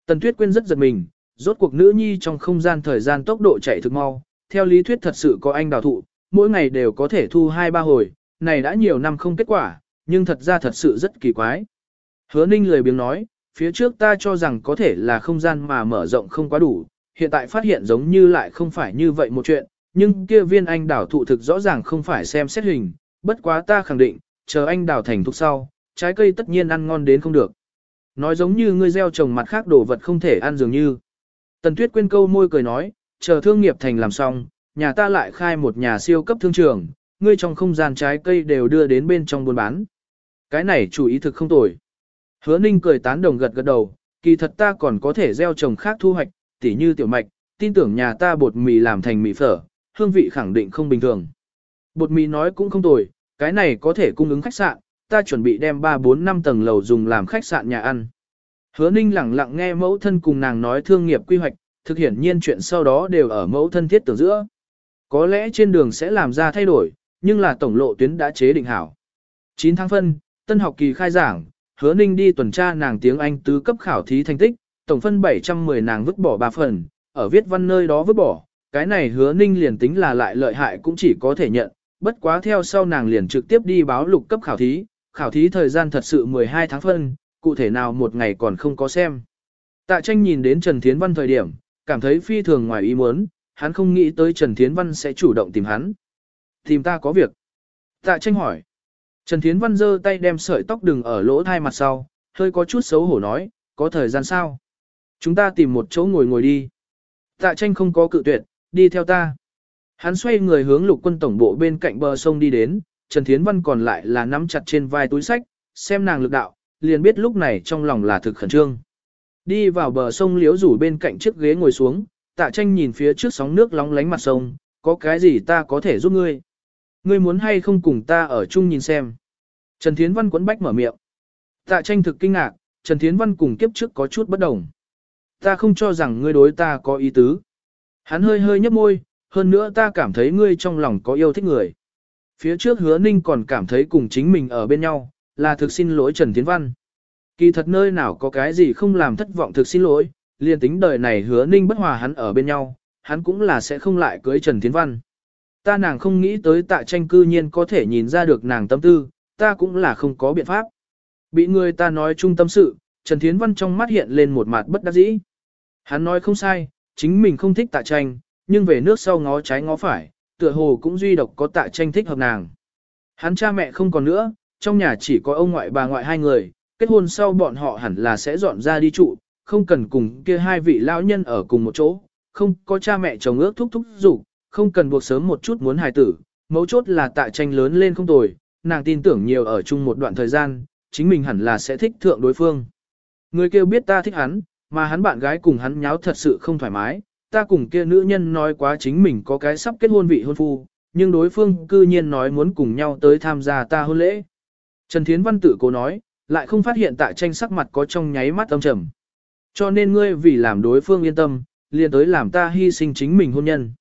Tần Tuyết Quyên rất giật mình, rốt cuộc nữ nhi trong không gian thời gian tốc độ chạy thực mau, theo lý thuyết thật sự có anh đào thụ, mỗi ngày đều có thể thu hai ba hồi, này đã nhiều năm không kết quả, nhưng thật ra thật sự rất kỳ quái. Hứa Ninh lười biếng nói, phía trước ta cho rằng có thể là không gian mà mở rộng không quá đủ, hiện tại phát hiện giống như lại không phải như vậy một chuyện, nhưng kia viên anh đào thụ thực rõ ràng không phải xem xét hình, bất quá ta khẳng định, chờ anh đào thành thục sau, trái cây tất nhiên ăn ngon đến không được. Nói giống như ngươi gieo trồng mặt khác đồ vật không thể ăn dường như. Tần Tuyết quên câu môi cười nói, chờ thương nghiệp thành làm xong, nhà ta lại khai một nhà siêu cấp thương trường, ngươi trong không gian trái cây đều đưa đến bên trong buôn bán. Cái này chủ ý thực không tồi. Hứa Ninh cười tán đồng gật gật đầu, kỳ thật ta còn có thể gieo trồng khác thu hoạch, tỉ như tiểu mạch, tin tưởng nhà ta bột mì làm thành mì phở, hương vị khẳng định không bình thường. Bột mì nói cũng không tồi, cái này có thể cung ứng khách sạn, ta chuẩn bị đem 3-4 năm tầng lầu dùng làm khách sạn nhà ăn. Hứa Ninh lặng lặng nghe mẫu thân cùng nàng nói thương nghiệp quy hoạch, thực hiện nhiên chuyện sau đó đều ở mẫu thân thiết tưởng giữa. Có lẽ trên đường sẽ làm ra thay đổi, nhưng là tổng lộ tuyến đã chế định hảo. 9 tháng phân, tân học kỳ khai giảng, hứa ninh đi tuần tra nàng tiếng Anh tứ cấp khảo thí thành tích, tổng phân 710 nàng vứt bỏ 3 phần, ở viết văn nơi đó vứt bỏ, cái này hứa ninh liền tính là lại lợi hại cũng chỉ có thể nhận, bất quá theo sau nàng liền trực tiếp đi báo lục cấp khảo thí, khảo thí thời gian thật sự 12 tháng phân, cụ thể nào một ngày còn không có xem. Tạ tranh nhìn đến Trần Thiến Văn thời điểm, cảm thấy phi thường ngoài ý muốn, hắn không nghĩ tới Trần Thiến Văn sẽ chủ động tìm hắn. Tìm ta có việc. Tạ tranh hỏi. Trần Thiến Văn giơ tay đem sợi tóc đừng ở lỗ thai mặt sau, hơi có chút xấu hổ nói, có thời gian sao? Chúng ta tìm một chỗ ngồi ngồi đi. Tạ tranh không có cự tuyệt, đi theo ta. Hắn xoay người hướng lục quân tổng bộ bên cạnh bờ sông đi đến, Trần Thiến Văn còn lại là nắm chặt trên vai túi sách, xem nàng lực đạo, liền biết lúc này trong lòng là thực khẩn trương. Đi vào bờ sông liếu rủ bên cạnh chiếc ghế ngồi xuống, tạ tranh nhìn phía trước sóng nước lóng lánh mặt sông, có cái gì ta có thể giúp ngươi? Ngươi muốn hay không cùng ta ở chung nhìn xem? Trần Thiến Văn quấn bách mở miệng. Tạ tranh thực kinh ngạc, Trần Thiến Văn cùng kiếp trước có chút bất đồng. Ta không cho rằng ngươi đối ta có ý tứ. Hắn hơi hơi nhấp môi, hơn nữa ta cảm thấy ngươi trong lòng có yêu thích người. Phía trước hứa ninh còn cảm thấy cùng chính mình ở bên nhau, là thực xin lỗi Trần Thiến Văn. Kỳ thật nơi nào có cái gì không làm thất vọng thực xin lỗi, liền tính đời này hứa ninh bất hòa hắn ở bên nhau, hắn cũng là sẽ không lại cưới Trần Thiến Văn. Ta nàng không nghĩ tới tạ tranh cư nhiên có thể nhìn ra được nàng tâm tư, ta cũng là không có biện pháp. Bị người ta nói chung tâm sự, Trần Thiến Văn trong mắt hiện lên một mặt bất đắc dĩ. Hắn nói không sai, chính mình không thích tạ tranh, nhưng về nước sau ngó trái ngó phải, tựa hồ cũng duy độc có tạ tranh thích hợp nàng. Hắn cha mẹ không còn nữa, trong nhà chỉ có ông ngoại bà ngoại hai người, kết hôn sau bọn họ hẳn là sẽ dọn ra đi trụ, không cần cùng kia hai vị lão nhân ở cùng một chỗ, không có cha mẹ chồng ước thúc thúc rủ, không cần buộc sớm một chút muốn hài tử, mấu chốt là tạ tranh lớn lên không tồi, nàng tin tưởng nhiều ở chung một đoạn thời gian, chính mình hẳn là sẽ thích thượng đối phương. Người kêu biết ta thích hắn, mà hắn bạn gái cùng hắn nháo thật sự không thoải mái, ta cùng kia nữ nhân nói quá chính mình có cái sắp kết hôn vị hôn phu, nhưng đối phương cư nhiên nói muốn cùng nhau tới tham gia ta hôn lễ. Trần Thiến Văn tự cố nói, lại không phát hiện tạ tranh sắc mặt có trong nháy mắt âm trầm. Cho nên ngươi vì làm đối phương yên tâm, liền tới làm ta hy sinh chính mình hôn nhân.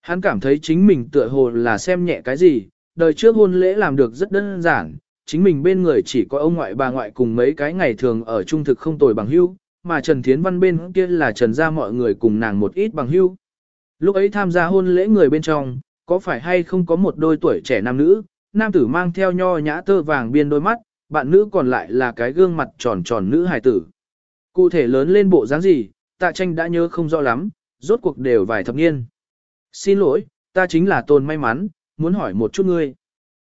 Hắn cảm thấy chính mình tựa hồ là xem nhẹ cái gì, đời trước hôn lễ làm được rất đơn giản, chính mình bên người chỉ có ông ngoại bà ngoại cùng mấy cái ngày thường ở trung thực không tồi bằng hữu, mà Trần Thiến Văn bên kia là Trần gia mọi người cùng nàng một ít bằng hữu. Lúc ấy tham gia hôn lễ người bên trong, có phải hay không có một đôi tuổi trẻ nam nữ, nam tử mang theo nho nhã tơ vàng biên đôi mắt, bạn nữ còn lại là cái gương mặt tròn tròn nữ hài tử. Cụ thể lớn lên bộ dáng gì, tạ tranh đã nhớ không rõ lắm, rốt cuộc đều vài thập niên. Xin lỗi, ta chính là tôn may mắn, muốn hỏi một chút ngươi.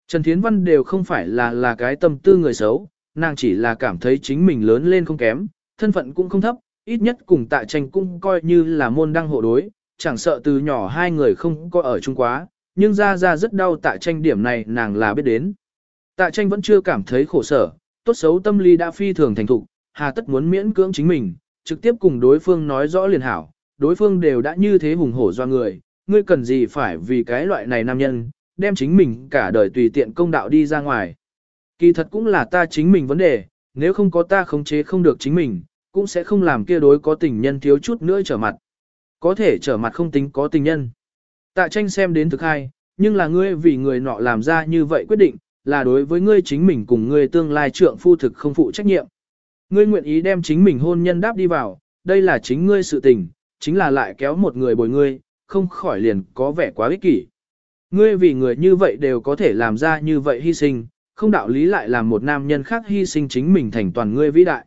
Trần Thiến Văn đều không phải là là cái tâm tư người xấu, nàng chỉ là cảm thấy chính mình lớn lên không kém, thân phận cũng không thấp, ít nhất cùng tạ tranh cũng coi như là môn đăng hộ đối, chẳng sợ từ nhỏ hai người không có ở chung quá, nhưng ra ra rất đau tạ tranh điểm này nàng là biết đến. Tạ tranh vẫn chưa cảm thấy khổ sở, tốt xấu tâm lý đã phi thường thành thục, hà tất muốn miễn cưỡng chính mình, trực tiếp cùng đối phương nói rõ liền hảo, đối phương đều đã như thế hùng hổ do người, ngươi cần gì phải vì cái loại này nam nhân, đem chính mình cả đời tùy tiện công đạo đi ra ngoài. Kỳ thật cũng là ta chính mình vấn đề, nếu không có ta khống chế không được chính mình, cũng sẽ không làm kia đối có tình nhân thiếu chút nữa trở mặt. Có thể trở mặt không tính có tình nhân. Tạ tranh xem đến thực hai, nhưng là ngươi vì người nọ làm ra như vậy quyết định, là đối với ngươi chính mình cùng ngươi tương lai trượng phu thực không phụ trách nhiệm. Ngươi nguyện ý đem chính mình hôn nhân đáp đi vào, đây là chính ngươi sự tình, chính là lại kéo một người bồi ngươi, không khỏi liền có vẻ quá ích kỷ. Ngươi vì người như vậy đều có thể làm ra như vậy hy sinh, không đạo lý lại làm một nam nhân khác hy sinh chính mình thành toàn ngươi vĩ đại.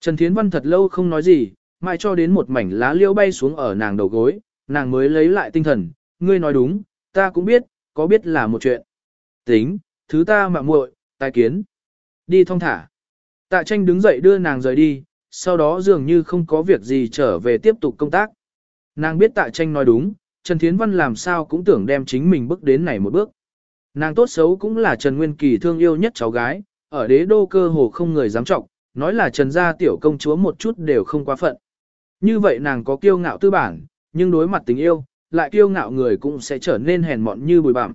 Trần Thiến Văn thật lâu không nói gì, mãi cho đến một mảnh lá liễu bay xuống ở nàng đầu gối, nàng mới lấy lại tinh thần, ngươi nói đúng, ta cũng biết, có biết là một chuyện. Tính, thứ ta mạng muội, tài kiến. Đi thong thả. Tạ tranh đứng dậy đưa nàng rời đi, sau đó dường như không có việc gì trở về tiếp tục công tác. Nàng biết tạ tranh nói đúng, Trần Thiến Văn làm sao cũng tưởng đem chính mình bước đến này một bước. Nàng tốt xấu cũng là Trần Nguyên Kỳ thương yêu nhất cháu gái, ở đế đô cơ hồ không người dám trọng, nói là Trần gia tiểu công chúa một chút đều không quá phận. Như vậy nàng có kiêu ngạo tư bản, nhưng đối mặt tình yêu, lại kiêu ngạo người cũng sẽ trở nên hèn mọn như bùi bặm.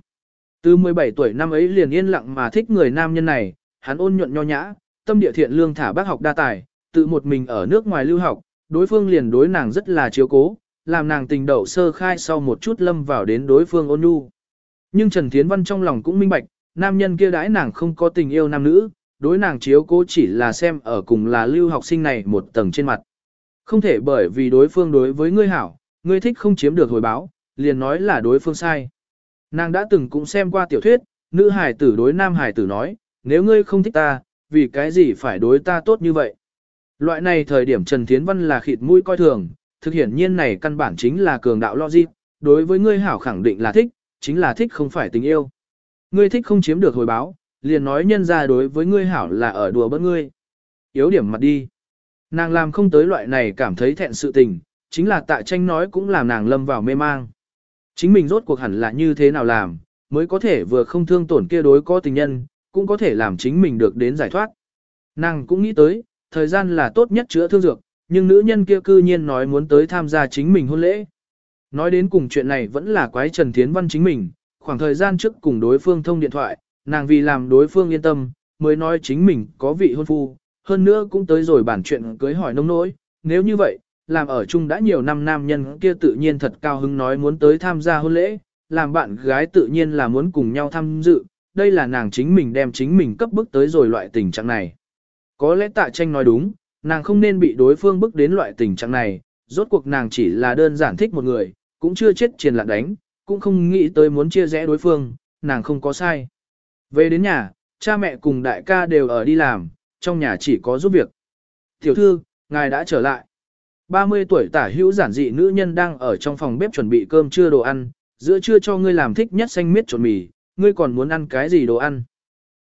Từ 17 tuổi năm ấy liền yên lặng mà thích người nam nhân này, hắn ôn nhuận nho nhã, tâm địa thiện lương thả bác học đa tài, tự một mình ở nước ngoài lưu học, đối phương liền đối nàng rất là chiếu cố, làm nàng tình đậu sơ khai sau một chút lâm vào đến đối phương ôn nhu. Nhưng Trần Thiến Văn trong lòng cũng minh bạch, nam nhân kia đãi nàng không có tình yêu nam nữ, đối nàng chiếu cố chỉ là xem ở cùng là lưu học sinh này một tầng trên mặt. Không thể bởi vì đối phương đối với ngươi hảo, ngươi thích không chiếm được hồi báo, liền nói là đối phương sai. Nàng đã từng cũng xem qua tiểu thuyết, nữ hải tử đối nam hải tử nói, nếu ngươi không thích ta, vì cái gì phải đối ta tốt như vậy. Loại này thời điểm Trần Thiến Văn là khịt mũi coi thường, thực hiện nhiên này căn bản chính là cường đạo logic, đối với ngươi hảo khẳng định là thích, chính là thích không phải tình yêu. Ngươi thích không chiếm được hồi báo, liền nói nhân ra đối với ngươi hảo là ở đùa bỡn ngươi. Yếu điểm mặt đi. Nàng làm không tới loại này cảm thấy thẹn sự tình, chính là tạ tranh nói cũng làm nàng lâm vào mê mang. Chính mình rốt cuộc hẳn là như thế nào làm, mới có thể vừa không thương tổn kia đối có tình nhân, cũng có thể làm chính mình được đến giải thoát. Nàng cũng nghĩ tới, thời gian là tốt nhất chữa thương dược, nhưng nữ nhân kia cư nhiên nói muốn tới tham gia chính mình hôn lễ. Nói đến cùng chuyện này vẫn là quái Trần Thiến Văn chính mình, khoảng thời gian trước cùng đối phương thông điện thoại, nàng vì làm đối phương yên tâm, mới nói chính mình có vị hôn phu, hơn nữa cũng tới rồi bản chuyện cưới hỏi nông nỗi, nếu như vậy, làm ở chung đã nhiều năm nam nhân kia tự nhiên thật cao hứng nói muốn tới tham gia hôn lễ, làm bạn gái tự nhiên là muốn cùng nhau tham dự, đây là nàng chính mình đem chính mình cấp bức tới rồi loại tình trạng này. Có lẽ tạ tranh nói đúng, nàng không nên bị đối phương bức đến loại tình trạng này, rốt cuộc nàng chỉ là đơn giản thích một người, cũng chưa chết triền lạc đánh, cũng không nghĩ tới muốn chia rẽ đối phương, nàng không có sai. Về đến nhà, cha mẹ cùng đại ca đều ở đi làm, trong nhà chỉ có giúp việc. Tiểu thư, ngài đã trở lại. 30 tuổi tả hữu giản dị nữ nhân đang ở trong phòng bếp chuẩn bị cơm trưa đồ ăn, giữa trưa cho ngươi làm thích nhất xanh miết trộn mì, ngươi còn muốn ăn cái gì đồ ăn.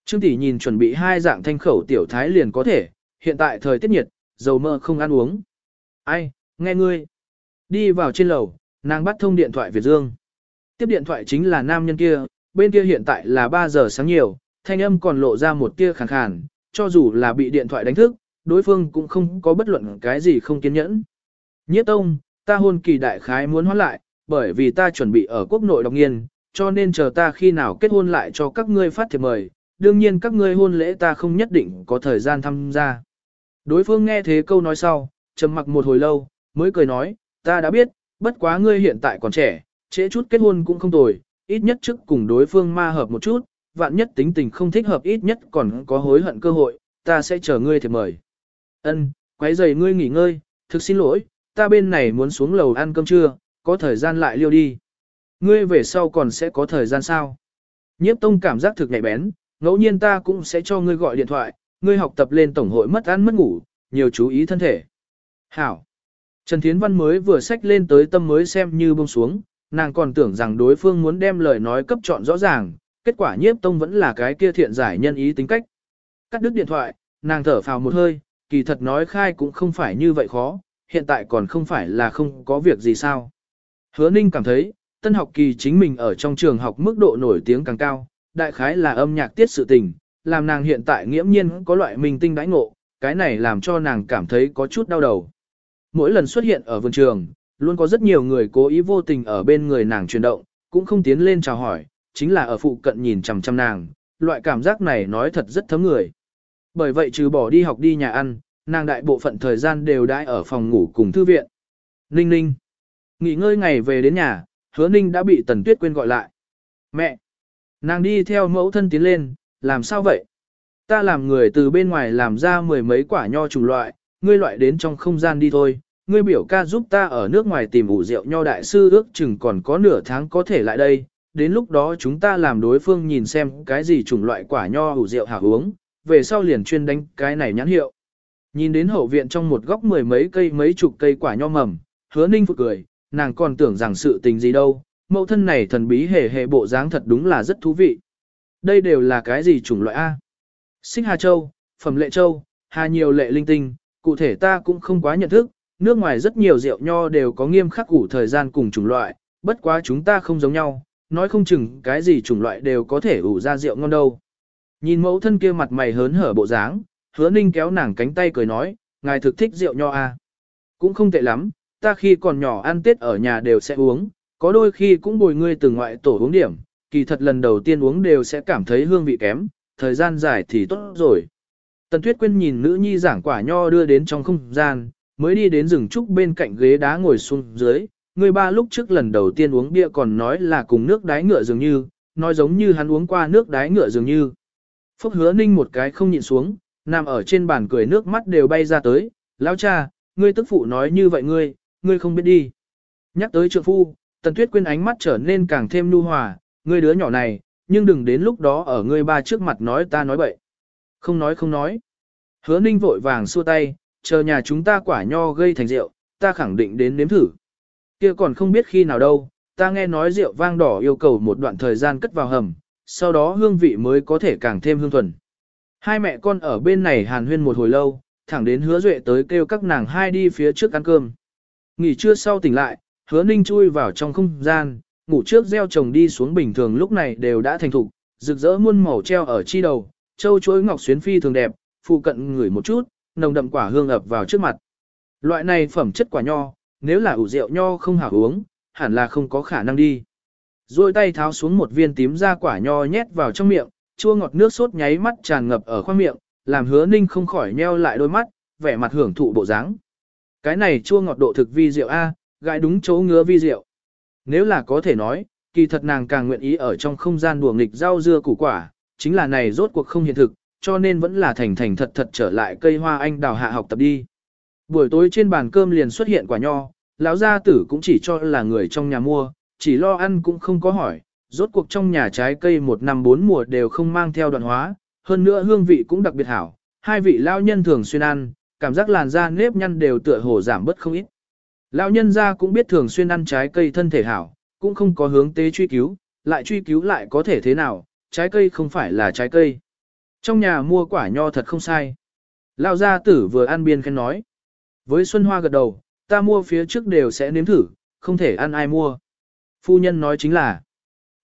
Trương tỷ nhìn chuẩn bị hai dạng thanh khẩu tiểu thái liền có thể, hiện tại thời tiết nhiệt, dầu mỡ không ăn uống. Ai, nghe ngươi. Đi vào trên lầu, nàng bắt thông điện thoại Việt Dương. Tiếp điện thoại chính là nam nhân kia, bên kia hiện tại là 3 giờ sáng nhiều, thanh âm còn lộ ra một tia khàn khàn, cho dù là bị điện thoại đánh thức, đối phương cũng không có bất luận cái gì không kiên nhẫn. Nhiếp tông, ta hôn kỳ đại khái muốn hoãn lại, bởi vì ta chuẩn bị ở quốc nội đọc nghiên, cho nên chờ ta khi nào kết hôn lại cho các ngươi phát thiệp mời, đương nhiên các ngươi hôn lễ ta không nhất định có thời gian tham gia. Đối phương nghe thế câu nói sau, trầm mặc một hồi lâu, mới cười nói, ta đã biết, bất quá ngươi hiện tại còn trẻ, trễ chút kết hôn cũng không tồi, ít nhất trước cùng đối phương ma hợp một chút, vạn nhất tính tình không thích hợp ít nhất còn có hối hận cơ hội, ta sẽ chờ ngươi thiệp mời. Ân, quấy rầy ngươi nghỉ ngơi, thực xin lỗi, ta bên này muốn xuống lầu ăn cơm trưa, có thời gian lại liêu đi. Ngươi về sau còn sẽ có thời gian sao? Nhiếp tông cảm giác thực nhạy bén, ngẫu nhiên ta cũng sẽ cho ngươi gọi điện thoại, ngươi học tập lên tổng hội mất ăn mất ngủ, nhiều chú ý thân thể. Hảo. Trần Thiến Văn mới vừa sách lên tới tâm mới xem như buông xuống, nàng còn tưởng rằng đối phương muốn đem lời nói cấp chọn rõ ràng, kết quả nhiếp tông vẫn là cái kia thiện giải nhân ý tính cách. Cắt đứt điện thoại, nàng thở phào một hơi, kỳ thật nói khai cũng không phải như vậy khó, hiện tại còn không phải là không có việc gì sao. Hứa Ninh cảm thấy, tân học kỳ chính mình ở trong trường học mức độ nổi tiếng càng cao, đại khái là âm nhạc tiết sự tình, làm nàng hiện tại nghiễm nhiên có loại mình tinh đãi ngộ, cái này làm cho nàng cảm thấy có chút đau đầu. Mỗi lần xuất hiện ở vườn trường, luôn có rất nhiều người cố ý vô tình ở bên người nàng chuyển động, cũng không tiến lên chào hỏi, chính là ở phụ cận nhìn chằm chằm nàng, loại cảm giác này nói thật rất thấm người. Bởi vậy trừ bỏ đi học đi nhà ăn, nàng đại bộ phận thời gian đều đãi ở phòng ngủ cùng thư viện. Ninh ninh. Nghỉ ngơi ngày về đến nhà, hứa ninh đã bị tần tuyết quên gọi lại. Mẹ. Nàng đi theo mẫu thân tiến lên, làm sao vậy? Ta làm người từ bên ngoài làm ra mười mấy quả nho chủng loại, ngươi loại đến trong không gian đi thôi. Ngươi biểu ca giúp ta ở nước ngoài tìm ủ rượu nho đại sư ước chừng còn có nửa tháng có thể lại đây. Đến lúc đó chúng ta làm đối phương nhìn xem cái gì chủng loại quả nho ủ rượu hảo uống, về sau liền chuyên đánh cái này nhãn hiệu. Nhìn đến hậu viện trong một góc mười mấy cây mấy chục cây quả nho mầm, hứa ninh phụ cười, nàng còn tưởng rằng sự tình gì đâu, mẫu thân này thần bí hề hề bộ dáng thật đúng là rất thú vị. Đây đều là cái gì chủng loại A? Xích Hà Châu, Phẩm Lệ Châu, Hà nhiều lệ linh tinh, cụ thể ta cũng không quá nhận thức, nước ngoài rất nhiều rượu nho đều có nghiêm khắc ủ thời gian cùng chủng loại, bất quá chúng ta không giống nhau, nói không chừng cái gì chủng loại đều có thể ủ ra rượu ngon đâu. Nhìn mẫu thân kia mặt mày hớn hở bộ dáng, hứa ninh kéo nàng cánh tay cười nói, ngài thực thích rượu nho à. Cũng không tệ lắm, ta khi còn nhỏ ăn tết ở nhà đều sẽ uống, có đôi khi cũng bồi ngươi từ ngoại tổ uống điểm, kỳ thật lần đầu tiên uống đều sẽ cảm thấy hương vị kém, thời gian dài thì tốt rồi. Tần Tuyết Quyên nhìn nữ nhi giảng quả nho đưa đến trong không gian, mới đi đến rừng trúc bên cạnh ghế đá ngồi xuống dưới, người ba lúc trước lần đầu tiên uống bia còn nói là cùng nước đái ngựa dường như, nói giống như hắn uống qua nước đái ngựa dường như. Phúc hứa ninh một cái không nhịn xuống, nằm ở trên bàn cười nước mắt đều bay ra tới, lão cha, ngươi tức phụ nói như vậy ngươi, ngươi không biết đi. Nhắc tới trượng phu, tần tuyết quên ánh mắt trở nên càng thêm nu hòa, ngươi đứa nhỏ này, nhưng đừng đến lúc đó ở ngươi ba trước mặt nói ta nói bậy. Không nói không nói. Hứa ninh vội vàng xua tay, chờ nhà chúng ta quả nho gây thành rượu, ta khẳng định đến nếm thử. kia còn không biết khi nào đâu, ta nghe nói rượu vang đỏ yêu cầu một đoạn thời gian cất vào hầm, sau đó hương vị mới có thể càng thêm hương thuần. Hai mẹ con ở bên này hàn huyên một hồi lâu, thẳng đến hứa duệ tới kêu các nàng hai đi phía trước ăn cơm. Nghỉ trưa sau tỉnh lại, hứa ninh chui vào trong không gian, ngủ trước gieo chồng đi xuống bình thường lúc này đều đã thành thục, rực rỡ muôn màu treo ở chi đầu, châu chuối ngọc xuyến phi thường đẹp, phụ cận ngửi một chút, nồng đậm quả hương ập vào trước mặt. Loại này phẩm chất quả nho, nếu là ủ rượu nho không hảo uống, hẳn là không có khả năng đi. Rồi tay tháo xuống một viên tím ra quả nho nhét vào trong miệng, chua ngọt nước sốt nháy mắt tràn ngập ở khoang miệng, làm hứa ninh không khỏi nheo lại đôi mắt, vẻ mặt hưởng thụ bộ dáng. Cái này chua ngọt độ thực vi rượu A, gãi đúng chỗ ngứa vi rượu. Nếu là có thể nói, kỳ thật nàng càng nguyện ý ở trong không gian đùa nghịch rau dưa củ quả, chính là này rốt cuộc không hiện thực, cho nên vẫn là thành thành thật thật trở lại cây hoa anh đào hạ học tập đi. Buổi tối trên bàn cơm liền xuất hiện quả nho, lão gia tử cũng chỉ cho là người trong nhà mua, chỉ lo ăn cũng không có hỏi, rốt cuộc trong nhà trái cây một năm bốn mùa đều không mang theo đoạn hóa, hơn nữa hương vị cũng đặc biệt hảo, hai vị lao nhân thường xuyên ăn, cảm giác làn da nếp nhăn đều tựa hồ giảm bớt không ít. Lão nhân gia cũng biết thường xuyên ăn trái cây thân thể hảo, cũng không có hướng tế truy cứu, lại truy cứu lại có thể thế nào, trái cây không phải là trái cây. Trong nhà mua quả nho thật không sai. Lão gia tử vừa ăn biên khen nói. Với Xuân Hoa gật đầu, ta mua phía trước đều sẽ nếm thử, không thể ăn ai mua. Phu nhân nói chính là,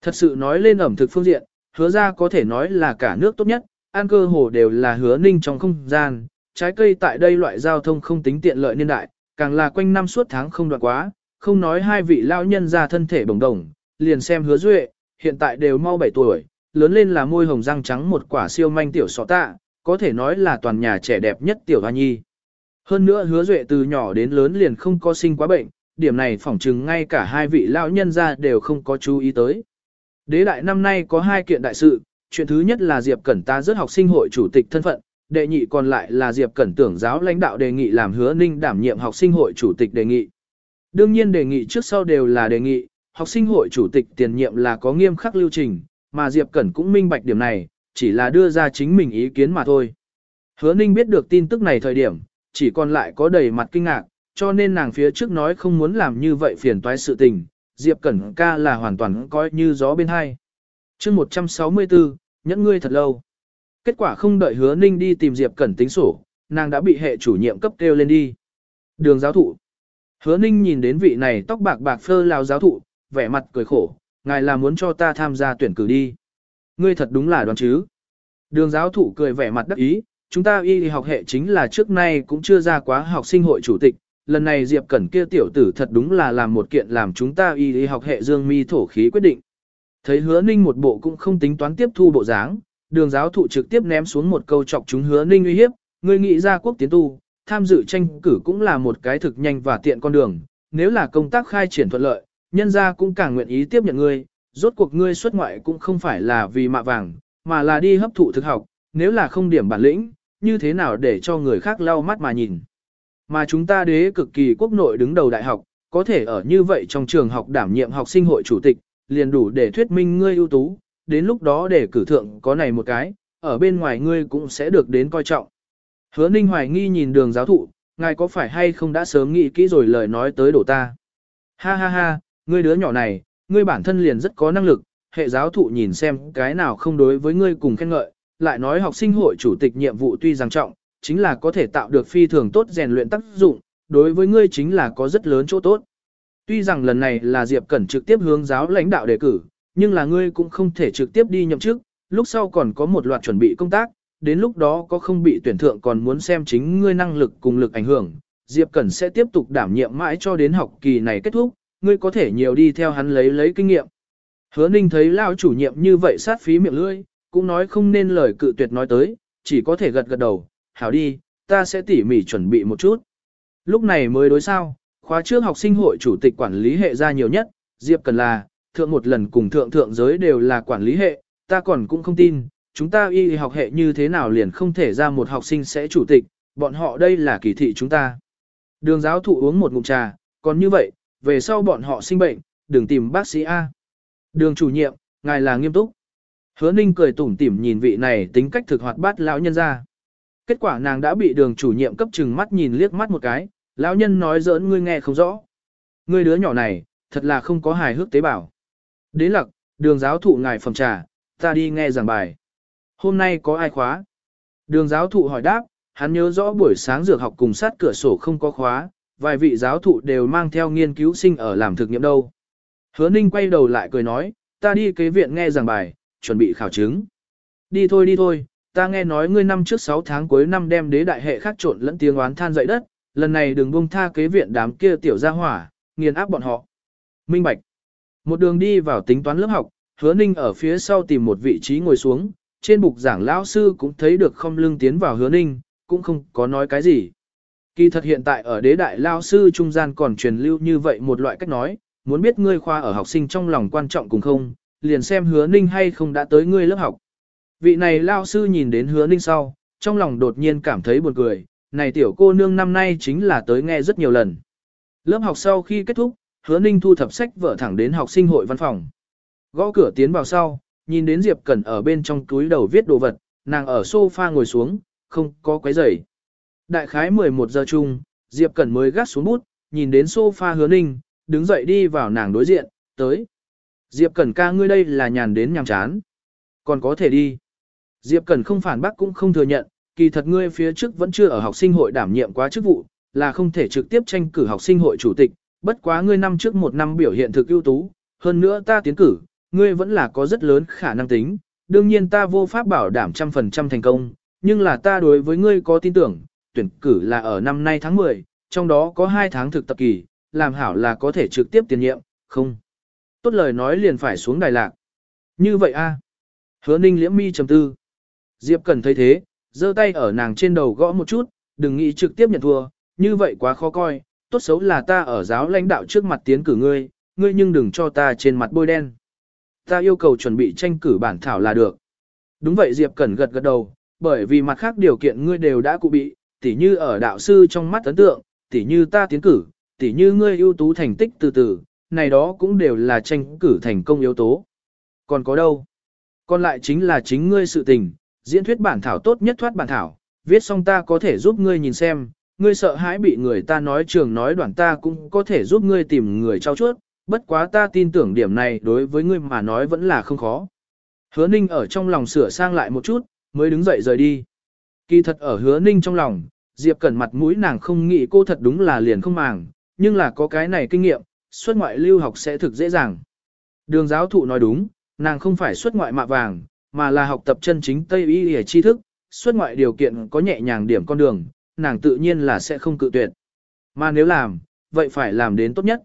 thật sự nói lên ẩm thực phương diện, hứa ra có thể nói là cả nước tốt nhất, ăn cơ hồ đều là hứa ninh trong không gian, trái cây tại đây loại giao thông không tính tiện lợi niên đại, càng là quanh năm suốt tháng không đoạn quá, không nói hai vị lao nhân ra thân thể bồng đồng, liền xem hứa duệ, hiện tại đều mau 7 tuổi, lớn lên là môi hồng răng trắng một quả siêu manh tiểu sọ tạ, có thể nói là toàn nhà trẻ đẹp nhất tiểu hoa nhi. Hơn nữa hứa duệ từ nhỏ đến lớn liền không có sinh quá bệnh, điểm này phỏng chừng ngay cả hai vị lão nhân ra đều không có chú ý tới. Đế đại năm nay có hai kiện đại sự, chuyện thứ nhất là Diệp Cẩn ta rất học sinh hội chủ tịch thân phận, đệ nhị còn lại là Diệp Cẩn tưởng giáo lãnh đạo đề nghị làm hứa ninh đảm nhiệm học sinh hội chủ tịch đề nghị. Đương nhiên đề nghị trước sau đều là đề nghị, học sinh hội chủ tịch tiền nhiệm là có nghiêm khắc lưu trình, mà Diệp Cẩn cũng minh bạch điểm này, chỉ là đưa ra chính mình ý kiến mà thôi. Hứa ninh biết được tin tức này thời điểm, chỉ còn lại có đầy mặt kinh ngạc, cho nên nàng phía trước nói không muốn làm như vậy phiền toái sự tình, Diệp Cẩn ca là hoàn toàn coi như gió bên hai. chương 164, nhẫn ngươi thật lâu. Kết quả không đợi hứa ninh đi tìm Diệp Cẩn tính sổ, nàng đã bị hệ chủ nhiệm cấp kêu lên đi. Đường giáo thụ. Hứa ninh nhìn đến vị này tóc bạc bạc phơ lao giáo thụ, vẻ mặt cười khổ, ngài là muốn cho ta tham gia tuyển cử đi. Ngươi thật đúng là đoán chứ. Đường giáo thụ cười vẻ mặt đắc ý, chúng ta y học hệ chính là trước nay cũng chưa ra quá học sinh hội chủ tịch, lần này Diệp Cẩn kia tiểu tử thật đúng là làm một kiện làm chúng ta y học hệ dương mi thổ khí quyết định. Thấy hứa ninh một bộ cũng không tính toán tiếp thu bộ dáng, đường giáo thụ trực tiếp ném xuống một câu chọc chúng hứa ninh uy hiếp, người nghĩ ra quốc tiến tu, tham dự tranh cử cũng là một cái thực nhanh và tiện con đường, nếu là công tác khai triển thuận lợi, nhân gia cũng càng nguyện ý tiếp nhận ngươi, rốt cuộc ngươi xuất ngoại cũng không phải là vì mạ vàng, mà là đi hấp thụ thực học, nếu là không điểm bản lĩnh, như thế nào để cho người khác lau mắt mà nhìn. Mà chúng ta đế cực kỳ quốc nội đứng đầu đại học, có thể ở như vậy trong trường học đảm nhiệm học sinh hội chủ tịch, liền đủ để thuyết minh ngươi ưu tú, đến lúc đó để cử thượng có này một cái, ở bên ngoài ngươi cũng sẽ được đến coi trọng. Hứa Ninh hoài nghi nhìn đường giáo thụ, ngài có phải hay không đã sớm nghĩ kỹ rồi lời nói tới đổ ta. Ha ha ha, ngươi đứa nhỏ này, ngươi bản thân liền rất có năng lực, hệ giáo thụ nhìn xem cái nào không đối với ngươi cùng khen ngợi, lại nói học sinh hội chủ tịch nhiệm vụ tuy rằng trọng, chính là có thể tạo được phi thường tốt rèn luyện tác dụng, đối với ngươi chính là có rất lớn chỗ tốt. Tuy rằng lần này là Diệp Cẩn trực tiếp hướng giáo lãnh đạo đề cử, nhưng là ngươi cũng không thể trực tiếp đi nhậm chức, lúc sau còn có một loạt chuẩn bị công tác, đến lúc đó có không bị tuyển thượng còn muốn xem chính ngươi năng lực cùng lực ảnh hưởng. Diệp Cẩn sẽ tiếp tục đảm nhiệm mãi cho đến học kỳ này kết thúc, ngươi có thể nhiều đi theo hắn lấy lấy kinh nghiệm. Hứa Ninh thấy lao chủ nhiệm như vậy sát phí miệng lưỡi, cũng nói không nên lời cự tuyệt nói tới, chỉ có thể gật gật đầu, hảo đi, ta sẽ tỉ mỉ chuẩn bị một chút. Lúc này mới đối sao, khóa trước học sinh hội chủ tịch quản lý hệ ra nhiều nhất, Diệp Cần là, thượng một lần cùng thượng thượng giới đều là quản lý hệ, ta còn cũng không tin, chúng ta y học hệ như thế nào liền không thể ra một học sinh sẽ chủ tịch, bọn họ đây là kỳ thị chúng ta. Đường giáo thụ uống một ngụm trà, còn như vậy, về sau bọn họ sinh bệnh, đừng tìm bác sĩ A. Đường chủ nhiệm, ngài là nghiêm túc. Hứa ninh cười tủm tỉm nhìn vị này tính cách thực hoạt bát lão nhân ra. Kết quả nàng đã bị đường chủ nhiệm cấp chừng mắt nhìn liếc mắt một cái, lão nhân nói giỡn ngươi nghe không rõ. Ngươi đứa nhỏ này, thật là không có hài hước tế bào. Đế lặc, đường giáo thụ ngài phẩm trà, ta đi nghe giảng bài. Hôm nay có ai khóa? Đường giáo thụ hỏi đáp, hắn nhớ rõ buổi sáng dược học cùng sát cửa sổ không có khóa, vài vị giáo thụ đều mang theo nghiên cứu sinh ở làm thực nghiệm đâu. Hứa Ninh quay đầu lại cười nói, ta đi kế viện nghe giảng bài, chuẩn bị khảo chứng. Đi thôi đi thôi, ta nghe nói ngươi năm trước 6 tháng cuối năm đem đế đại hệ khác trộn lẫn tiếng oán than dậy đất, lần này đừng buông tha kế viện đám kia tiểu gia hỏa, nghiền áp bọn họ. Minh Bạch. Một đường đi vào tính toán lớp học, hứa ninh ở phía sau tìm một vị trí ngồi xuống, trên bục giảng lão sư cũng thấy được không lưng tiến vào hứa ninh, cũng không có nói cái gì. Kỳ thật hiện tại ở đế đại lao sư trung gian còn truyền lưu như vậy một loại cách nói, muốn biết ngươi khoa ở học sinh trong lòng quan trọng cùng không, liền xem hứa ninh hay không đã tới ngươi lớp học. Vị này lao sư nhìn đến hứa ninh sau, trong lòng đột nhiên cảm thấy buồn cười, này tiểu cô nương năm nay chính là tới nghe rất nhiều lần. Lớp học sau khi kết thúc, hứa ninh thu thập sách vợ thẳng đến học sinh hội văn phòng. Gõ cửa tiến vào sau, nhìn đến Diệp Cẩn ở bên trong túi đầu viết đồ vật, nàng ở sofa ngồi xuống, không có quấy rầy. Đại khái 11 giờ chung, Diệp Cẩn mới gắt xuống bút, nhìn đến sofa hứa ninh, đứng dậy đi vào nàng đối diện, tới. Diệp Cẩn ca ngươi đây là nhàn đến nhàm chán. Còn có thể đi. Diệp Cẩn không phản bác cũng không thừa nhận, kỳ thật ngươi phía trước vẫn chưa ở học sinh hội đảm nhiệm quá chức vụ, là không thể trực tiếp tranh cử học sinh hội chủ tịch, bất quá ngươi năm trước một năm biểu hiện thực ưu tú, hơn nữa ta tiến cử, ngươi vẫn là có rất lớn khả năng tính, đương nhiên ta vô pháp bảo đảm trăm phần trăm thành công, nhưng là ta đối với ngươi có tin tưởng, tuyển cử là ở năm nay tháng 10, trong đó có 2 tháng thực tập kỳ, làm hảo là có thể trực tiếp tiền nhiệm, không. Tốt lời nói liền phải xuống đài lạc. Như vậy a Hứa ninh liễm mi trầm tư. Diệp Cần thấy thế, giơ tay ở nàng trên đầu gõ một chút, đừng nghĩ trực tiếp nhận thua, như vậy quá khó coi, tốt xấu là ta ở giáo lãnh đạo trước mặt tiến cử ngươi, ngươi nhưng đừng cho ta trên mặt bôi đen. Ta yêu cầu chuẩn bị tranh cử bản thảo là được. Đúng vậy Diệp Cẩn gật gật đầu, bởi vì mặt khác điều kiện ngươi đều đã cụ bị, tỉ như ở đạo sư trong mắt ấn tượng, tỉ như ta tiến cử, tỉ như ngươi ưu tú thành tích từ từ, này đó cũng đều là tranh cử thành công yếu tố. Còn có đâu? Còn lại chính là chính ngươi sự tình, diễn thuyết bản thảo tốt nhất thoát bản thảo, viết xong ta có thể giúp ngươi nhìn xem, ngươi sợ hãi bị người ta nói trường nói đoạn ta cũng có thể giúp ngươi tìm người trao chuốt, bất quá ta tin tưởng điểm này đối với ngươi mà nói vẫn là không khó. Hứa ninh ở trong lòng sửa sang lại một chút, mới đứng dậy rời đi. Kỳ thật ở hứa ninh trong lòng, Diệp Cẩn mặt mũi nàng không nghĩ cô thật đúng là liền không màng, nhưng là có cái này kinh nghiệm, xuất ngoại lưu học sẽ thực dễ dàng. Đường giáo thụ nói đúng, nàng không phải xuất ngoại mạ vàng, mà là học tập chân chính Tây Y y tri thức, xuất ngoại điều kiện có nhẹ nhàng điểm con đường, nàng tự nhiên là sẽ không cự tuyệt. Mà nếu làm, vậy phải làm đến tốt nhất.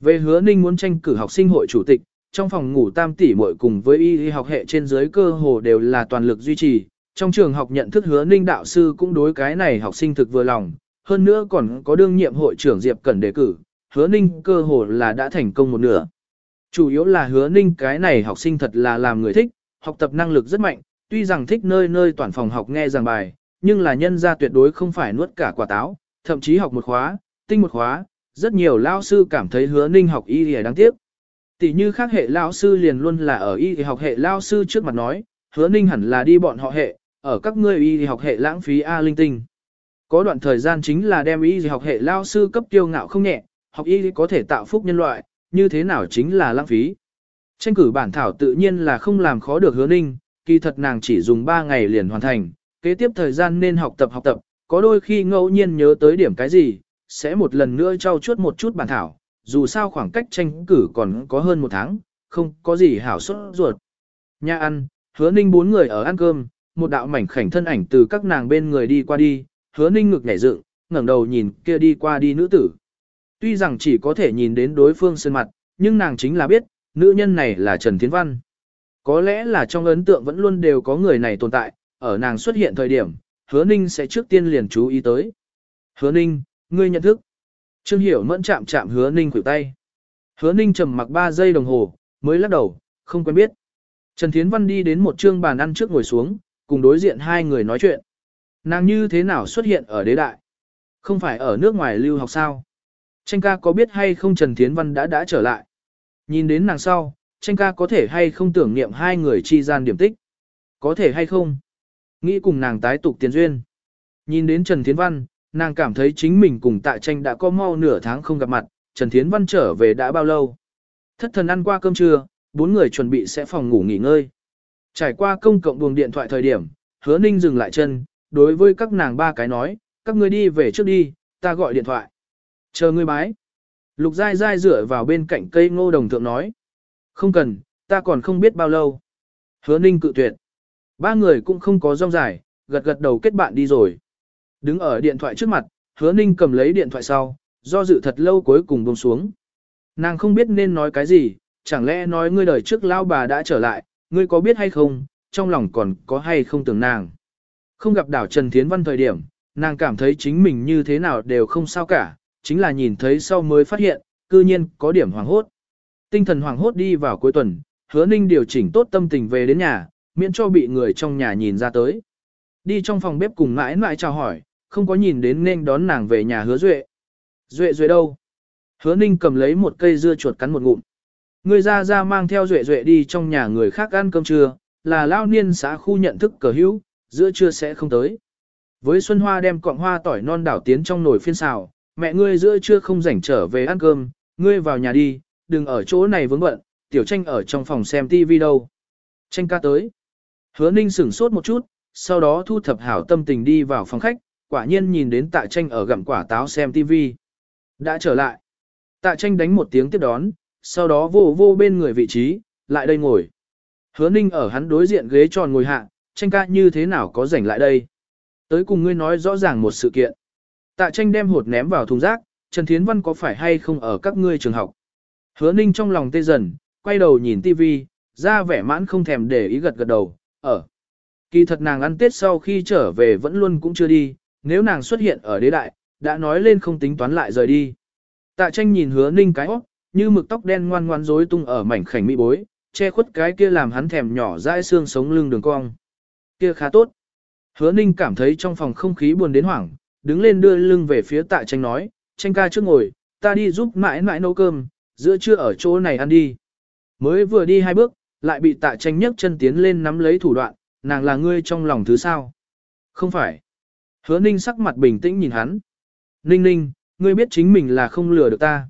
Về hứa ninh muốn tranh cử học sinh hội chủ tịch, trong phòng ngủ tam tỷ muội cùng với y học hệ trên dưới cơ hồ đều là toàn lực duy trì. Trong trường học nhận thức hứa ninh đạo sư cũng đối cái này học sinh thực vừa lòng, hơn nữa còn có đương nhiệm hội trưởng Diệp Cẩn đề cử, hứa ninh cơ hồ là đã thành công một nửa. Chủ yếu là hứa ninh cái này học sinh thật là làm người thích, học tập năng lực rất mạnh, tuy rằng thích nơi nơi toàn phòng học nghe giảng bài, nhưng là nhân ra tuyệt đối không phải nuốt cả quả táo, thậm chí học một khóa, tinh một khóa, rất nhiều lao sư cảm thấy hứa ninh học y thì đáng tiếc. Tỷ như khác hệ lao sư liền luôn là ở y thì học hệ lao sư trước mặt nói, hứa ninh hẳn là đi bọn họ hệ, ở các ngươi y học hệ lãng phí A linh tinh. Có đoạn thời gian chính là đem y học hệ lao sư cấp tiêu ngạo không nhẹ, học y có thể tạo phúc nhân loại, như thế nào chính là lãng phí. Tranh cử bản thảo tự nhiên là không làm khó được hứa ninh, kỳ thật nàng chỉ dùng 3 ngày liền hoàn thành, kế tiếp thời gian nên học tập học tập, có đôi khi ngẫu nhiên nhớ tới điểm cái gì, sẽ một lần nữa trau chuốt một chút bản thảo, dù sao khoảng cách tranh cử còn có hơn một tháng, không có gì hảo suất ruột. Nhà ăn, hứa ninh bốn người ở ăn cơm, một đạo mảnh khảnh thân ảnh từ các nàng bên người đi qua đi, hứa ninh ngực nhảy dựng, ngẩng đầu nhìn kia đi qua đi nữ tử. Tuy rằng chỉ có thể nhìn đến đối phương sơn mặt, nhưng nàng chính là biết, nữ nhân này là Trần Thiến Văn. Có lẽ là trong ấn tượng vẫn luôn đều có người này tồn tại, ở nàng xuất hiện thời điểm, hứa ninh sẽ trước tiên liền chú ý tới. Hứa ninh, ngươi nhận thức. Trương Hiểu mẫn chạm chạm hứa ninh khuỷu tay. Hứa ninh trầm mặc 3 giây đồng hồ, mới lắc đầu, không quen biết. Trần Thiến Văn đi đến một trương bàn ăn trước ngồi xuống, cùng đối diện hai người nói chuyện. Nàng như thế nào xuất hiện ở đế đại? Không phải ở nước ngoài lưu học sao? Tranh ca có biết hay không Trần Thiến Văn đã đã trở lại? Nhìn đến nàng sau, tranh ca có thể hay không tưởng niệm hai người chi gian điểm tích? Có thể hay không? Nghĩ cùng nàng tái tục tiền duyên. Nhìn đến Trần Thiến Văn, nàng cảm thấy chính mình cùng tạ tranh đã có mau nửa tháng không gặp mặt, Trần Thiến Văn trở về đã bao lâu. Thất thần ăn qua cơm trưa, bốn người chuẩn bị sẽ phòng ngủ nghỉ ngơi. Trải qua công cộng buồng điện thoại thời điểm, hứa ninh dừng lại chân, đối với các nàng ba cái nói, các ngươi đi về trước đi, ta gọi điện thoại. Chờ ngươi bái. Lục dai dai dựa vào bên cạnh cây ngô đồng thượng nói. Không cần, ta còn không biết bao lâu. Hứa ninh cự tuyệt. Ba người cũng không có rong dài, gật gật đầu kết bạn đi rồi. Đứng ở điện thoại trước mặt, hứa ninh cầm lấy điện thoại sau, do dự thật lâu cuối cùng buông xuống. Nàng không biết nên nói cái gì, chẳng lẽ nói ngươi đời trước lao bà đã trở lại, ngươi có biết hay không, trong lòng còn có hay không tưởng nàng. Không gặp đảo Trần Thiến Văn thời điểm, nàng cảm thấy chính mình như thế nào đều không sao cả, chính là nhìn thấy sau mới phát hiện, cư nhiên có điểm hoàng hốt. Tinh thần hoàng hốt đi vào cuối tuần, hứa ninh điều chỉnh tốt tâm tình về đến nhà, miễn cho bị người trong nhà nhìn ra tới. Đi trong phòng bếp cùng mãi mãi chào hỏi, không có nhìn đến nên đón nàng về nhà hứa duệ. Duệ duệ đâu? Hứa ninh cầm lấy một cây dưa chuột cắn một ngụm. Người ra ra mang theo duệ duệ đi trong nhà người khác ăn cơm trưa, là lao niên xã khu nhận thức cờ hữu, giữa trưa sẽ không tới. Với Xuân Hoa đem cọng hoa tỏi non đảo tiến trong nồi phiên xào, mẹ ngươi giữa trưa không rảnh trở về ăn cơm, ngươi vào nhà đi, đừng ở chỗ này vướng bận, tiểu tranh ở trong phòng xem tivi đâu. Tranh ca tới. Hứa ninh sửng sốt một chút, sau đó thu thập hảo tâm tình đi vào phòng khách, quả nhiên nhìn đến tạ tranh ở gặm quả táo xem tivi. Đã trở lại. Tạ tranh đánh một tiếng tiếp đón, sau đó vô vô bên người vị trí, lại đây ngồi. Hứa ninh ở hắn đối diện ghế tròn ngồi hạ, tranh ca như thế nào có rảnh lại đây. Tới cùng ngươi nói rõ ràng một sự kiện. Tạ tranh đem hột ném vào thùng rác, Trần Thiến Văn có phải hay không ở các ngươi trường học? Hứa ninh trong lòng tê dần, quay đầu nhìn tivi, ra vẻ mãn không thèm để ý gật gật đầu, ở. Kỳ thật nàng ăn tết sau khi trở về vẫn luôn cũng chưa đi, nếu nàng xuất hiện ở đế đại, đã nói lên không tính toán lại rời đi. Tạ tranh nhìn hứa ninh cái óc, như mực tóc đen ngoan ngoan rối tung ở mảnh khảnh mỹ bối, che khuất cái kia làm hắn thèm nhỏ dãi xương sống lưng đường cong. Kia khá tốt. Hứa ninh cảm thấy trong phòng không khí buồn đến hoảng, đứng lên đưa lưng về phía tạ tranh nói, tranh ca trước ngồi, ta đi giúp mãi mãi nấu cơm, giữa trưa ở chỗ này ăn đi. Mới vừa đi hai bước, lại bị tạ tranh nhấc chân tiến lên nắm lấy thủ đoạn, nàng là ngươi trong lòng thứ sao? Không phải. Hứa ninh sắc mặt bình tĩnh nhìn hắn. Ninh ninh, ngươi biết chính mình là không lừa được ta.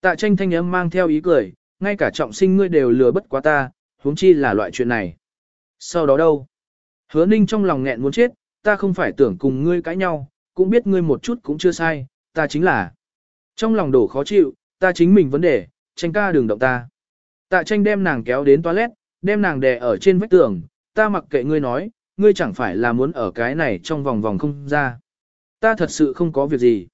Tạ tranh thanh âm mang theo ý cười, ngay cả trọng sinh ngươi đều lừa bất quá ta, huống chi là loại chuyện này. Sau đó đâu? Hứa ninh trong lòng nghẹn muốn chết, ta không phải tưởng cùng ngươi cãi nhau, cũng biết ngươi một chút cũng chưa sai, ta chính là. Trong lòng đổ khó chịu, ta chính mình vấn đề, tranh ca đừng động ta. Tạ tranh đem nàng kéo đến toilet, đem nàng đè ở trên vách tường, ta mặc kệ ngươi nói, ngươi chẳng phải là muốn ở cái này trong vòng vòng không ra. Ta thật sự không có việc gì.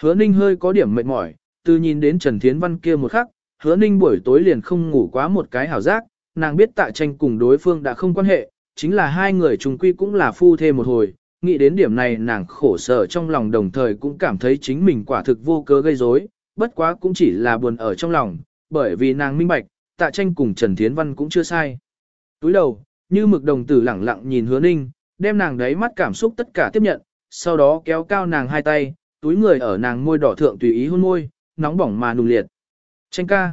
Hứa ninh hơi có điểm mệt mỏi, từ nhìn đến Trần Thiến Văn kia một khắc, hứa ninh buổi tối liền không ngủ quá một cái hảo giác, nàng biết tạ tranh cùng đối phương đã không quan hệ, chính là hai người trùng quy cũng là phu thê một hồi, nghĩ đến điểm này nàng khổ sở trong lòng đồng thời cũng cảm thấy chính mình quả thực vô cớ gây rối, bất quá cũng chỉ là buồn ở trong lòng, bởi vì nàng minh bạch, tạ tranh cùng Trần Thiến Văn cũng chưa sai. Túi đầu, như mực đồng tử lẳng lặng nhìn hứa ninh, đem nàng đáy mắt cảm xúc tất cả tiếp nhận, sau đó kéo cao nàng hai tay, túi người ở nàng môi đỏ thượng tùy ý hôn môi, nóng bỏng mà nùng liệt. Tranh ca.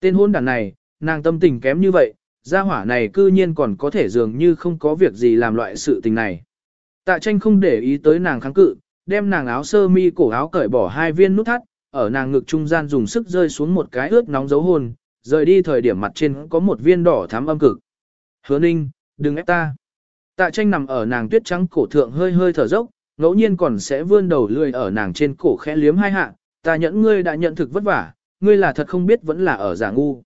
Tên hôn đàn này, nàng tâm tình kém như vậy, gia hỏa này cư nhiên còn có thể dường như không có việc gì làm loại sự tình này. Tạ tranh không để ý tới nàng kháng cự, đem nàng áo sơ mi cổ áo cởi bỏ hai viên nút thắt, ở nàng ngực trung gian dùng sức rơi xuống một cái ướt nóng dấu hôn, rời đi thời điểm mặt trên có một viên đỏ thắm âm cực. Hứa ninh, đừng ép ta. Tạ tranh nằm ở nàng tuyết trắng cổ thượng hơi hơi thở dốc, ngẫu nhiên còn sẽ vươn đầu lươi ở nàng trên cổ khẽ liếm hai hạ, ta nhẫn ngươi đã nhận thực vất vả, ngươi là thật không biết vẫn là ở giả ngu.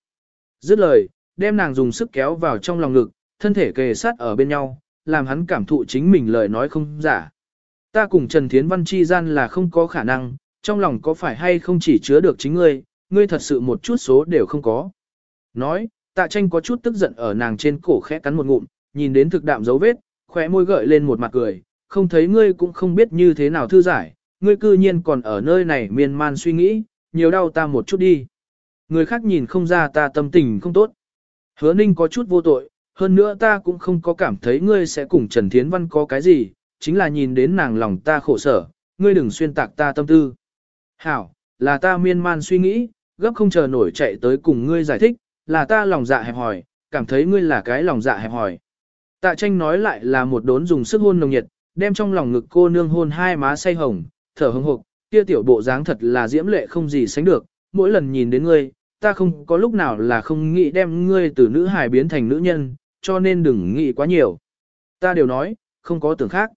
Dứt lời, đem nàng dùng sức kéo vào trong lòng ngực, thân thể kề sát ở bên nhau, làm hắn cảm thụ chính mình lời nói không giả. Ta cùng Trần Thiến Văn chi gian là không có khả năng, trong lòng có phải hay không chỉ chứa được chính ngươi, ngươi thật sự một chút số đều không có. Nói, tạ tranh có chút tức giận ở nàng trên cổ khẽ cắn một ngụm, nhìn đến thực đạm dấu vết, khóe môi gợi lên một mặt cười, không thấy ngươi cũng không biết như thế nào thư giải, ngươi cư nhiên còn ở nơi này miên man suy nghĩ, nhiều đau ta một chút đi. Người khác nhìn không ra ta tâm tình không tốt. Hứa ninh có chút vô tội, hơn nữa ta cũng không có cảm thấy ngươi sẽ cùng Trần Thiến Văn có cái gì, chính là nhìn đến nàng lòng ta khổ sở, ngươi đừng xuyên tạc ta tâm tư. Hảo, là ta miên man suy nghĩ, gấp không chờ nổi chạy tới cùng ngươi giải thích, là ta lòng dạ hẹp hòi, cảm thấy ngươi là cái lòng dạ hẹp hòi. Tạ tranh nói lại là một đốn dùng sức hôn nồng nhiệt, đem trong lòng ngực cô nương hôn hai má say hồng, thở hững hộc, kia tiểu bộ dáng thật là diễm lệ không gì sánh được, mỗi lần nhìn đến ngươi, ta không có lúc nào là không nghĩ đem ngươi từ nữ hài biến thành nữ nhân, cho nên đừng nghĩ quá nhiều. Ta đều nói, không có tưởng khác.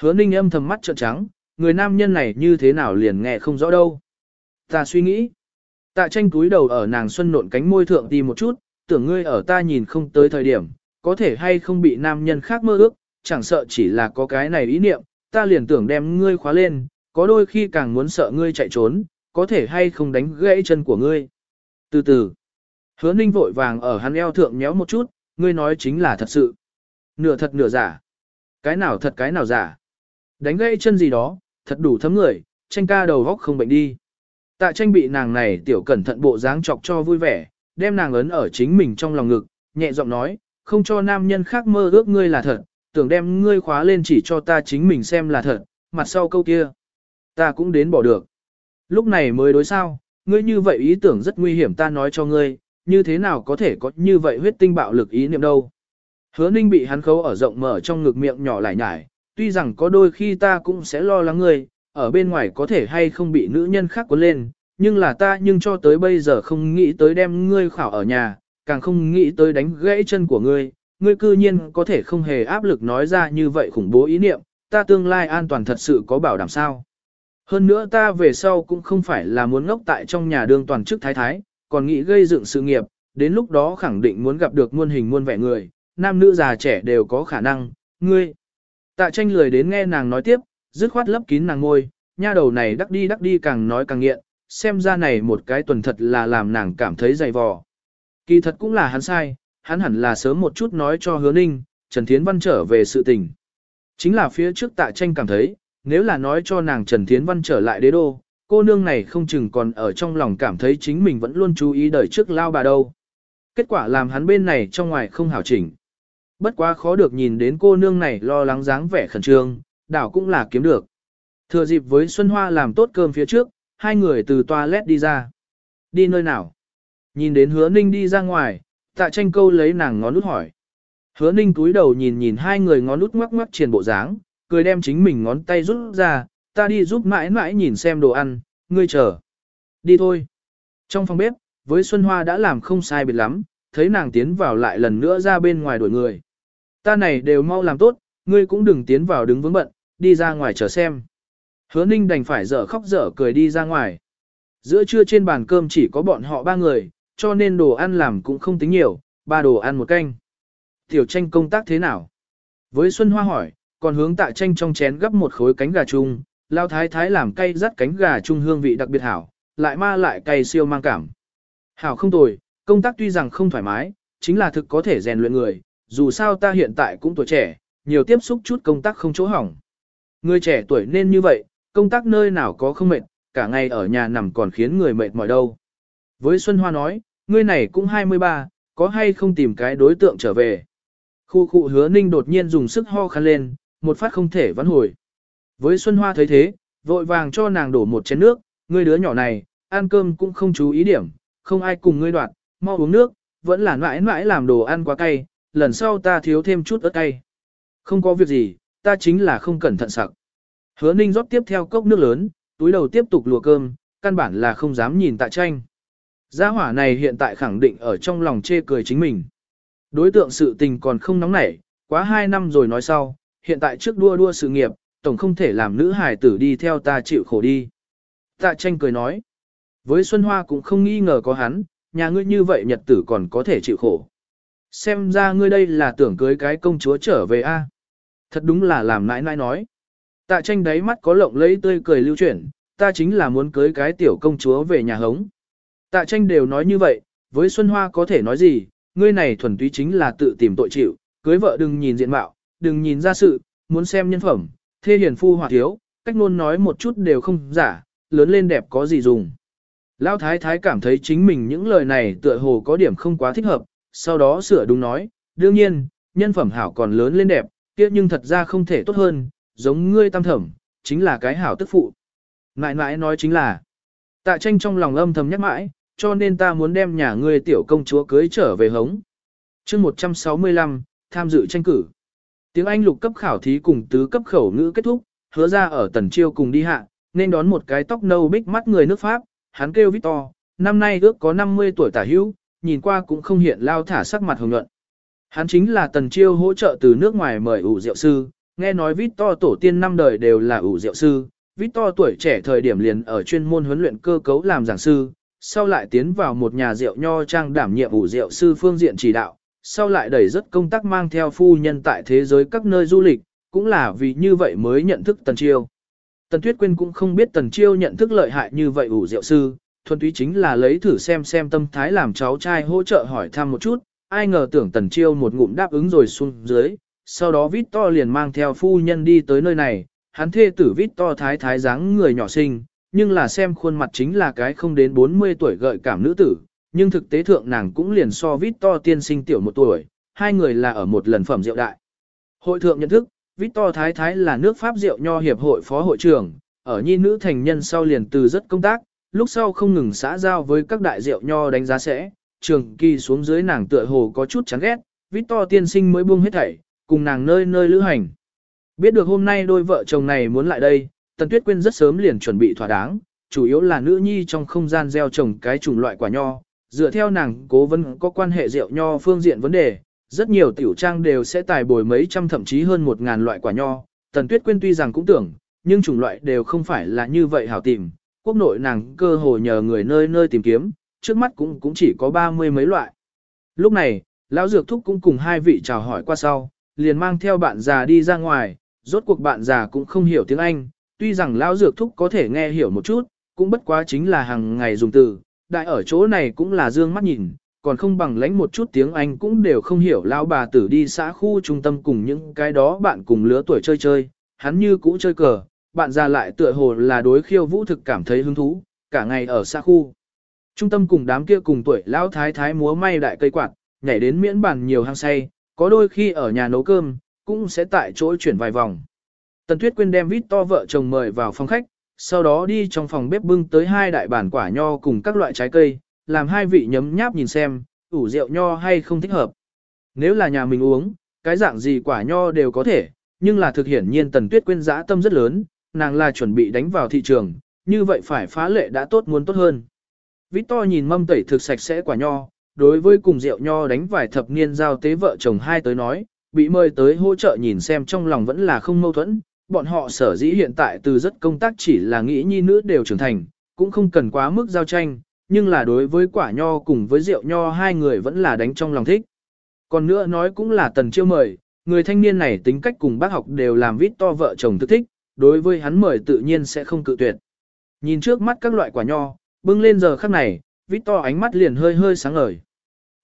Hứa ninh âm thầm mắt trợn trắng, người nam nhân này như thế nào liền nghe không rõ đâu. Ta suy nghĩ. Tạ tranh túi đầu ở nàng xuân nộn cánh môi thượng tìm một chút, tưởng ngươi ở ta nhìn không tới thời điểm, có thể hay không bị nam nhân khác mơ ước, chẳng sợ chỉ là có cái này ý niệm, ta liền tưởng đem ngươi khóa lên, có đôi khi càng muốn sợ ngươi chạy trốn, có thể hay không đánh gãy chân của ngươi. Từ từ, hứa ninh vội vàng ở hắn eo thượng nhéo một chút, ngươi nói chính là thật sự. Nửa thật nửa giả. Cái nào thật cái nào giả. Đánh gãy chân gì đó, thật đủ thấm người, tranh ca đầu góc không bệnh đi. Tạ tranh bị nàng này tiểu cẩn thận bộ dáng chọc cho vui vẻ, đem nàng ấn ở chính mình trong lòng ngực, nhẹ giọng nói, không cho nam nhân khác mơ ước ngươi là thật, tưởng đem ngươi khóa lên chỉ cho ta chính mình xem là thật, mặt sau câu kia. Ta cũng đến bỏ được. Lúc này mới đối sao, ngươi như vậy ý tưởng rất nguy hiểm ta nói cho ngươi, như thế nào có thể có như vậy huyết tinh bạo lực ý niệm đâu. Hứa ninh bị hắn khấu ở rộng mở trong ngực miệng nhỏ lại nhải, tuy rằng có đôi khi ta cũng sẽ lo lắng ngươi, ở bên ngoài có thể hay không bị nữ nhân khác cuốn lên, nhưng là ta nhưng cho tới bây giờ không nghĩ tới đem ngươi khảo ở nhà, càng không nghĩ tới đánh gãy chân của ngươi, ngươi cư nhiên có thể không hề áp lực nói ra như vậy khủng bố ý niệm, ta tương lai an toàn thật sự có bảo đảm sao. Hơn nữa ta về sau cũng không phải là muốn ngốc tại trong nhà đương toàn chức thái thái, còn nghĩ gây dựng sự nghiệp, đến lúc đó khẳng định muốn gặp được muôn hình muôn vẻ người, nam nữ già trẻ đều có khả năng, ngươi. Tạ tranh lười đến nghe nàng nói tiếp, dứt khoát lấp kín nàng ngôi, nha đầu này đắc đi đắc đi càng nói càng nghiện, xem ra này một cái tuần thật là làm nàng cảm thấy dày vò. Kỳ thật cũng là hắn sai, hắn hẳn là sớm một chút nói cho hứa ninh, Trần Thiến Văn trở về sự tình. Chính là phía trước tạ tranh cảm thấy, nếu là nói cho nàng Trần Thiến Văn trở lại đế đô, cô nương này không chừng còn ở trong lòng cảm thấy chính mình vẫn luôn chú ý đời trước lao bà đâu. Kết quả làm hắn bên này trong ngoài không hảo chỉnh. Bất quá khó được nhìn đến cô nương này lo lắng dáng vẻ khẩn trương, đảo cũng là kiếm được. Thừa dịp với Xuân Hoa làm tốt cơm phía trước, hai người từ toilet đi ra. Đi nơi nào? Nhìn đến hứa ninh đi ra ngoài, tạ tranh câu lấy nàng ngón nút hỏi. Hứa ninh túi đầu nhìn nhìn hai người ngón nút ngoắc ngoắc triền bộ dáng, cười đem chính mình ngón tay rút ra, ta đi giúp mãi mãi nhìn xem đồ ăn, ngươi chờ. Đi thôi. Trong phòng bếp, với Xuân Hoa đã làm không sai biệt lắm, thấy nàng tiến vào lại lần nữa ra bên ngoài đuổi người. Ta này đều mau làm tốt, ngươi cũng đừng tiến vào đứng vướng bận, đi ra ngoài chờ xem. Hứa ninh đành phải dở khóc dở cười đi ra ngoài. Giữa trưa trên bàn cơm chỉ có bọn họ ba người, cho nên đồ ăn làm cũng không tính nhiều, ba đồ ăn một canh. Tiểu tranh công tác thế nào? Với Xuân Hoa hỏi, còn hướng tạ tranh trong chén gấp một khối cánh gà chung, lao thái thái làm cay rắt cánh gà chung hương vị đặc biệt hảo, lại ma lại cay siêu mang cảm. Hảo không tồi, công tác tuy rằng không thoải mái, chính là thực có thể rèn luyện người, dù sao ta hiện tại cũng tuổi trẻ, nhiều tiếp xúc chút công tác không chỗ hỏng. Người trẻ tuổi nên như vậy, công tác nơi nào có không mệt, cả ngày ở nhà nằm còn khiến người mệt mỏi đâu. Với Xuân Hoa nói, ngươi này cũng 23, có hay không tìm cái đối tượng trở về. Khu khu hứa ninh đột nhiên dùng sức ho khăn lên, một phát không thể vãn hồi. Với Xuân Hoa thấy thế, vội vàng cho nàng đổ một chén nước, ngươi đứa nhỏ này, ăn cơm cũng không chú ý điểm, không ai cùng ngươi đoạt, mau uống nước, vẫn là mãi mãi làm đồ ăn quá cay, lần sau ta thiếu thêm chút ớt cay. Không có việc gì, ta chính là không cẩn thận sặc. Hứa ninh rót tiếp theo cốc nước lớn, túi đầu tiếp tục lùa cơm, căn bản là không dám nhìn tạ tranh. Gia hỏa này hiện tại khẳng định ở trong lòng chê cười chính mình. Đối tượng sự tình còn không nóng nảy, quá hai năm rồi nói sau, hiện tại trước đua đua sự nghiệp, tổng không thể làm nữ hài tử đi theo ta chịu khổ đi. Tạ tranh cười nói, với Xuân Hoa cũng không nghi ngờ có hắn, nhà ngươi như vậy nhật tử còn có thể chịu khổ. Xem ra ngươi đây là tưởng cưới cái công chúa trở về a. Thật đúng là làm nãi nãi nói. Tạ tranh đáy mắt có lộng lấy tươi cười lưu chuyển, ta chính là muốn cưới cái tiểu công chúa về nhà hống. Tạ tranh đều nói như vậy, với Xuân Hoa có thể nói gì, ngươi này thuần túy chính là tự tìm tội chịu, cưới vợ đừng nhìn diện mạo, đừng nhìn ra sự, muốn xem nhân phẩm, thê hiền phu hòa thiếu, cách luôn nói một chút đều không giả, lớn lên đẹp có gì dùng. Lão thái thái cảm thấy chính mình những lời này tựa hồ có điểm không quá thích hợp, sau đó sửa đúng nói, đương nhiên, nhân phẩm hảo còn lớn lên đẹp, kia nhưng thật ra không thể tốt hơn, giống ngươi tam thẩm, chính là cái hảo tức phụ. Ngại ngại nói chính là, tạ tranh trong lòng âm thầm nhắc mãi, cho nên ta muốn đem nhà ngươi tiểu công chúa cưới trở về hống. chương 165, tham dự tranh cử. Tiếng Anh lục cấp khảo thí cùng tứ cấp khẩu ngữ kết thúc, hứa ra ở tần chiêu cùng đi hạ, nên đón một cái tóc nâu bích mắt người nước Pháp, hắn kêu Victor, năm nay ước có 50 tuổi tả hữu, nhìn qua cũng không hiện lao thả sắc mặt hồng nhuận. Hắn chính là tần chiêu hỗ trợ từ nước ngoài mời ủ rượu sư, nghe nói Victor tổ tiên năm đời đều là ủ rượu sư, Victor tuổi trẻ thời điểm liền ở chuyên môn huấn luyện cơ cấu làm giảng sư, sau lại tiến vào một nhà rượu nho trang đảm nhiệm ủ rượu sư phương diện chỉ đạo, sau lại đẩy rất công tác mang theo phu nhân tại thế giới các nơi du lịch, cũng là vì như vậy mới nhận thức Tần Chiêu. Tần Tuyết Quyên cũng không biết Tần Chiêu nhận thức lợi hại như vậy ủ rượu sư, thuần túy chính là lấy thử xem xem tâm thái làm cháu trai hỗ trợ hỏi thăm một chút, ai ngờ tưởng Tần Chiêu một ngụm đáp ứng rồi xuống dưới, sau đó Vít To liền mang theo phu nhân đi tới nơi này, hắn thê tử Vít To thái thái dáng người nhỏ xinh, nhưng là xem khuôn mặt chính là cái không đến 40 tuổi gợi cảm nữ tử, nhưng thực tế thượng nàng cũng liền so vít to tiên sinh tiểu một tuổi, hai người là ở một lần phẩm rượu đại. Hội thượng nhận thức, vít to Thái Thái là nước Pháp rượu nho hiệp hội phó hội trưởng, ở nhi nữ thành nhân sau liền từ rất công tác, lúc sau không ngừng xã giao với các đại rượu nho đánh giá sẽ, trường kỳ xuống dưới nàng tựa hồ có chút chán ghét, vít to tiên sinh mới buông hết thảy, cùng nàng nơi nơi lữ hành. Biết được hôm nay đôi vợ chồng này muốn lại đây, Tần Tuyết Quyên rất sớm liền chuẩn bị thỏa đáng, chủ yếu là nữ nhi trong không gian gieo trồng cái chủng loại quả nho, dựa theo nàng cố vấn có quan hệ rượu nho phương diện vấn đề, rất nhiều tiểu trang đều sẽ tài bồi mấy trăm thậm chí hơn một ngàn loại quả nho. Tần Tuyết Quyên tuy rằng cũng tưởng, nhưng chủng loại đều không phải là như vậy hảo tìm. Quốc nội nàng cơ hồ nhờ người nơi nơi tìm kiếm, trước mắt cũng cũng chỉ có ba mươi mấy loại. Lúc này, lão dược thúc cũng cùng hai vị chào hỏi qua sau, liền mang theo bạn già đi ra ngoài, rốt cuộc bạn già cũng không hiểu tiếng Anh, Tuy rằng lão dược thúc có thể nghe hiểu một chút, cũng bất quá chính là hàng ngày dùng từ, đại ở chỗ này cũng là dương mắt nhìn, còn không bằng lãnh một chút tiếng Anh cũng đều không hiểu lão bà tử đi xã khu trung tâm cùng những cái đó bạn cùng lứa tuổi chơi chơi, hắn như cũ chơi cờ, bạn già lại tựa hồ là đối khiêu vũ thực cảm thấy hứng thú, cả ngày ở xã khu. Trung tâm cùng đám kia cùng tuổi lão thái thái múa may đại cây quạt, nhảy đến miễn bàn nhiều hang say, có đôi khi ở nhà nấu cơm, cũng sẽ tại chỗ chuyển vài vòng. Tần Tuyết Quyên đem vít to vợ chồng mời vào phòng khách, sau đó đi trong phòng bếp bưng tới hai đại bản quả nho cùng các loại trái cây, làm hai vị nhấm nháp nhìn xem, ủ rượu nho hay không thích hợp. Nếu là nhà mình uống, cái dạng gì quả nho đều có thể, nhưng là thực hiển nhiên Tần Tuyết quên dã tâm rất lớn, nàng là chuẩn bị đánh vào thị trường, như vậy phải phá lệ đã tốt muốn tốt hơn. Victor nhìn mâm tẩy thực sạch sẽ quả nho, đối với cùng rượu nho đánh vài thập niên giao tế vợ chồng hai tới nói, bị mời tới hỗ trợ nhìn xem trong lòng vẫn là không mâu thuẫn, bọn họ sở dĩ hiện tại từ rất công tác chỉ là nghĩ nhi nữ đều trưởng thành, cũng không cần quá mức giao tranh, nhưng là đối với quả nho cùng với rượu nho hai người vẫn là đánh trong lòng thích. Còn nữa nói cũng là tần chiêu mời, người thanh niên này tính cách cùng bác học đều làm vít to vợ chồng thức thích, đối với hắn mời tự nhiên sẽ không cự tuyệt. Nhìn trước mắt các loại quả nho, bưng lên giờ khắc này, vít to ánh mắt liền hơi hơi sáng ngời.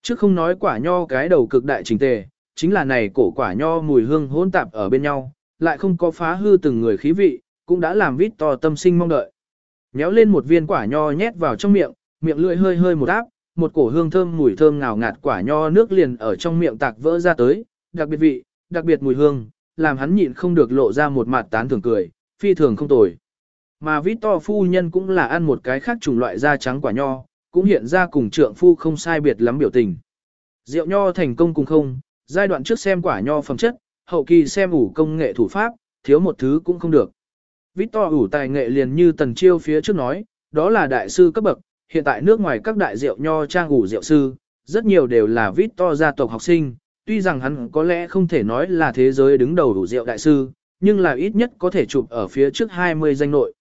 Chứ không nói quả nho cái đầu cực đại trình tề, chính là này cổ quả nho mùi hương hỗn tạp ở bên nhau, lại không có phá hư từng người khí vị, cũng đã làm vít to tâm sinh mong đợi. Nhéo lên một viên quả nho nhét vào trong miệng, miệng lưỡi hơi hơi một áp, một cổ hương thơm mùi thơm ngào ngạt quả nho nước liền ở trong miệng tạc vỡ ra tới, đặc biệt vị, đặc biệt mùi hương, làm hắn nhịn không được lộ ra một mặt tán thưởng cười, phi thường không tồi. Mà vít to phu nhân cũng là ăn một cái khác chủng loại da trắng quả nho, cũng hiện ra cùng trượng phu không sai biệt lắm biểu tình. Rượu nho thành công cùng không, giai đoạn trước xem quả nho phẩm chất, hậu kỳ xem ủ công nghệ thủ pháp, thiếu một thứ cũng không được. Victor ủ tài nghệ liền như tần chiêu phía trước nói, đó là đại sư cấp bậc, hiện tại nước ngoài các đại rượu nho trang ủ rượu sư, rất nhiều đều là Victor gia tộc học sinh, tuy rằng hắn có lẽ không thể nói là thế giới đứng đầu đủ rượu đại sư, nhưng là ít nhất có thể chụp ở phía trước 20 danh nội.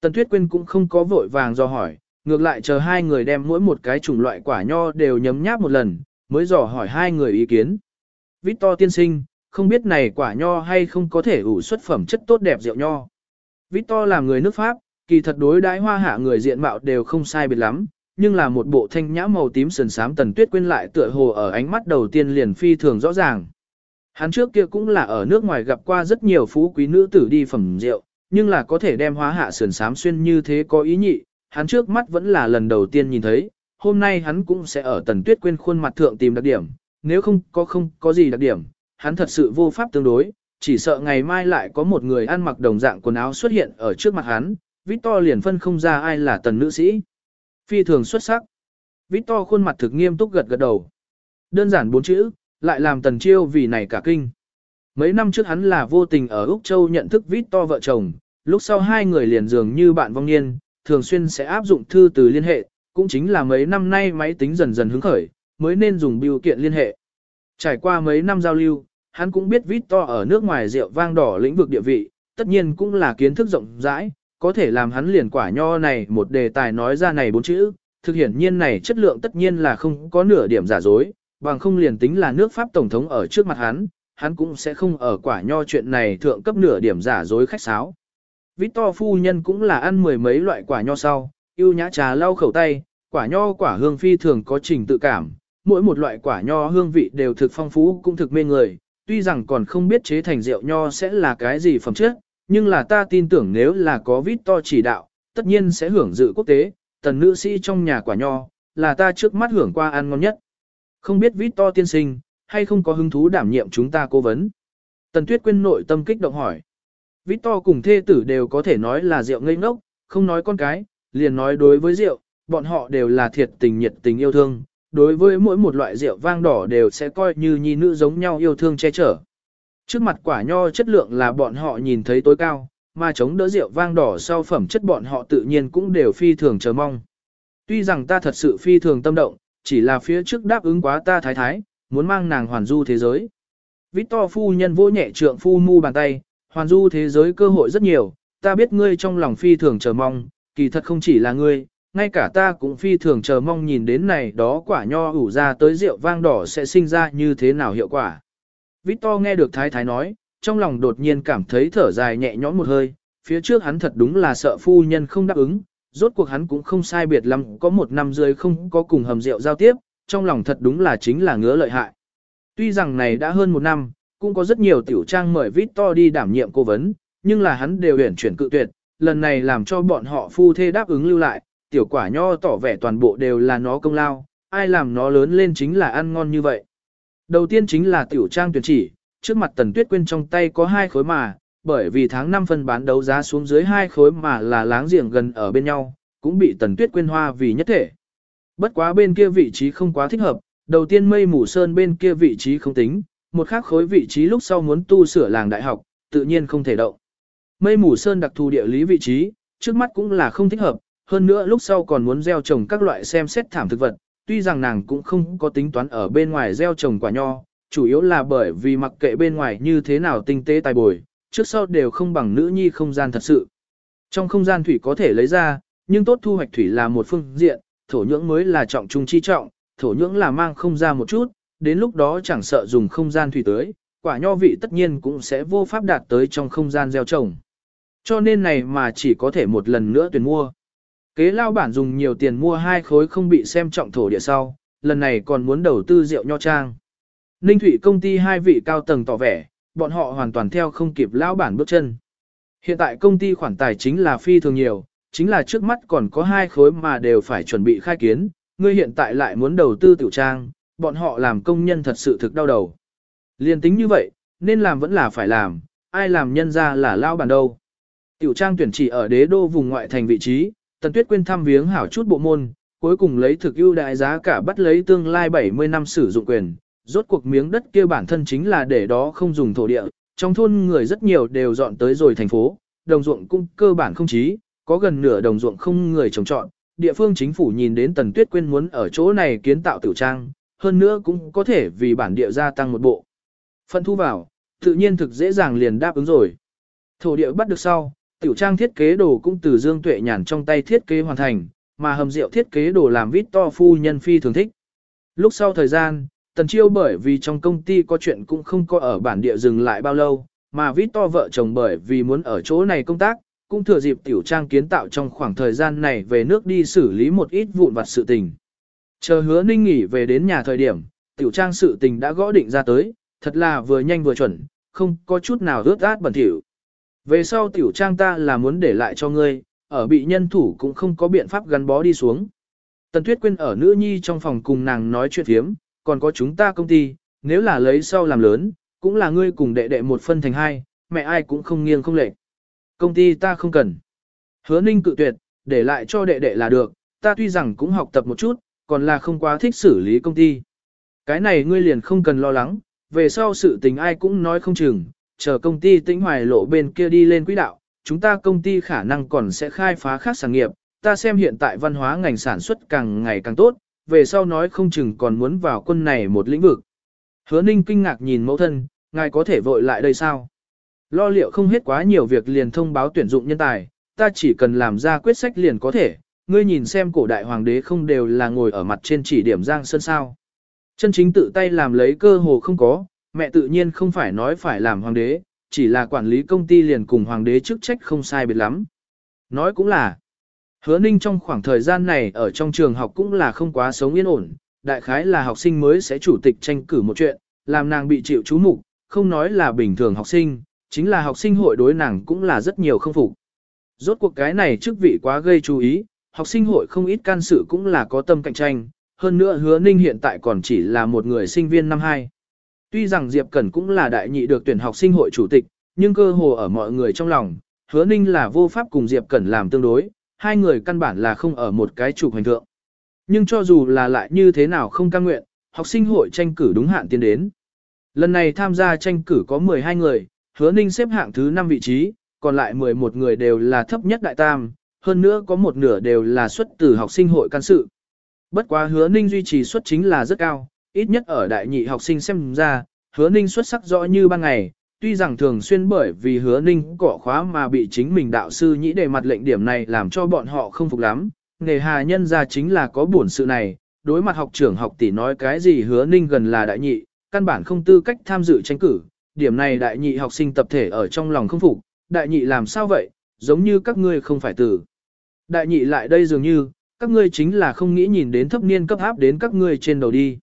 Tần Tuyết Quyên cũng không có vội vàng do hỏi, ngược lại chờ hai người đem mỗi một cái chủng loại quả nho đều nhấm nháp một lần, mới dò hỏi hai người ý kiến. Victor tiên sinh, không biết này quả nho hay không có thể ủ xuất phẩm chất tốt đẹp rượu nho. Victor là người nước Pháp, kỳ thật đối đãi hoa hạ người diện mạo đều không sai biệt lắm, nhưng là một bộ thanh nhã màu tím sần sám tần tuyết quên lại tựa hồ ở ánh mắt đầu tiên liền phi thường rõ ràng. Hắn trước kia cũng là ở nước ngoài gặp qua rất nhiều phú quý nữ tử đi phẩm rượu, nhưng là có thể đem hóa hạ sườn sám xuyên như thế có ý nhị, hắn trước mắt vẫn là lần đầu tiên nhìn thấy, hôm nay hắn cũng sẽ ở tần tuyết quên khuôn mặt thượng tìm đặc điểm, nếu không có không có gì đặc điểm, hắn thật sự vô pháp tương đối, chỉ sợ ngày mai lại có một người ăn mặc đồng dạng quần áo xuất hiện ở trước mặt hắn, Victor liền phân không ra ai là tần nữ sĩ. Phi thường xuất sắc. Victor khuôn mặt thực nghiêm túc gật gật đầu. Đơn giản bốn chữ, lại làm tần chiêu vì này cả kinh. Mấy năm trước hắn là vô tình ở Úc Châu nhận thức Victor vợ chồng, lúc sau hai người liền dường như bạn vong niên, thường xuyên sẽ áp dụng thư từ liên hệ, cũng chính là mấy năm nay máy tính dần dần hứng khởi, mới nên dùng biểu kiện liên hệ. Trải qua mấy năm giao lưu, hắn cũng biết Victor ở nước ngoài rượu vang đỏ lĩnh vực địa vị, tất nhiên cũng là kiến thức rộng rãi, có thể làm hắn liền quả nho này một đề tài nói ra này bốn chữ, thực hiện nhiên này chất lượng tất nhiên là không có nửa điểm giả dối, bằng không liền tính là nước Pháp Tổng thống ở trước mặt hắn, hắn cũng sẽ không ở quả nho chuyện này thượng cấp nửa điểm giả dối khách sáo. Victor phu nhân cũng là ăn mười mấy loại quả nho sau, yêu nhã trà lau khẩu tay, quả nho quả hương phi thường có trình tự cảm, mỗi một loại quả nho hương vị đều thực phong phú cũng thực mê người, tuy rằng còn không biết chế thành rượu nho sẽ là cái gì phẩm chất, nhưng là ta tin tưởng nếu là có Victor chỉ đạo, tất nhiên sẽ hưởng dự quốc tế, tần nữ sĩ trong nhà quả nho, là ta trước mắt hưởng qua ăn ngon nhất. Không biết Victor tiên sinh, hay không có hứng thú đảm nhiệm chúng ta cố vấn. Tần Tuyết Quyên nội tâm kích động hỏi. Victor cùng thê tử đều có thể nói là rượu ngây ngốc, không nói con cái, liền nói đối với rượu, bọn họ đều là thiệt tình nhiệt tình yêu thương, đối với mỗi một loại rượu vang đỏ đều sẽ coi như nhi nữ giống nhau yêu thương che chở. Trước mặt quả nho chất lượng là bọn họ nhìn thấy tối cao, mà chống đỡ rượu vang đỏ sau phẩm chất bọn họ tự nhiên cũng đều phi thường chờ mong. Tuy rằng ta thật sự phi thường tâm động, chỉ là phía trước đáp ứng quá ta thái thái, muốn mang nàng hoàn du thế giới. Victor phu nhân vô nhẹ trượng phu mu bàn tay, hoàn du thế giới cơ hội rất nhiều, ta biết ngươi trong lòng phi thường chờ mong, kỳ thật không chỉ là ngươi, ngay cả ta cũng phi thường chờ mong nhìn đến này đó quả nho ủ ra tới rượu vang đỏ sẽ sinh ra như thế nào hiệu quả. Victor nghe được thái thái nói, trong lòng đột nhiên cảm thấy thở dài nhẹ nhõm một hơi, phía trước hắn thật đúng là sợ phu nhân không đáp ứng, rốt cuộc hắn cũng không sai biệt lắm, có một năm rưỡi không có cùng hầm rượu giao tiếp, trong lòng thật đúng là chính là ngứa lợi hại. Tuy rằng này đã hơn một năm, cũng có rất nhiều tiểu trang mời Victor đi đảm nhiệm cố vấn, nhưng là hắn đều huyển chuyển cự tuyệt, lần này làm cho bọn họ phu thê đáp ứng lưu lại, tiểu quả nho tỏ vẻ toàn bộ đều là nó công lao, ai làm nó lớn lên chính là ăn ngon như vậy. Đầu tiên chính là tiểu trang tuyển chỉ, trước mặt Tần Tuyết Quyên trong tay có hai khối mà, bởi vì tháng 5 phân bán đấu giá xuống dưới hai khối mà là láng giềng gần ở bên nhau, cũng bị Tần Tuyết Quyên hoa vì nhất thể. Bất quá bên kia vị trí không quá thích hợp, đầu tiên mây mù sơn bên kia vị trí không tính, một khác khối vị trí lúc sau muốn tu sửa làng đại học, tự nhiên không thể động. Mây mù sơn đặc thù địa lý vị trí, trước mắt cũng là không thích hợp, hơn nữa lúc sau còn muốn gieo trồng các loại xem xét thảm thực vật, tuy rằng nàng cũng không có tính toán ở bên ngoài gieo trồng quả nho, chủ yếu là bởi vì mặc kệ bên ngoài như thế nào tinh tế tài bồi, trước sau đều không bằng nữ nhi không gian thật sự. Trong không gian thủy có thể lấy ra, nhưng tốt thu hoạch thủy là một phương diện, thổ nhưỡng mới là trọng trung chi trọng, thổ nhưỡng là mang không ra một chút, đến lúc đó chẳng sợ dùng không gian thủy tới, quả nho vị tất nhiên cũng sẽ vô pháp đạt tới trong không gian gieo trồng. Cho nên này mà chỉ có thể một lần nữa tuyển mua. Kế lao bản dùng nhiều tiền mua hai khối không bị xem trọng thổ địa sau, lần này còn muốn đầu tư rượu nho trang. Ninh Thụy công ty hai vị cao tầng tỏ vẻ, bọn họ hoàn toàn theo không kịp lao bản bước chân. Hiện tại công ty khoản tài chính là phi thường nhiều, chính là trước mắt còn có hai khối mà đều phải chuẩn bị khai kiến, ngươi hiện tại lại muốn đầu tư tiểu trang, bọn họ làm công nhân thật sự thực đau đầu. Liên tính như vậy, nên làm vẫn là phải làm, ai làm nhân ra là lao bản đâu. Tiểu trang tuyển chỉ ở đế đô vùng ngoại thành vị trí, Tần Tuyết quên thăm viếng hảo chút bộ môn, cuối cùng lấy thực ưu đại giá cả bắt lấy tương lai 70 năm sử dụng quyền, rốt cuộc miếng đất kia bản thân chính là để đó không dùng thổ địa, trong thôn người rất nhiều đều dọn tới rồi thành phố, đồng ruộng cũng cơ bản không chí, có gần nửa đồng ruộng không người trồng trọt. địa phương chính phủ nhìn đến Tần Tuyết quên muốn ở chỗ này kiến tạo tiểu trang, hơn nữa cũng có thể vì bản địa gia tăng một bộ. Phân thu vào, tự nhiên thực dễ dàng liền đáp ứng rồi. Thổ địa bắt được sau, tiểu trang thiết kế đồ cũng từ Dương Tuệ nhàn trong tay thiết kế hoàn thành, mà hầm rượu thiết kế đồ làm vít to phu nhân phi thường thích. Lúc sau thời gian, Tần Chiêu bởi vì trong công ty có chuyện cũng không có ở bản địa dừng lại bao lâu, mà vít to vợ chồng bởi vì muốn ở chỗ này công tác, cũng thừa dịp tiểu trang kiến tạo trong khoảng thời gian này về nước đi xử lý một ít vụn vặt sự tình. Chờ hứa ninh nghỉ về đến nhà thời điểm, tiểu trang sự tình đã gõ định ra tới, thật là vừa nhanh vừa chuẩn, không có chút nào rớt át bẩn thỉu. Về sau tiểu trang ta là muốn để lại cho ngươi, ở bị nhân thủ cũng không có biện pháp gắn bó đi xuống. Tần Tuyết Quyên ở nữ nhi trong phòng cùng nàng nói chuyện phiếm, còn có chúng ta công ty, nếu là lấy sau làm lớn, cũng là ngươi cùng đệ đệ một phân thành hai, mẹ ai cũng không nghiêng không lệch. Công ty ta không cần. Hứa ninh cự tuyệt, để lại cho đệ đệ là được, ta tuy rằng cũng học tập một chút, còn là không quá thích xử lý công ty. Cái này ngươi liền không cần lo lắng, về sau sự tình ai cũng nói không chừng, chờ công ty tĩnh hoài lộ bên kia đi lên quỹ đạo, chúng ta công ty khả năng còn sẽ khai phá khác sản nghiệp, ta xem hiện tại văn hóa ngành sản xuất càng ngày càng tốt, về sau nói không chừng còn muốn vào quân này một lĩnh vực. Hứa ninh kinh ngạc nhìn mẫu thân, ngài có thể vội lại đây sao? Lo liệu không hết quá nhiều việc liền thông báo tuyển dụng nhân tài, ta chỉ cần làm ra quyết sách liền có thể, ngươi nhìn xem cổ đại hoàng đế không đều là ngồi ở mặt trên chỉ điểm giang sơn sao. Chân chính tự tay làm lấy cơ hồ không có, mẹ tự nhiên không phải nói phải làm hoàng đế, chỉ là quản lý công ty liền cùng hoàng đế chức trách không sai biệt lắm. Nói cũng là, hứa ninh trong khoảng thời gian này ở trong trường học cũng là không quá sống yên ổn, đại khái là học sinh mới sẽ chủ tịch tranh cử một chuyện, làm nàng bị chịu chú mục, không nói là bình thường học sinh, chính là học sinh hội đối nàng cũng là rất nhiều không phục. Rốt cuộc cái này chức vị quá gây chú ý, học sinh hội không ít can sự cũng là có tâm cạnh tranh, hơn nữa hứa ninh hiện tại còn chỉ là một người sinh viên năm 2. Tuy rằng Diệp Cẩn cũng là đại nhị được tuyển học sinh hội chủ tịch, nhưng cơ hồ ở mọi người trong lòng, hứa ninh là vô pháp cùng Diệp Cẩn làm tương đối, hai người căn bản là không ở một cái trục hành thượng. Nhưng cho dù là lại như thế nào không cam nguyện, học sinh hội tranh cử đúng hạn tiến đến. Lần này tham gia tranh cử có 12 người, hứa ninh xếp hạng thứ 5 vị trí, còn lại 11 người đều là thấp nhất đại tam, hơn nữa có một nửa đều là xuất từ học sinh hội can sự. Bất quá hứa ninh duy trì xuất chính là rất cao, ít nhất ở đại nhị học sinh xem ra, hứa ninh xuất sắc rõ như ban ngày, tuy rằng thường xuyên bởi vì hứa ninh cỏ khóa mà bị chính mình đạo sư nhĩ đề mặt lệnh điểm này làm cho bọn họ không phục lắm, nghề hà nhân ra chính là có buồn sự này, đối mặt học trưởng học tỷ nói cái gì hứa ninh gần là đại nhị, căn bản không tư cách tham dự tranh cử, điểm này đại nhị học sinh tập thể ở trong lòng không phục, đại nhị làm sao vậy, giống như các ngươi không phải tử. Đại nhị lại đây dường như, các ngươi chính là không nghĩ nhìn đến thấp niên cấp áp đến các ngươi trên đầu đi.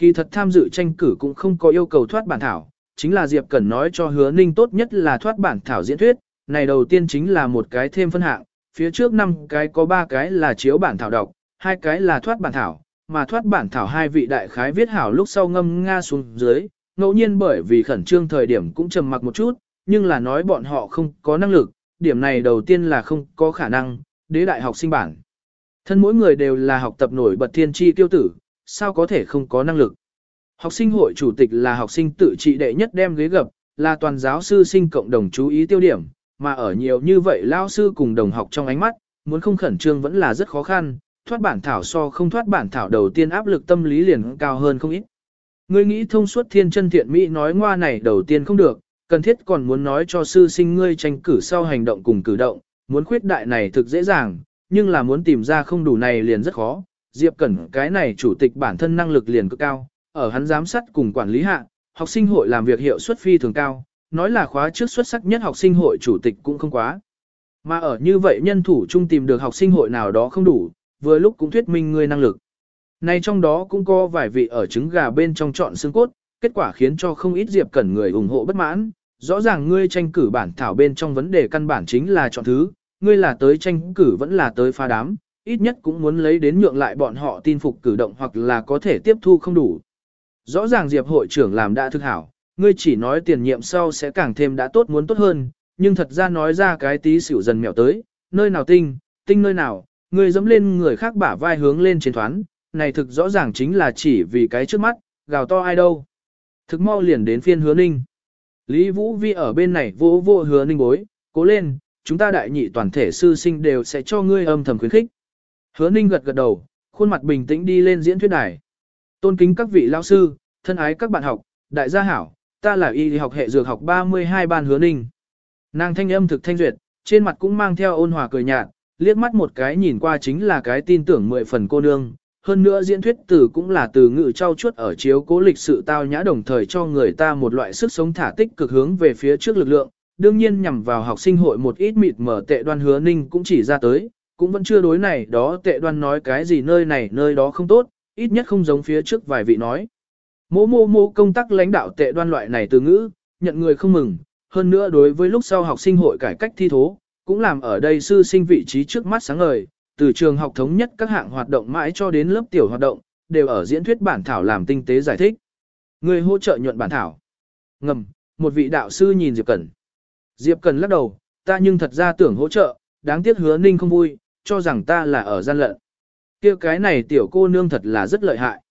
Kỳ thật tham dự tranh cử cũng không có yêu cầu thoát bản thảo, chính là Diệp Cẩn nói cho hứa ninh tốt nhất là thoát bản thảo diễn thuyết, này đầu tiên chính là một cái thêm phân hạng, phía trước năm cái có ba cái là chiếu bản thảo đọc, hai cái là thoát bản thảo, mà thoát bản thảo hai vị đại khái viết hảo lúc sau ngâm nga xuống dưới, ngẫu nhiên bởi vì khẩn trương thời điểm cũng trầm mặc một chút, nhưng là nói bọn họ không có năng lực, điểm này đầu tiên là không có khả năng, đế đại học sinh bản. Thân mỗi người đều là học tập nổi bật thiên tri tiêu tử, sao có thể không có năng lực. Học sinh hội chủ tịch là học sinh tự trị đệ nhất đem ghế gập, là toàn giáo sư sinh cộng đồng chú ý tiêu điểm, mà ở nhiều như vậy lao sư cùng đồng học trong ánh mắt, muốn không khẩn trương vẫn là rất khó khăn, thoát bản thảo so không thoát bản thảo đầu tiên áp lực tâm lý liền cao hơn không ít. Ngươi nghĩ thông suốt thiên chân thiện mỹ nói ngoa này đầu tiên không được, cần thiết còn muốn nói cho sư sinh ngươi tranh cử sau hành động cùng cử động, muốn khuyết đại này thực dễ dàng, nhưng là muốn tìm ra không đủ này liền rất khó. Diệp Cẩn cái này chủ tịch bản thân năng lực liền cực cao, ở hắn giám sát cùng quản lý hạ, học sinh hội làm việc hiệu suất phi thường cao, nói là khóa trước xuất sắc nhất học sinh hội chủ tịch cũng không quá. Mà ở như vậy nhân thủ chung tìm được học sinh hội nào đó không đủ, vừa lúc cũng thuyết minh người năng lực. Này trong đó cũng có vài vị ở trứng gà bên trong chọn xương cốt, kết quả khiến cho không ít Diệp Cẩn người ủng hộ bất mãn. Rõ ràng ngươi tranh cử bản thảo bên trong vấn đề căn bản chính là chọn thứ, ngươi là tới tranh cử vẫn là tới phá đám, ít nhất cũng muốn lấy đến nhượng lại bọn họ tin phục cử động hoặc là có thể tiếp thu không đủ. Rõ ràng Diệp hội trưởng làm đã thực hảo, ngươi chỉ nói tiền nhiệm sau sẽ càng thêm đã tốt muốn tốt hơn, nhưng thật ra nói ra cái tí xỉu dần mèo tới, nơi nào tinh, tinh nơi nào, ngươi dẫm lên người khác bả vai hướng lên trên thoán, này thực rõ ràng chính là chỉ vì cái trước mắt, gào to ai đâu. Thực mau liền đến phiên hứa ninh. Lý Vũ Vi ở bên này vô vô hứa ninh bối, cố lên, chúng ta đại nhị toàn thể sư sinh đều sẽ cho ngươi âm thầm khuyến khích. Hứa ninh gật gật đầu, khuôn mặt bình tĩnh đi lên diễn thuyết đài. Tôn kính các vị lao sư, thân ái các bạn học, đại gia hảo, ta là y học hệ dược học 32 ban hứa ninh. Nàng thanh âm thực thanh duyệt, trên mặt cũng mang theo ôn hòa cười nhạt, liếc mắt một cái nhìn qua chính là cái tin tưởng mười phần cô nương. Hơn nữa diễn thuyết từ cũng là từ ngữ trao chuốt ở chiếu cố lịch sự tao nhã đồng thời cho người ta một loại sức sống thả tích cực hướng về phía trước lực lượng. Đương nhiên nhằm vào học sinh hội một ít mịt mở tệ đoan hứa ninh cũng chỉ ra tới, cũng vẫn chưa đối này đó tệ đoan nói cái gì nơi này nơi đó không tốt, ít nhất không giống phía trước vài vị nói. Mô mô mô công tác lãnh đạo tệ đoan loại này từ ngữ, nhận người không mừng, hơn nữa đối với lúc sau học sinh hội cải cách thi thố, cũng làm ở đây sư sinh vị trí trước mắt sáng ngời, từ trường học thống nhất các hạng hoạt động mãi cho đến lớp tiểu hoạt động, đều ở diễn thuyết bản thảo làm tinh tế giải thích. Người hỗ trợ nhuận bản thảo. Ngầm, một vị đạo sư nhìn Diệp Cẩn. Diệp Cẩn lắc đầu, ta nhưng thật ra tưởng hỗ trợ, đáng tiếc hứa ninh không vui, cho rằng ta là ở gian lận. kia cái này tiểu cô nương thật là rất lợi hại.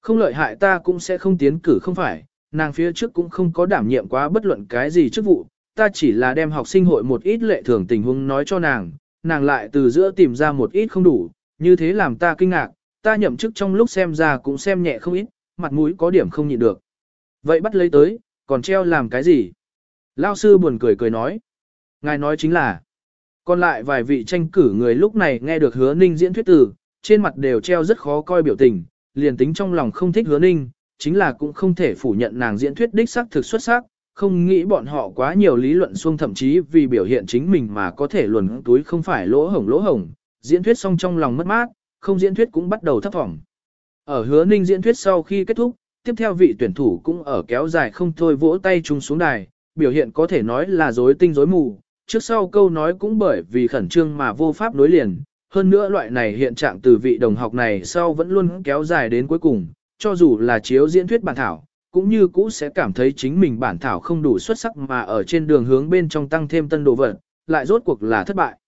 Không lợi hại ta cũng sẽ không tiến cử không phải, nàng phía trước cũng không có đảm nhiệm quá bất luận cái gì chức vụ, ta chỉ là đem học sinh hội một ít lệ thường tình huống nói cho nàng, nàng lại từ giữa tìm ra một ít không đủ, như thế làm ta kinh ngạc, ta nhậm chức trong lúc xem ra cũng xem nhẹ không ít, mặt mũi có điểm không nhịn được. Vậy bắt lấy tới, còn treo làm cái gì? Lao sư buồn cười cười nói. Ngài nói chính là, còn lại vài vị tranh cử người lúc này nghe được hứa ninh diễn thuyết tử, trên mặt đều treo rất khó coi biểu tình, liền tính trong lòng không thích hứa ninh, chính là cũng không thể phủ nhận nàng diễn thuyết đích xác thực xuất sắc, không nghĩ bọn họ quá nhiều lý luận xuông thậm chí vì biểu hiện chính mình mà có thể luồn túi không phải lỗ hổng lỗ hổng, diễn thuyết xong trong lòng mất mát, không diễn thuyết cũng bắt đầu thấp thỏm. Ở hứa ninh diễn thuyết sau khi kết thúc, tiếp theo vị tuyển thủ cũng ở kéo dài không thôi vỗ tay chung xuống đài, biểu hiện có thể nói là rối tinh rối mù, trước sau câu nói cũng bởi vì khẩn trương mà vô pháp nối liền, hơn nữa loại này hiện trạng từ vị đồng học này sau vẫn luôn kéo dài đến cuối cùng, cho dù là chiếu diễn thuyết bản thảo, cũng như cũ sẽ cảm thấy chính mình bản thảo không đủ xuất sắc mà ở trên đường hướng bên trong tăng thêm tân đồ vật, lại rốt cuộc là thất bại.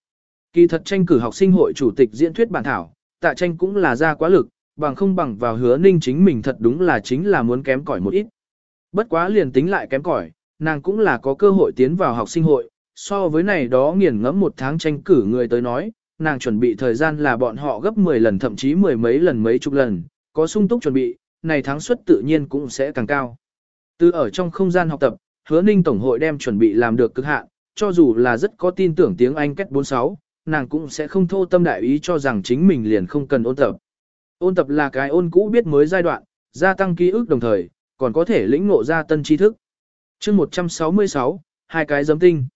Kỳ thật tranh cử học sinh hội chủ tịch diễn thuyết bản thảo, tạ tranh cũng là ra quá lực, bằng không bằng vào hứa ninh chính mình thật đúng là chính là muốn kém cỏi một ít. Bất quá liền tính lại kém cỏi, nàng cũng là có cơ hội tiến vào học sinh hội, so với này đó nghiền ngẫm một tháng tranh cử người tới nói, nàng chuẩn bị thời gian là bọn họ gấp 10 lần thậm chí mười mấy lần mấy chục lần, có sung túc chuẩn bị, này thắng suất tự nhiên cũng sẽ càng cao. Từ ở trong không gian học tập, hứa ninh tổng hội đem chuẩn bị làm được cực hạn, cho dù là rất có tin tưởng tiếng Anh cách 46, nàng cũng sẽ không thô tâm đại ý cho rằng chính mình liền không cần ôn tập. Ôn tập là cái ôn cũ biết mới giai đoạn, gia tăng ký ức đồng thời, còn có thể lĩnh ngộ ra tân tri thức. chương 166, hai cái giấm tinh.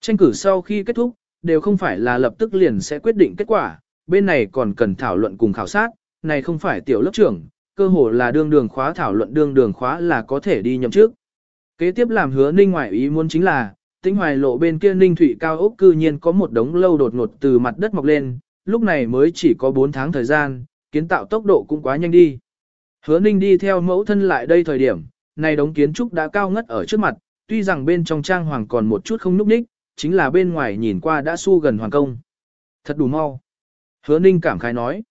Tranh cử sau khi kết thúc, đều không phải là lập tức liền sẽ quyết định kết quả, bên này còn cần thảo luận cùng khảo sát, này không phải tiểu lớp trưởng, cơ hồ là đương đường khóa thảo luận đương đường khóa là có thể đi nhậm trước. Kế tiếp làm hứa ninh ngoại ý muốn chính là, tĩnh hoài lộ bên kia ninh thủy cao ốc cư nhiên có một đống lâu đột ngột từ mặt đất mọc lên, lúc này mới chỉ có 4 tháng thời gian, kiến tạo tốc độ cũng quá nhanh đi. Hứa ninh đi theo mẫu thân lại đây thời điểm, này đống kiến trúc đã cao ngất ở trước mặt, tuy rằng bên trong trang hoàng còn một chút không núp ních, chính là bên ngoài nhìn qua đã su gần hoàn công. Thật đủ mau. Hứa ninh cảm khái nói.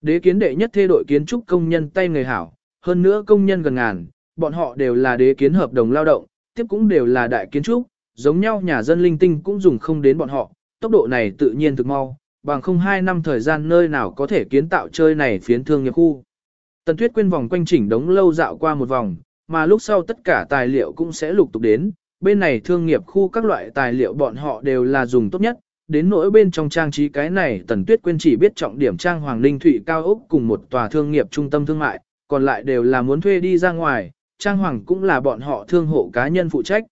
Đế kiến đệ nhất thê đội kiến trúc công nhân tay người hảo, hơn nữa công nhân gần ngàn, bọn họ đều là đế kiến hợp đồng lao động, tiếp cũng đều là đại kiến trúc, giống nhau nhà dân linh tinh cũng dùng không đến bọn họ, tốc độ này tự nhiên thực mau, bằng không hai năm thời gian nơi nào có thể kiến tạo chơi này phiến thương nghiệp khu. Tần Tuyết quên vòng quanh chỉnh đống lâu dạo qua một vòng, mà lúc sau tất cả tài liệu cũng sẽ lục tục đến, bên này thương nghiệp khu các loại tài liệu bọn họ đều là dùng tốt nhất, đến nỗi bên trong trang trí cái này Tần Tuyết quên chỉ biết trọng điểm trang Hoàng Linh Thụy cao ốc cùng một tòa thương nghiệp trung tâm thương mại, còn lại đều là muốn thuê đi ra ngoài, trang hoàng cũng là bọn họ thương hộ cá nhân phụ trách.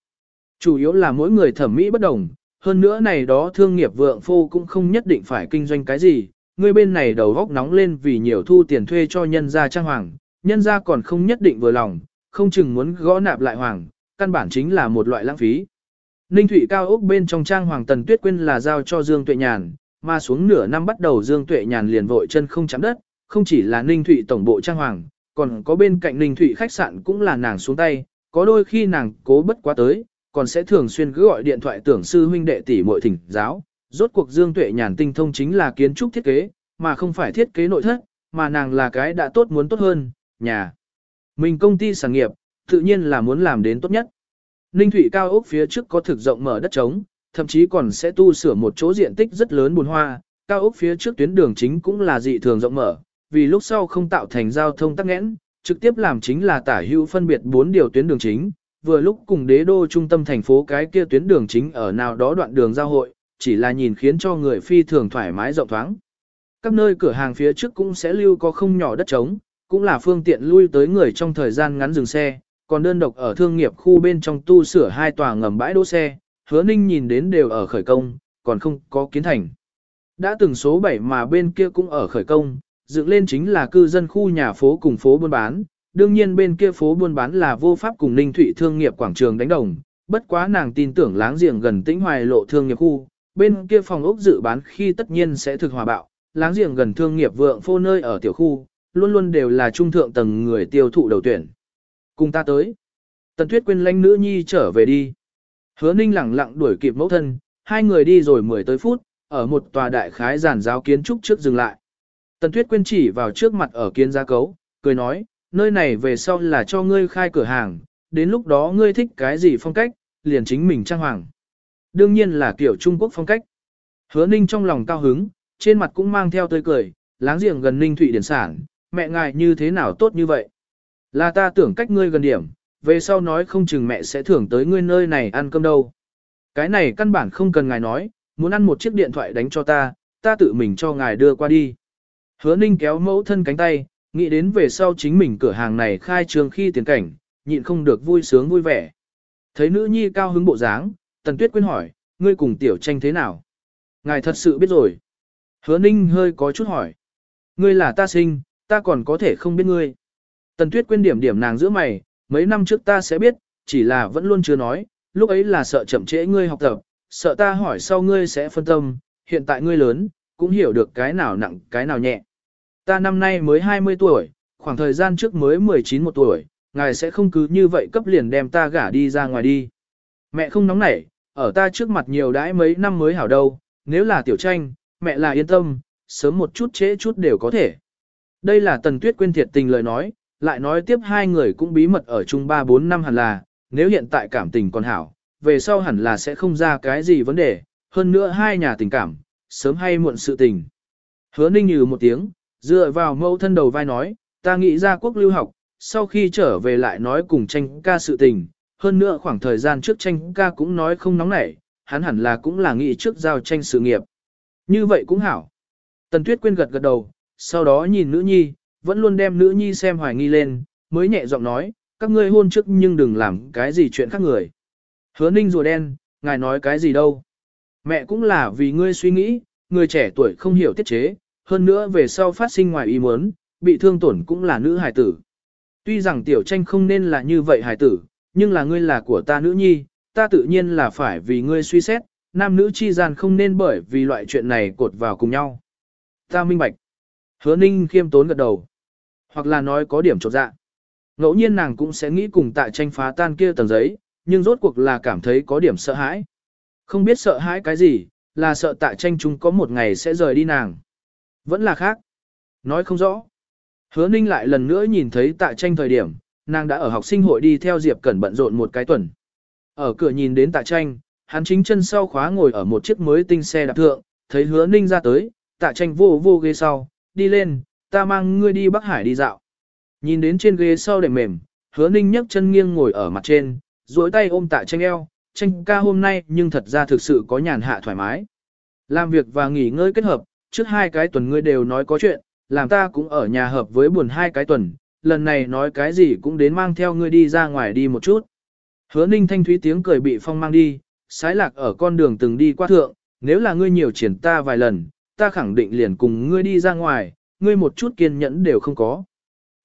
Chủ yếu là mỗi người thẩm mỹ bất đồng, hơn nữa này đó thương nghiệp vượng phô cũng không nhất định phải kinh doanh cái gì, người bên này đầu góc nóng lên vì nhiều thu tiền thuê cho nhân gia trang hoàng, nhân gia còn không nhất định vừa lòng, không chừng muốn gõ nạp lại hoàng, căn bản chính là một loại lãng phí. Ninh Thụy cao ốc bên trong trang hoàng tần tuyết quên là giao cho Dương Tuệ Nhàn, mà xuống nửa năm bắt đầu Dương Tuệ Nhàn liền vội chân không chạm đất, không chỉ là Ninh Thụy tổng bộ trang hoàng, còn có bên cạnh Ninh Thụy khách sạn cũng là nàng xuống tay, có đôi khi nàng cố bất quá tới, còn sẽ thường xuyên cứ gọi điện thoại tưởng sư huynh đệ tỷ muội thỉnh giáo. Rốt cuộc Dương Tuệ Nhàn tinh thông chính là kiến trúc thiết kế, mà không phải thiết kế nội thất, mà nàng là cái đã tốt muốn tốt hơn, nhà. Mình công ty sản nghiệp, tự nhiên là muốn làm đến tốt nhất. Ninh Thủy cao ốc phía trước có thực rộng mở đất trống, thậm chí còn sẽ tu sửa một chỗ diện tích rất lớn buồn hoa, cao ốc phía trước tuyến đường chính cũng là dị thường rộng mở, vì lúc sau không tạo thành giao thông tắc nghẽn, trực tiếp làm chính là tả hữu phân biệt bốn điều tuyến đường chính, vừa lúc cùng đế đô trung tâm thành phố cái kia tuyến đường chính ở nào đó đoạn đường giao hội, chỉ là nhìn khiến cho người phi thường thoải mái rộng thoáng. Các nơi cửa hàng phía trước cũng sẽ lưu có không nhỏ đất trống, cũng là phương tiện lui tới người trong thời gian ngắn dừng xe, còn đơn độc ở thương nghiệp khu bên trong tu sửa hai tòa ngầm bãi đỗ xe, hứa ninh nhìn đến đều ở khởi công, còn không có kiến thành. Đã từng số 7 mà bên kia cũng ở khởi công, dựng lên chính là cư dân khu nhà phố cùng phố buôn bán, đương nhiên bên kia phố buôn bán là vô pháp cùng Ninh Thụy thương nghiệp quảng trường đánh đồng, bất quá nàng tin tưởng láng giềng gần tĩnh hoài lộ thương nghiệp khu, bên kia phòng ốc dự bán khi tất nhiên sẽ thực hòa bạo, láng giềng gần thương nghiệp vượng phô nơi ở tiểu khu, luôn luôn đều là trung thượng tầng người tiêu thụ đầu tuyển. Cùng ta tới. Tần Tuyết quên lãnh nữ nhi trở về đi. Hứa Ninh lẳng lặng đuổi kịp mẫu thân, hai người đi rồi mười tới phút, ở một tòa đại khái giản giáo kiến trúc trước dừng lại. Tần Tuyết quên chỉ vào trước mặt ở kiến gia cấu, cười nói, nơi này về sau là cho ngươi khai cửa hàng, đến lúc đó ngươi thích cái gì phong cách, liền chính mình trang hoàng. Đương nhiên là kiểu Trung Quốc phong cách. Hứa Ninh trong lòng cao hứng, trên mặt cũng mang theo tươi cười, láng giềng gần Ninh Thụy Điển Sản, mẹ ngài như thế nào tốt như vậy. Là ta tưởng cách ngươi gần điểm, về sau nói không chừng mẹ sẽ thưởng tới ngươi nơi này ăn cơm đâu. Cái này căn bản không cần ngài nói, muốn ăn một chiếc điện thoại đánh cho ta, ta tự mình cho ngài đưa qua đi. Hứa Ninh kéo mẫu thân cánh tay, nghĩ đến về sau chính mình cửa hàng này khai trương khi tiền cảnh, nhịn không được vui sướng vui vẻ. Thấy nữ nhi cao hứng bộ dáng, Tần Tuyết quyên hỏi, ngươi cùng tiểu tranh thế nào? Ngài thật sự biết rồi. Hứa Ninh hơi có chút hỏi. Ngươi là ta sinh, ta còn có thể không biết ngươi. Tần Tuyết quên điểm điểm nàng giữa mày, mấy năm trước ta sẽ biết, chỉ là vẫn luôn chưa nói, lúc ấy là sợ chậm trễ ngươi học tập, sợ ta hỏi sau ngươi sẽ phân tâm, hiện tại ngươi lớn, cũng hiểu được cái nào nặng cái nào nhẹ. Ta năm nay mới 20 tuổi, khoảng thời gian trước mới 19 một tuổi, ngài sẽ không cứ như vậy cấp liền đem ta gả đi ra ngoài đi. Mẹ không nóng nảy, ở ta trước mặt nhiều đãi mấy năm mới hảo đâu, nếu là tiểu tranh, mẹ là yên tâm, sớm một chút trễ chút đều có thể. Đây là tần tuyết quên thiệt tình lời nói, lại nói tiếp hai người cũng bí mật ở chung 3-4 năm hẳn là, nếu hiện tại cảm tình còn hảo, về sau hẳn là sẽ không ra cái gì vấn đề, hơn nữa hai nhà tình cảm, sớm hay muộn sự tình. Hứa ninh như một tiếng, dựa vào mẫu thân đầu vai nói, ta nghĩ ra quốc lưu học, sau khi trở về lại nói cùng tranh ca sự tình, hơn nữa khoảng thời gian trước tranh ca cũng nói không nóng nảy, hắn hẳn là cũng là nghĩ trước giao tranh sự nghiệp. Như vậy cũng hảo. Tần Tuyết Quyên gật gật đầu, sau đó nhìn nữ nhi, vẫn luôn đem nữ nhi xem hoài nghi lên, mới nhẹ giọng nói, các ngươi hôn trước nhưng đừng làm cái gì chuyện khác người. Hứa ninh rùa đen, ngài nói cái gì đâu. Mẹ cũng là vì ngươi suy nghĩ, người trẻ tuổi không hiểu tiết chế, hơn nữa về sau phát sinh ngoài ý muốn, bị thương tổn cũng là nữ hài tử. Tuy rằng tiểu tranh không nên là như vậy hài tử, nhưng là ngươi là của ta nữ nhi, ta tự nhiên là phải vì ngươi suy xét, nam nữ chi gian không nên bởi vì loại chuyện này cột vào cùng nhau. Ta minh bạch. Hứa ninh khiêm tốn gật đầu. Hoặc là nói có điểm trột dạ. Ngẫu nhiên nàng cũng sẽ nghĩ cùng tại tranh phá tan kia tầng giấy, nhưng rốt cuộc là cảm thấy có điểm sợ hãi. Không biết sợ hãi cái gì, là sợ tại tranh chúng có một ngày sẽ rời đi nàng. Vẫn là khác. Nói không rõ. Hứa ninh lại lần nữa nhìn thấy tại tranh thời điểm, nàng đã ở học sinh hội đi theo Diệp Cẩn bận rộn một cái tuần. Ở cửa nhìn đến tại tranh, hắn chính chân sau khóa ngồi ở một chiếc mới tinh xe đạp thượng, thấy hứa ninh ra tới, tạ tranh vô vô ghế sau, đi lên, ta mang ngươi đi Bắc Hải đi dạo. Nhìn đến trên ghế sau đệm mềm, hứa ninh nhấc chân nghiêng ngồi ở mặt trên, duỗi tay ôm tạ tranh eo, tranh ca hôm nay nhưng thật ra thực sự có nhàn hạ thoải mái. Làm việc và nghỉ ngơi kết hợp, trước hai cái tuần ngươi đều nói có chuyện, làm ta cũng ở nhà hợp với buồn hai cái tuần, lần này nói cái gì cũng đến mang theo ngươi đi ra ngoài đi một chút. Hứa ninh thanh thúy tiếng cười bị phong mang đi, sái lạc ở con đường từng đi qua thượng, nếu là ngươi nhiều triển ta vài lần, ta khẳng định liền cùng ngươi đi ra ngoài, ngươi một chút kiên nhẫn đều không có.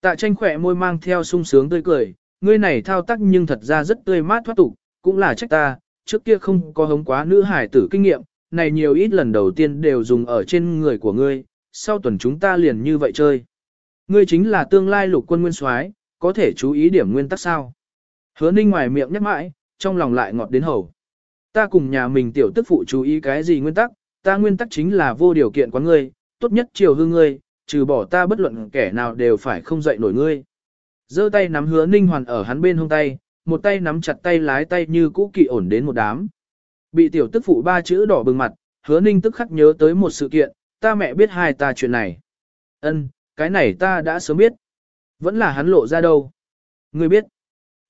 Tạ tranh khỏe môi mang theo sung sướng tươi cười, ngươi này thao tác nhưng thật ra rất tươi mát thoát tục, cũng là trách ta, trước kia không có hống quá nữ hải tử kinh nghiệm, này nhiều ít lần đầu tiên đều dùng ở trên người của ngươi, sau tuần chúng ta liền như vậy chơi. Ngươi chính là tương lai lục quân nguyên soái, có thể chú ý điểm nguyên tắc sao. Hứa ninh ngoài miệng nhắc mãi, trong lòng lại ngọt đến hầu. Ta cùng nhà mình tiểu tức phụ chú ý cái gì nguyên tắc, ta nguyên tắc chính là vô điều kiện quán ngươi, tốt nhất chiều hư ngươi, trừ bỏ ta bất luận kẻ nào đều phải không dậy nổi ngươi. giơ tay nắm hứa ninh hoàn ở hắn bên hông tay, một tay nắm chặt tay lái tay như cũ kỵ ổn đến một đám. Bị tiểu tức phụ ba chữ đỏ bừng mặt, hứa ninh tức khắc nhớ tới một sự kiện, ta mẹ biết hai ta chuyện này. Ân, cái này ta đã sớm biết. Vẫn là hắn lộ ra đâu. Ngươi biết.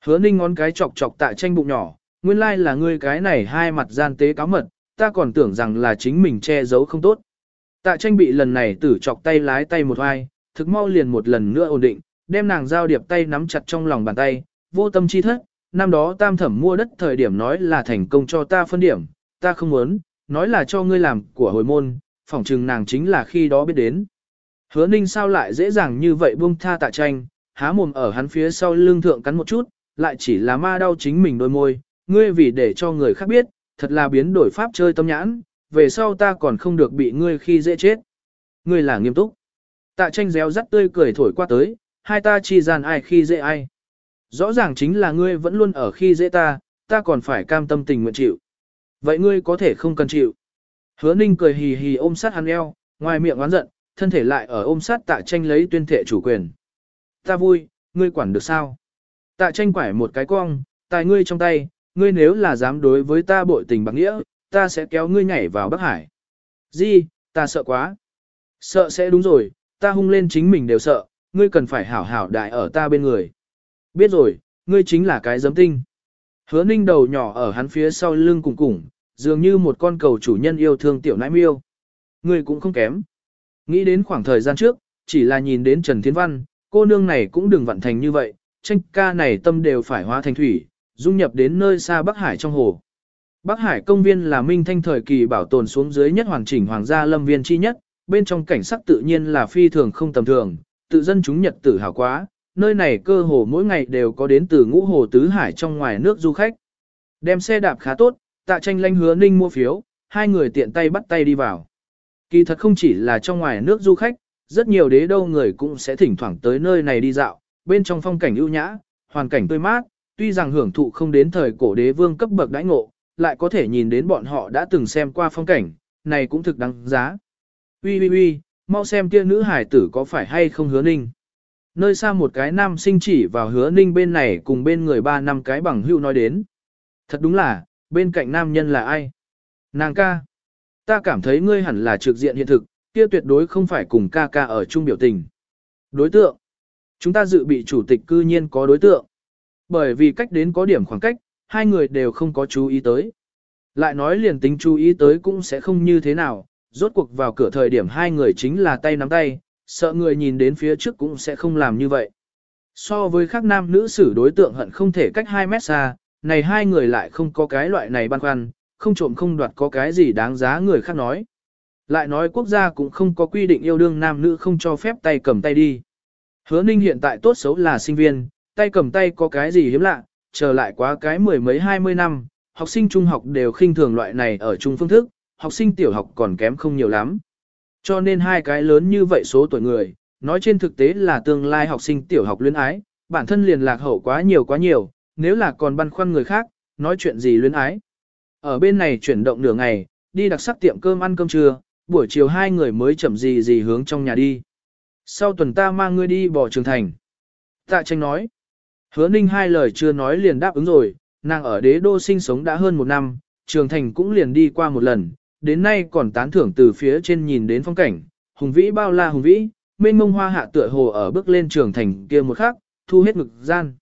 Hứa ninh ngón cái chọc chọc tại tranh bụng nhỏ, nguyên lai là ngươi cái này hai mặt gian tế cáo mật, ta còn tưởng rằng là chính mình che giấu không tốt. Tạ tranh bị lần này tử chọc tay lái tay một hoài, thực mau liền một lần nữa ổn định, đem nàng giao điệp tay nắm chặt trong lòng bàn tay, vô tâm chi thất, năm đó tam thẩm mua đất thời điểm nói là thành công cho ta phân điểm, ta không muốn, nói là cho ngươi làm của hồi môn, phỏng chừng nàng chính là khi đó biết đến. Hứa ninh sao lại dễ dàng như vậy buông tha tạ tranh, há mồm ở hắn phía sau lưng thượng cắn một chút, lại chỉ là ma đau chính mình đôi môi, ngươi vì để cho người khác biết, thật là biến đổi pháp chơi tâm nhãn, về sau ta còn không được bị ngươi khi dễ chết. Ngươi là nghiêm túc. Tạ tranh réo rắt tươi cười thổi qua tới, hai ta chi gian ai khi dễ ai. Rõ ràng chính là ngươi vẫn luôn ở khi dễ ta, ta còn phải cam tâm tình nguyện chịu. Vậy ngươi có thể không cần chịu. Hứa ninh cười hì hì ôm sát hắn eo, ngoài miệng oán giận, thân thể lại ở ôm sát tạ tranh lấy tuyên thệ chủ quyền. Ta vui, ngươi quản được sao? Tạ tranh quải một cái cong, tài ngươi trong tay, ngươi nếu là dám đối với ta bội tình bằng nghĩa, ta sẽ kéo ngươi nhảy vào Bắc Hải. Di, ta sợ quá. Sợ sẽ đúng rồi, ta hung lên chính mình đều sợ, ngươi cần phải hảo hảo đại ở ta bên người. Biết rồi, ngươi chính là cái giấm tinh. Hứa ninh đầu nhỏ ở hắn phía sau lưng cùng cùng, dường như một con cầu chủ nhân yêu thương tiểu nãi miêu. Ngươi cũng không kém. Nghĩ đến khoảng thời gian trước, chỉ là nhìn đến Trần Thiên Văn, cô nương này cũng đừng vận thành như vậy, tranh ca này tâm đều phải hóa thành thủy, dung nhập đến nơi xa Bắc Hải trong hồ. Bắc Hải công viên là minh thanh thời kỳ bảo tồn xuống dưới nhất hoàn chỉnh hoàng gia lâm viên chi nhất, bên trong cảnh sắc tự nhiên là phi thường không tầm thường, tự dân chúng nhật tử hào quá, nơi này cơ hồ mỗi ngày đều có đến từ ngũ hồ tứ hải trong ngoài nước du khách. Đem xe đạp khá tốt, tạ tranh lanh hứa ninh mua phiếu, hai người tiện tay bắt tay đi vào. Kỳ thật không chỉ là trong ngoài nước du khách, rất nhiều đế đâu người cũng sẽ thỉnh thoảng tới nơi này đi dạo, bên trong phong cảnh ưu nhã, hoàn cảnh tươi mát, tuy rằng hưởng thụ không đến thời cổ đế vương cấp bậc đãi ngộ, lại có thể nhìn đến bọn họ đã từng xem qua phong cảnh, này cũng thực đáng giá. Ui ui ui, mau xem kia nữ hải tử có phải hay không hứa ninh. Nơi xa một cái nam sinh chỉ vào hứa ninh bên này cùng bên người ba năm cái bằng hưu nói đến. Thật đúng là, bên cạnh nam nhân là ai? Nàng ca. Ta cảm thấy ngươi hẳn là trực diện hiện thực, kia tuyệt đối không phải cùng ca ca ở chung biểu tình. Đối tượng. Chúng ta dự bị chủ tịch cư nhiên có đối tượng. Bởi vì cách đến có điểm khoảng cách, hai người đều không có chú ý tới. Lại nói liền tính chú ý tới cũng sẽ không như thế nào, rốt cuộc vào cửa thời điểm hai người chính là tay nắm tay, sợ người nhìn đến phía trước cũng sẽ không làm như vậy. So với khác nam nữ xử đối tượng hận không thể cách 2 mét xa, này hai người lại không có cái loại này băn khoăn, không trộm không đoạt có cái gì đáng giá người khác nói. Lại nói quốc gia cũng không có quy định yêu đương nam nữ không cho phép tay cầm tay đi. Hứa ninh hiện tại tốt xấu là sinh viên, tay cầm tay có cái gì hiếm lạ, trở lại quá cái mười mấy hai mươi năm, học sinh trung học đều khinh thường loại này ở trung phương thức, học sinh tiểu học còn kém không nhiều lắm. Cho nên hai cái lớn như vậy số tuổi người, nói trên thực tế là tương lai học sinh tiểu học luyến ái, bản thân liền lạc hậu quá nhiều quá nhiều, nếu là còn băn khoăn người khác, nói chuyện gì luyến ái. Ở bên này chuyển động nửa ngày, đi đặc sắc tiệm cơm ăn cơm trưa, buổi chiều hai người mới chậm gì gì hướng trong nhà đi. Sau tuần ta mang ngươi đi bỏ trường thành. Tạ tranh nói. Hứa ninh hai lời chưa nói liền đáp ứng rồi, nàng ở đế đô sinh sống đã hơn một năm, trường thành cũng liền đi qua một lần, đến nay còn tán thưởng từ phía trên nhìn đến phong cảnh, hùng vĩ bao la hùng vĩ, mênh mông hoa hạ tựa hồ ở bước lên trường thành kia một khắc, thu hết ngực gian.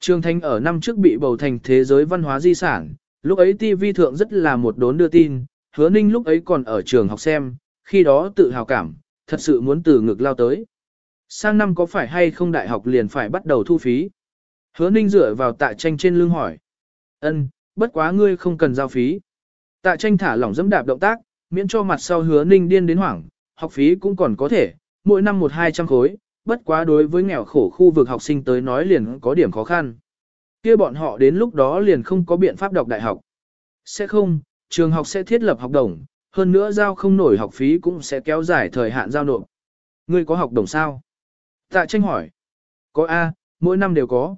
Trường thành ở năm trước bị bầu thành thế giới văn hóa di sản, lúc ấy TV thượng rất là một đốn đưa tin, hứa ninh lúc ấy còn ở trường học xem, khi đó tự hào cảm, thật sự muốn từ ngực lao tới. Sang năm có phải hay không đại học liền phải bắt đầu thu phí? Hứa ninh dựa vào tạ tranh trên lưng hỏi. ân bất quá ngươi không cần giao phí. Tạ tranh thả lỏng dẫm đạp động tác, miễn cho mặt sau hứa ninh điên đến hoảng, học phí cũng còn có thể, mỗi năm một hai trăm khối, bất quá đối với nghèo khổ khu vực học sinh tới nói liền có điểm khó khăn. kia bọn họ đến lúc đó liền không có biện pháp đọc đại học. Sẽ không, trường học sẽ thiết lập học đồng, hơn nữa giao không nổi học phí cũng sẽ kéo dài thời hạn giao nộp. Ngươi có học đồng sao? Tạ tranh hỏi. Có A, mỗi năm đều có.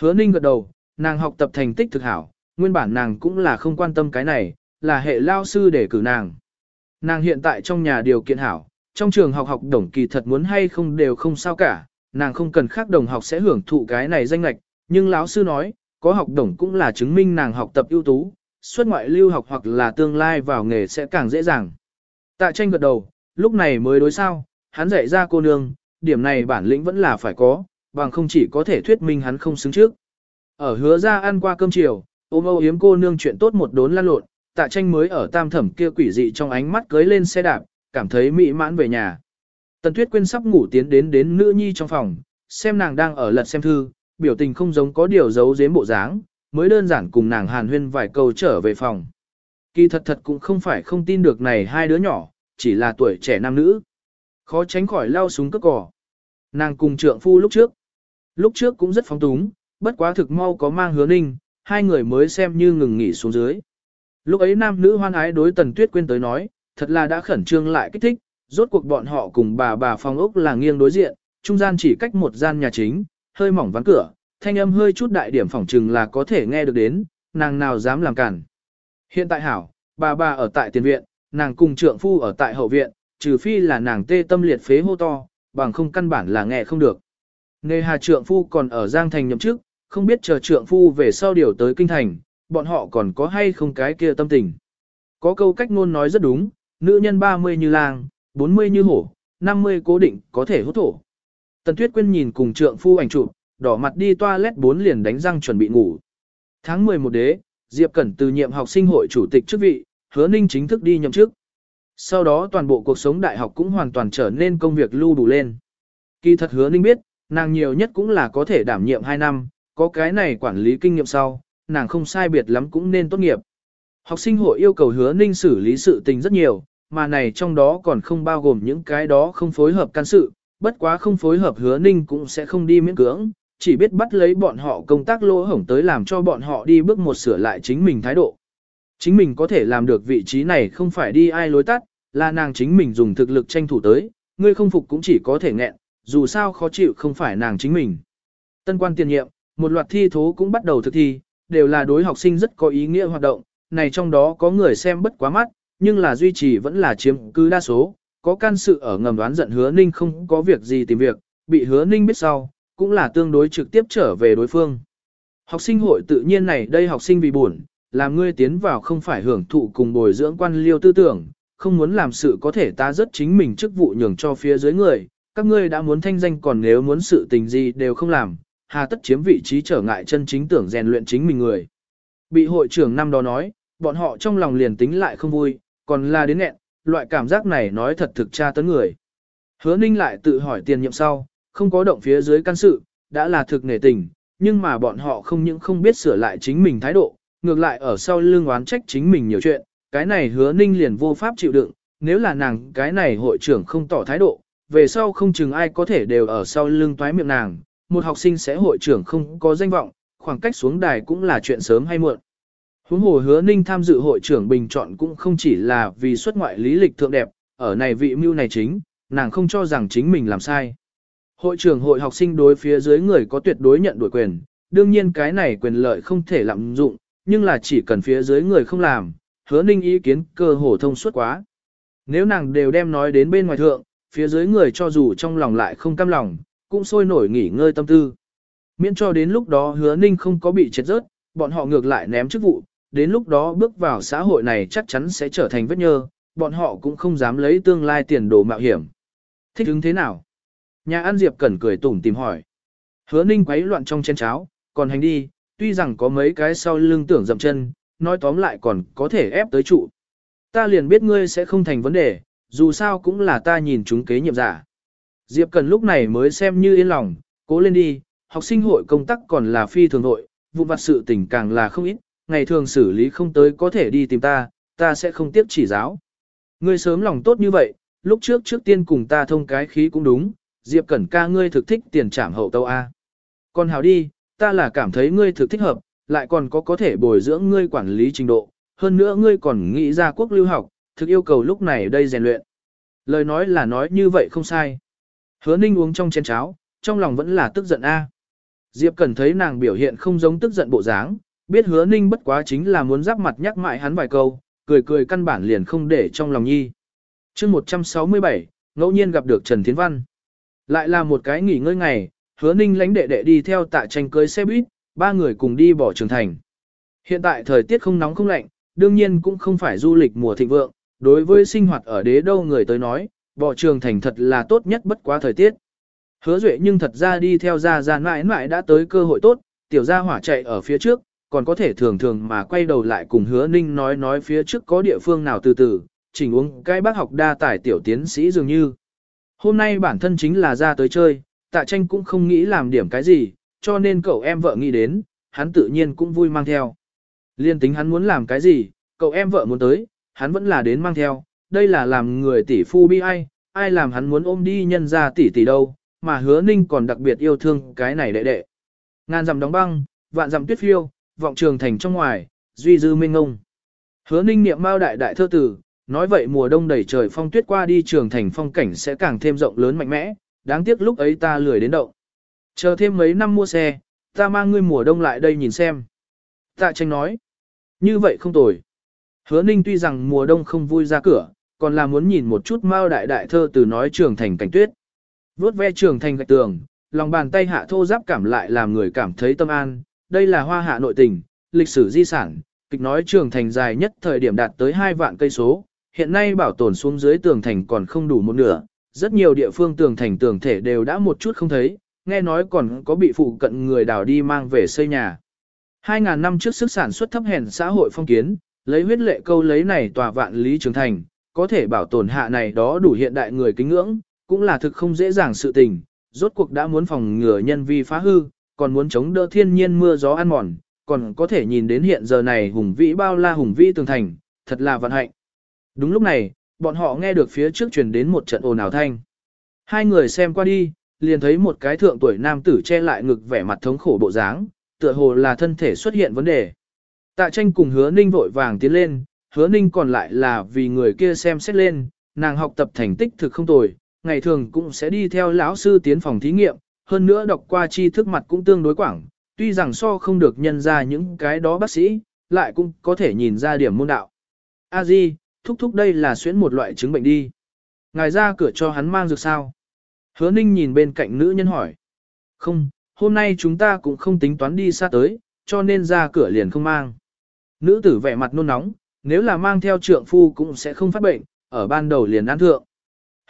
Hứa ninh gật đầu, nàng học tập thành tích thực hảo, nguyên bản nàng cũng là không quan tâm cái này, là hệ lao sư để cử nàng. Nàng hiện tại trong nhà điều kiện hảo, trong trường học học đồng kỳ thật muốn hay không đều không sao cả, nàng không cần khác đồng học sẽ hưởng thụ cái này danh lệch, nhưng lão sư nói, có học đồng cũng là chứng minh nàng học tập ưu tú, xuất ngoại lưu học hoặc là tương lai vào nghề sẽ càng dễ dàng. Tạ tranh gật đầu, lúc này mới đối sao, hắn dạy ra cô nương, điểm này bản lĩnh vẫn là phải có, bằng không chỉ có thể thuyết minh hắn không xứng trước. Ở hứa ra ăn qua cơm chiều, ôm âu yếm cô nương chuyện tốt một đốn lan lộn, tạ tranh mới ở tam thẩm kia quỷ dị trong ánh mắt cưới lên xe đạp, cảm thấy mỹ mãn về nhà. Tần Tuyết Quyên sắp ngủ tiến đến đến nữ nhi trong phòng, xem nàng đang ở lật xem thư, biểu tình không giống có điều giấu giếm bộ dáng, mới đơn giản cùng nàng hàn huyên vài câu trở về phòng. Kỳ thật thật cũng không phải không tin được này hai đứa nhỏ, chỉ là tuổi trẻ nam nữ. Khó tránh khỏi lao súng cất cỏ. Nàng cùng trượng phu lúc trước. Lúc trước cũng rất phóng túng, bất quá thực mau có mang hứa ninh, hai người mới xem như ngừng nghỉ xuống dưới. Lúc ấy nam nữ hoan ái đối tần tuyết quên tới nói, thật là đã khẩn trương lại kích thích, rốt cuộc bọn họ cùng bà bà phong ốc là nghiêng đối diện, trung gian chỉ cách một gian nhà chính, hơi mỏng ván cửa, thanh âm hơi chút đại điểm phỏng trừng là có thể nghe được đến, nàng nào dám làm cản. Hiện tại hảo, bà bà ở tại tiền viện, nàng cùng trượng phu ở tại hậu viện, trừ phi là nàng tê tâm liệt phế hô to, bằng không căn bản là nghe không được. Nghề hà trượng phu còn ở Giang Thành nhậm chức, không biết chờ trượng phu về sau điều tới kinh thành, bọn họ còn có hay không cái kia tâm tình. Có câu cách ngôn nói rất đúng, nữ nhân 30 như lang, 40 như hổ, 50 cố định có thể hút thổ. Tần Tuyết Quyên nhìn cùng trượng phu ảnh chụp, đỏ mặt đi toilet bốn liền đánh răng chuẩn bị ngủ. Tháng 11 đế, Diệp Cẩn từ nhiệm học sinh hội chủ tịch chức vị, hứa ninh chính thức đi nhậm chức. Sau đó toàn bộ cuộc sống đại học cũng hoàn toàn trở nên công việc lưu đủ lên. Kỳ thật hứa ninh biết, nàng nhiều nhất cũng là có thể đảm nhiệm 2 năm, có cái này quản lý kinh nghiệm sau, nàng không sai biệt lắm cũng nên tốt nghiệp. Học sinh hội yêu cầu hứa ninh xử lý sự tình rất nhiều, mà này trong đó còn không bao gồm những cái đó không phối hợp can sự, bất quá không phối hợp hứa ninh cũng sẽ không đi miễn cưỡng, chỉ biết bắt lấy bọn họ công tác lỗ hổng tới làm cho bọn họ đi bước một sửa lại chính mình thái độ. Chính mình có thể làm được vị trí này không phải đi ai lối tắt, là nàng chính mình dùng thực lực tranh thủ tới, ngươi không phục cũng chỉ có thể nghẹn, dù sao khó chịu không phải nàng chính mình. Tân quan tiền nhiệm, một loạt thi thố cũng bắt đầu thực thi, đều là đối học sinh rất có ý nghĩa hoạt động, này trong đó có người xem bất quá mắt, nhưng là duy trì vẫn là chiếm cứ đa số, có can sự ở ngầm đoán giận hứa ninh không có việc gì tìm việc, bị hứa ninh biết sau, cũng là tương đối trực tiếp trở về đối phương. Học sinh hội tự nhiên này đây học sinh vì buồn, làm ngươi tiến vào không phải hưởng thụ cùng bồi dưỡng quan liêu tư tưởng, không muốn làm sự có thể ta rất chính mình chức vụ nhường cho phía dưới người, các ngươi đã muốn thanh danh còn nếu muốn sự tình gì đều không làm, hà tất chiếm vị trí trở ngại chân chính tưởng rèn luyện chính mình người. Bị hội trưởng năm đó nói, bọn họ trong lòng liền tính lại không vui, còn là đến nghẹn, loại cảm giác này nói thật thực tra tấn người. Hứa ninh lại tự hỏi tiền nhiệm sau, không có động phía dưới căn sự, đã là thực nể tình, nhưng mà bọn họ không những không biết sửa lại chính mình thái độ, ngược lại ở sau lưng oán trách chính mình nhiều chuyện, cái này hứa ninh liền vô pháp chịu đựng, nếu là nàng cái này hội trưởng không tỏ thái độ, về sau không chừng ai có thể đều ở sau lưng toái miệng nàng, một học sinh sẽ hội trưởng không có danh vọng, khoảng cách xuống đài cũng là chuyện sớm hay muộn. Huống hồ hứa ninh tham dự hội trưởng bình chọn cũng không chỉ là vì xuất ngoại lý lịch thượng đẹp, ở này vị mưu này chính, nàng không cho rằng chính mình làm sai. Hội trưởng hội học sinh đối phía dưới người có tuyệt đối nhận đổi quyền, đương nhiên cái này quyền lợi không thể lạm dụng, nhưng là chỉ cần phía dưới người không làm, hứa ninh ý kiến cơ hồ thông suốt quá. Nếu nàng đều đem nói đến bên ngoài thượng, phía dưới người cho dù trong lòng lại không cam lòng, cũng sôi nổi nghỉ ngơi tâm tư. Miễn cho đến lúc đó hứa ninh không có bị chết rớt, bọn họ ngược lại ném chức vụ, đến lúc đó bước vào xã hội này chắc chắn sẽ trở thành vết nhơ, bọn họ cũng không dám lấy tương lai tiền đồ mạo hiểm. Thích ứng thế nào? Nhà An Diệp Cẩn cười tủm tìm hỏi. Hứa ninh quấy loạn trong chén cháo, còn hành đi, tuy rằng có mấy cái sau lưng tưởng dậm chân, nói tóm lại còn có thể ép tới trụ. Ta liền biết ngươi sẽ không thành vấn đề, dù sao cũng là ta nhìn chúng kế nhiệm giả. Diệp Cần lúc này mới xem như yên lòng, cố lên đi, học sinh hội công tác còn là phi thường hội, vụ vặt sự tình càng là không ít, ngày thường xử lý không tới có thể đi tìm ta, ta sẽ không tiếp chỉ giáo. Ngươi sớm lòng tốt như vậy, lúc trước trước tiên cùng ta thông cái khí cũng đúng, Diệp Cẩn ca ngươi thực thích tiền trảm hậu tâu A. Còn hào đi, ta là cảm thấy ngươi thực thích hợp, lại còn có có thể bồi dưỡng ngươi quản lý trình độ, hơn nữa ngươi còn nghĩ ra quốc lưu học, thực yêu cầu lúc này đây rèn luyện. Lời nói là nói như vậy không sai. Hứa ninh uống trong chén cháo, trong lòng vẫn là tức giận a. Diệp Cẩn thấy nàng biểu hiện không giống tức giận bộ dáng, biết hứa ninh bất quá chính là muốn giáp mặt nhắc mại hắn vài câu, cười cười căn bản liền không để trong lòng nhi. chương 167, ngẫu nhiên gặp được Trần Thiến Văn. Lại là một cái nghỉ ngơi ngày, hứa ninh lãnh đệ đệ đi theo tạ tranh cưới xe buýt, ba người cùng đi bỏ trường thành. Hiện tại thời tiết không nóng không lạnh, đương nhiên cũng không phải du lịch mùa thịnh vượng, đối với sinh hoạt ở đế đâu người tới nói, bỏ trường thành thật là tốt nhất bất quá thời tiết. Hứa Duệ nhưng thật ra đi theo ra ra mãi mãi đã tới cơ hội tốt, tiểu gia hỏa chạy ở phía trước, còn có thể thường thường mà quay đầu lại cùng hứa ninh nói nói phía trước có địa phương nào từ từ, chỉnh uống cái bác học đa tài tiểu tiến sĩ dường như. Hôm nay bản thân chính là ra tới chơi, tạ tranh cũng không nghĩ làm điểm cái gì, cho nên cậu em vợ nghĩ đến, hắn tự nhiên cũng vui mang theo. Liên tính hắn muốn làm cái gì, cậu em vợ muốn tới, hắn vẫn là đến mang theo, đây là làm người tỷ phu bi ai, ai làm hắn muốn ôm đi nhân ra tỷ tỷ đâu, mà hứa ninh còn đặc biệt yêu thương cái này đệ đệ. Ngàn dặm đóng băng, vạn dặm tuyết phiêu, vọng trường thành trong ngoài, duy dư minh ngông. Hứa ninh niệm mao đại đại thơ tử, nói vậy mùa đông đầy trời phong tuyết qua đi trường thành phong cảnh sẽ càng thêm rộng lớn mạnh mẽ, đáng tiếc lúc ấy ta lười đến động. Chờ thêm mấy năm mua xe, ta mang ngươi mùa đông lại đây nhìn xem. Tạ tranh nói, như vậy không tồi. Hứa ninh tuy rằng mùa đông không vui ra cửa, còn là muốn nhìn một chút mao đại đại thơ từ nói trường thành cảnh tuyết. Vốt ve trường thành gạch tường, lòng bàn tay hạ thô giáp cảm lại làm người cảm thấy tâm an, đây là hoa hạ nội tình, lịch sử di sản, kịch nói trường thành dài nhất thời điểm đạt tới 2 vạn cây số, hiện nay bảo tồn xuống dưới tường thành còn không đủ một nửa, rất nhiều địa phương tường thành tường thể đều đã một chút không thấy, nghe nói còn có bị phụ cận người đào đi mang về xây nhà. 2.000 năm trước sức sản xuất thấp hèn xã hội phong kiến, lấy huyết lệ câu lấy này tòa vạn lý trường thành, có thể bảo tồn hạ này đó đủ hiện đại người kính ngưỡng, cũng là thực không dễ dàng sự tình, rốt cuộc đã muốn phòng ngừa nhân vi phá hư, còn muốn chống đỡ thiên nhiên mưa gió ăn mòn, còn có thể nhìn đến hiện giờ này hùng vĩ bao la hùng vĩ tường thành, thật là vận hạnh. Đúng lúc này, bọn họ nghe được phía trước truyền đến một trận ồn ào thanh. Hai người xem qua đi, liền thấy một cái thượng tuổi nam tử che lại ngực vẻ mặt thống khổ bộ dáng, tựa hồ là thân thể xuất hiện vấn đề. Tạ tranh cùng hứa ninh vội vàng tiến lên, hứa ninh còn lại là vì người kia xem xét lên, nàng học tập thành tích thực không tồi, ngày thường cũng sẽ đi theo lão sư tiến phòng thí nghiệm, hơn nữa đọc qua tri thức mặt cũng tương đối quảng, tuy rằng so không được nhân ra những cái đó bác sĩ, lại cũng có thể nhìn ra điểm môn đạo. A Di, thúc thúc đây là xuyến một loại chứng bệnh đi. Ngài ra cửa cho hắn mang dược sao? Hứa ninh nhìn bên cạnh nữ nhân hỏi. Không, hôm nay chúng ta cũng không tính toán đi xa tới, cho nên ra cửa liền không mang. Nữ tử vẻ mặt nôn nóng, nếu là mang theo trượng phu cũng sẽ không phát bệnh, ở ban đầu liền ăn thượng.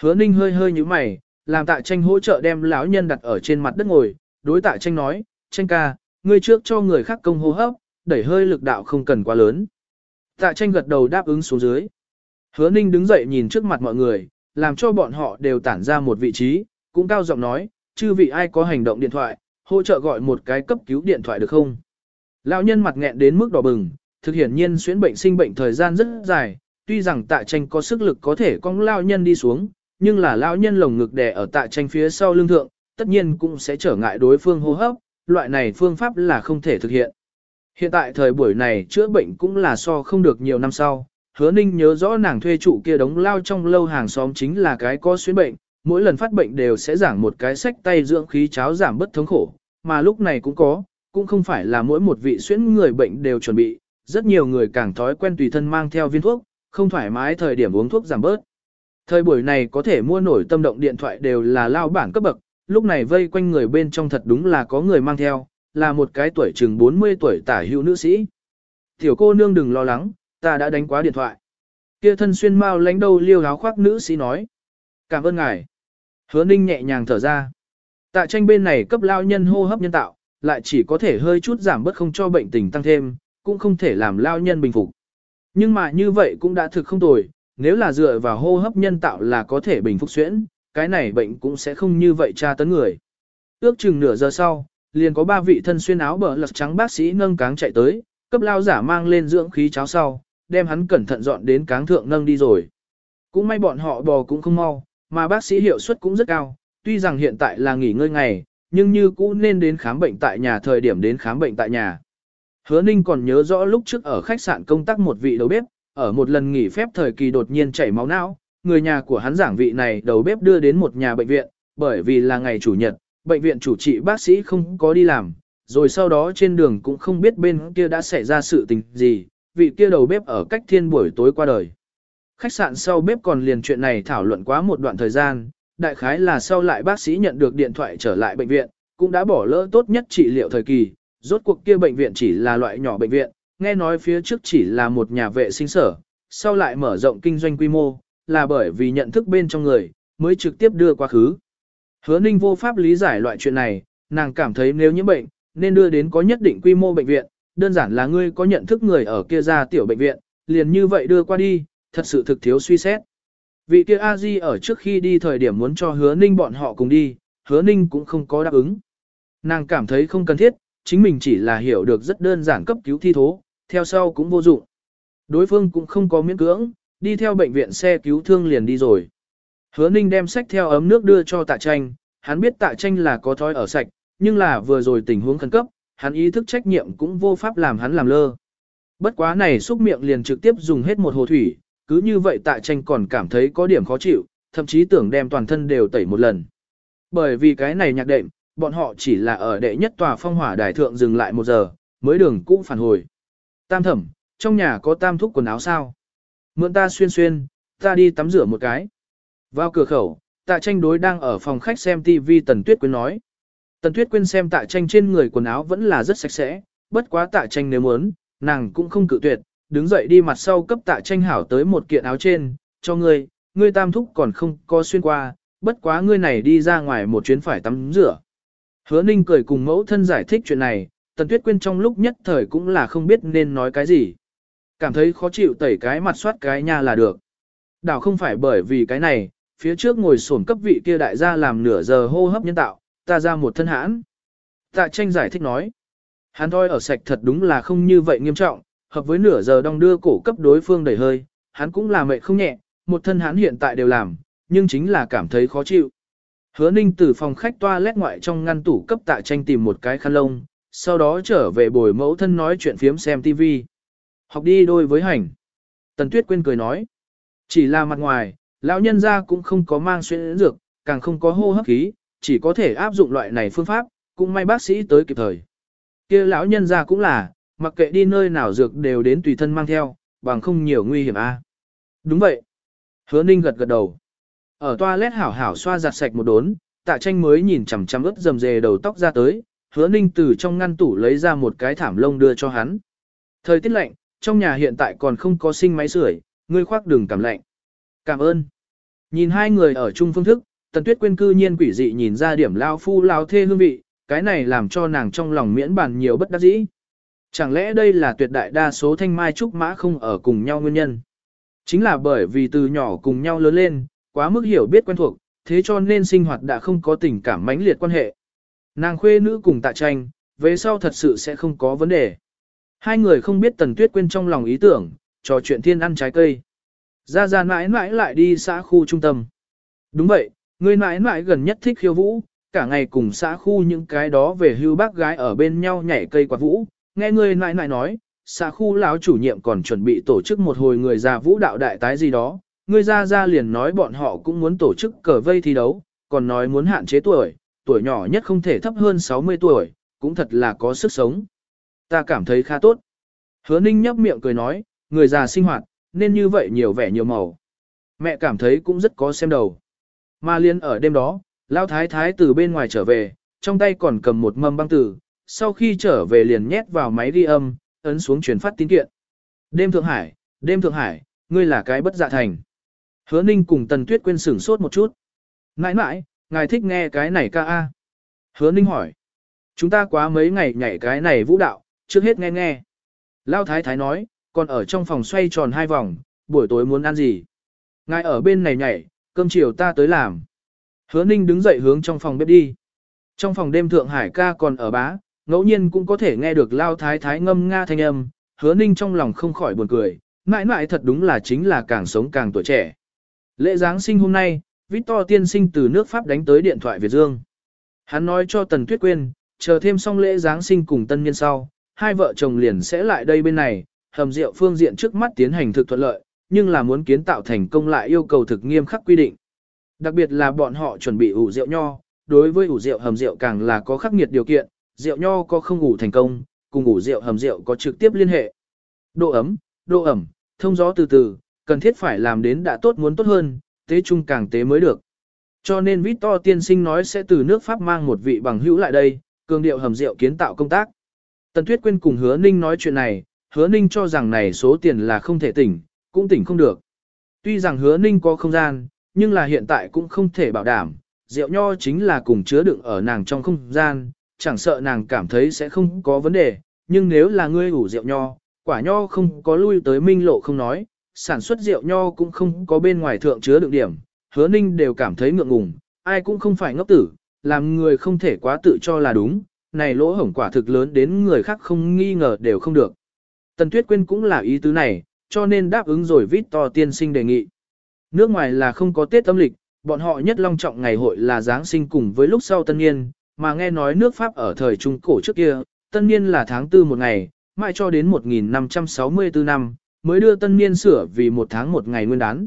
Hứa ninh hơi hơi như mày, làm tạ tranh hỗ trợ đem lão nhân đặt ở trên mặt đất ngồi, đối tạ tranh nói, tranh ca, ngươi trước cho người khác công hô hấp, đẩy hơi lực đạo không cần quá lớn. Tạ tranh gật đầu đáp ứng xuống dưới. Hứa ninh đứng dậy nhìn trước mặt mọi người, làm cho bọn họ đều tản ra một vị trí, cũng cao giọng nói, chư vị ai có hành động điện thoại, hỗ trợ gọi một cái cấp cứu điện thoại được không? Lão nhân mặt nghẹn đến mức đỏ bừng, thực hiện nhiên xuyễn bệnh sinh bệnh thời gian rất dài, tuy rằng tạ tranh có sức lực có thể cong lao nhân đi xuống, nhưng là lao nhân lồng ngực đè ở tạ tranh phía sau lưng thượng, tất nhiên cũng sẽ trở ngại đối phương hô hấp, loại này phương pháp là không thể thực hiện. Hiện tại thời buổi này chữa bệnh cũng là so không được nhiều năm sau, hứa ninh nhớ rõ nàng thuê trụ kia đống lao trong lâu hàng xóm chính là cái có xuyến bệnh, mỗi lần phát bệnh đều sẽ giảng một cái sách tay dưỡng khí cháo giảm bất thống khổ, mà lúc này cũng có, cũng không phải là mỗi một vị xuyến người bệnh đều chuẩn bị, rất nhiều người càng thói quen tùy thân mang theo viên thuốc, không thoải mái thời điểm uống thuốc giảm bớt. Thời buổi này có thể mua nổi tâm động điện thoại đều là lao bản cấp bậc, lúc này vây quanh người bên trong thật đúng là có người mang theo, là một cái tuổi chừng 40 tuổi tả hữu nữ sĩ. Tiểu cô nương đừng lo lắng, ta đã đánh quá điện thoại. Kia thân xuyên mau lánh đầu liêu áo khoác nữ sĩ nói. Cảm ơn ngài. Hứa ninh nhẹ nhàng thở ra. Tạ tranh bên này cấp lao nhân hô hấp nhân tạo, lại chỉ có thể hơi chút giảm bớt không cho bệnh tình tăng thêm, cũng không thể làm lao nhân bình phục. Nhưng mà như vậy cũng đã thực không tồi, nếu là dựa vào hô hấp nhân tạo là có thể bình phục xuyễn, cái này bệnh cũng sẽ không như vậy tra tấn người. Ước chừng nửa giờ sau, liền có ba vị thân xuyên áo bờ lật trắng bác sĩ nâng cáng chạy tới, cấp lao giả mang lên dưỡng khí cháo sau, đem hắn cẩn thận dọn đến cáng thượng nâng đi rồi. Cũng may bọn họ bò cũng không mau, mà bác sĩ hiệu suất cũng rất cao, tuy rằng hiện tại là nghỉ ngơi ngày, nhưng như cũ nên đến khám bệnh tại nhà thời điểm đến khám bệnh tại nhà. Hứa Ninh còn nhớ rõ lúc trước ở khách sạn công tác một vị đầu bếp, ở một lần nghỉ phép thời kỳ đột nhiên chảy máu não, người nhà của hắn giảng vị này đầu bếp đưa đến một nhà bệnh viện, bởi vì là ngày chủ nhật, bệnh viện chủ trị bác sĩ không có đi làm, rồi sau đó trên đường cũng không biết bên kia đã xảy ra sự tình gì, vị kia đầu bếp ở cách thiên buổi tối qua đời. Khách sạn sau bếp còn liền chuyện này thảo luận quá một đoạn thời gian, đại khái là sau lại bác sĩ nhận được điện thoại trở lại bệnh viện, cũng đã bỏ lỡ tốt nhất trị liệu thời kỳ, rốt cuộc kia bệnh viện chỉ là loại nhỏ bệnh viện, nghe nói phía trước chỉ là một nhà vệ sinh sở, sau lại mở rộng kinh doanh quy mô, là bởi vì nhận thức bên trong người, mới trực tiếp đưa qua khứ. Hứa ninh vô pháp lý giải loại chuyện này, nàng cảm thấy nếu nhiễm bệnh, nên đưa đến có nhất định quy mô bệnh viện, đơn giản là ngươi có nhận thức người ở kia ra tiểu bệnh viện, liền như vậy đưa qua đi, thật sự thực thiếu suy xét. Vị kia a di ở trước khi đi thời điểm muốn cho hứa ninh bọn họ cùng đi, hứa ninh cũng không có đáp ứng. Nàng cảm thấy không cần thiết, chính mình chỉ là hiểu được rất đơn giản cấp cứu thi thố, theo sau cũng vô dụng. Đối phương cũng không có miễn cưỡng, đi theo bệnh viện xe cứu thương liền đi rồi. Hứa ninh đem sách theo ấm nước đưa cho tạ tranh, hắn biết tạ tranh là có thói ở sạch, nhưng là vừa rồi tình huống khẩn cấp, hắn ý thức trách nhiệm cũng vô pháp làm hắn làm lơ. Bất quá này xúc miệng liền trực tiếp dùng hết một hồ thủy, cứ như vậy tạ tranh còn cảm thấy có điểm khó chịu, thậm chí tưởng đem toàn thân đều tẩy một lần. Bởi vì cái này nhạc đệm, bọn họ chỉ là ở đệ nhất tòa phong hỏa đài thượng dừng lại một giờ, mới đường cũ phản hồi. Tam thẩm, trong nhà có tam thúc quần áo sao? Mượn ta xuyên xuyên, ta đi tắm rửa một cái. Vào cửa khẩu, tạ tranh đối đang ở phòng khách xem TV Tần Tuyết Quyên nói. Tần Tuyết Quyên xem tạ tranh trên người quần áo vẫn là rất sạch sẽ, bất quá tạ tranh nếu muốn, nàng cũng không cự tuyệt, đứng dậy đi mặt sau cấp tạ tranh hảo tới một kiện áo trên, cho ngươi, ngươi tam thúc còn không có xuyên qua, bất quá ngươi này đi ra ngoài một chuyến phải tắm rửa. Hứa Ninh cười cùng mẫu thân giải thích chuyện này, Tần Tuyết Quyên trong lúc nhất thời cũng là không biết nên nói cái gì. Cảm thấy khó chịu tẩy cái mặt soát cái nha là được. Đảo không phải bởi vì cái này, phía trước ngồi sổn cấp vị kia đại gia làm nửa giờ hô hấp nhân tạo, ta ra một thân hãn. Tạ tranh giải thích nói. Hắn thôi ở sạch thật đúng là không như vậy nghiêm trọng, hợp với nửa giờ đong đưa cổ cấp đối phương đẩy hơi, hắn cũng là mệt không nhẹ, một thân hắn hiện tại đều làm, nhưng chính là cảm thấy khó chịu. Hứa ninh từ phòng khách toa lét ngoại trong ngăn tủ cấp tạ tranh tìm một cái khăn lông, sau đó trở về bồi mẫu thân nói chuyện phiếm xem TV. Học đi đôi với hành. Tần Tuyết Quyên cười nói. Chỉ là mặt ngoài, lão nhân gia cũng không có mang xuyên dược, càng không có hô hấp khí, chỉ có thể áp dụng loại này phương pháp, cũng may bác sĩ tới kịp thời. kia lão nhân gia cũng là, mặc kệ đi nơi nào dược đều đến tùy thân mang theo, bằng không nhiều nguy hiểm a. Đúng vậy. Hứa Ninh gật gật đầu. Ở toilet hảo hảo xoa giặt sạch một đốn, tạ tranh mới nhìn chằm chằm ướt dầm dề đầu tóc ra tới, hứa ninh từ trong ngăn tủ lấy ra một cái thảm lông đưa cho hắn. Thời tiết lạnh, trong nhà hiện tại còn không có sinh máy sưởi, ngươi khoác đừng cảm lạnh. Cảm ơn. Nhìn hai người ở chung phương thức, tần tuyết quên cư nhiên quỷ dị nhìn ra điểm lao phu lao thê hương vị, cái này làm cho nàng trong lòng miễn bàn nhiều bất đắc dĩ. Chẳng lẽ đây là tuyệt đại đa số thanh mai trúc mã không ở cùng nhau nguyên nhân? Chính là bởi vì từ nhỏ cùng nhau lớn lên, quá mức hiểu biết quen thuộc, thế cho nên sinh hoạt đã không có tình cảm mãnh liệt quan hệ. Nàng khuê nữ cùng tạ tranh, về sau thật sự sẽ không có vấn đề. Hai người không biết Tần Tuyết quên trong lòng ý tưởng, trò chuyện thiên ăn trái cây. Ra ra mãi mãi lại đi xã khu trung tâm. Đúng vậy, người mãi mãi gần nhất thích khiêu vũ, cả ngày cùng xã khu những cái đó về hưu bác gái ở bên nhau nhảy cây quạt vũ. Nghe người mãi mãi nói, xã khu lão chủ nhiệm còn chuẩn bị tổ chức một hồi người già vũ đạo đại tái gì đó. Người ra ra liền nói bọn họ cũng muốn tổ chức cờ vây thi đấu, còn nói muốn hạn chế tuổi, tuổi nhỏ nhất không thể thấp hơn 60 tuổi, cũng thật là có sức sống. Ta cảm thấy khá tốt. Hứa ninh nhấp miệng cười nói, người già sinh hoạt, nên như vậy nhiều vẻ nhiều màu. Mẹ cảm thấy cũng rất có xem đầu. Mà liên ở đêm đó, Lao Thái Thái từ bên ngoài trở về, trong tay còn cầm một mâm băng tử, sau khi trở về liền nhét vào máy ghi âm, ấn xuống truyền phát tín kiện. Đêm Thượng Hải, đêm Thượng Hải, ngươi là cái bất dạ thành. Hứa Ninh cùng Tần Tuyết quên sửng sốt một chút. Nãi nãi, ngài thích nghe cái này ca a? Hứa Ninh hỏi. Chúng ta quá mấy ngày nhảy cái này vũ đạo, trước hết nghe nghe. Lao Thái Thái nói, còn ở trong phòng xoay tròn hai vòng, buổi tối muốn ăn gì? Ngài ở bên này nhảy, cơm chiều ta tới làm. Hứa Ninh đứng dậy hướng trong phòng bếp đi. Trong phòng đêm Thượng Hải ca còn ở bá, ngẫu nhiên cũng có thể nghe được Lao Thái Thái ngâm nga thanh âm, hứa Ninh trong lòng không khỏi buồn cười, mãi mãi thật đúng là chính là càng sống càng tuổi trẻ. Lễ Giáng sinh hôm nay, Victor tiên sinh từ nước Pháp đánh tới điện thoại Việt Dương. Hắn nói cho Tần Tuyết Quyên, chờ thêm xong lễ Giáng sinh cùng tân niên sau, hai vợ chồng liền sẽ lại đây bên này, hầm rượu phương diện trước mắt tiến hành thực thuận lợi, nhưng là muốn kiến tạo thành công lại yêu cầu thực nghiêm khắc quy định. Đặc biệt là bọn họ chuẩn bị ủ rượu nho, đối với ủ rượu hầm rượu càng là có khắc nghiệt điều kiện, rượu nho có không ủ thành công, cùng ủ rượu hầm rượu có trực tiếp liên hệ. Độ ấm, độ ẩm, thông gió từ từ, cần thiết phải làm đến đã tốt muốn tốt hơn, tế chung càng tế mới được. Cho nên Victor tiên sinh nói sẽ từ nước Pháp mang một vị bằng hữu lại đây, cường điệu hầm rượu kiến tạo công tác. Tần Tuyết Quyên cùng Hứa Ninh nói chuyện này, Hứa Ninh cho rằng này số tiền là không thể tỉnh, cũng tỉnh không được. Tuy rằng Hứa Ninh có không gian, nhưng là hiện tại cũng không thể bảo đảm, rượu nho chính là cùng chứa đựng ở nàng trong không gian, chẳng sợ nàng cảm thấy sẽ không có vấn đề, nhưng nếu là ngươi ủ rượu nho, quả nho không có lui tới minh lộ không nói, sản xuất rượu nho cũng không có bên ngoài thượng chứa đựng điểm, hứa ninh đều cảm thấy ngượng ngùng, ai cũng không phải ngốc tử, làm người không thể quá tự cho là đúng, này lỗ hổng quả thực lớn đến người khác không nghi ngờ đều không được. Tần Tuyết Quyên cũng là ý tứ này, cho nên đáp ứng rồi vít to tiên sinh đề nghị. Nước ngoài là không có Tết âm lịch, bọn họ nhất long trọng ngày hội là Giáng sinh cùng với lúc sau tân niên, mà nghe nói nước Pháp ở thời Trung Cổ trước kia, tân niên là tháng tư một ngày, mãi cho đến 1564 năm, mới đưa tân niên sửa vì một tháng một ngày nguyên đán.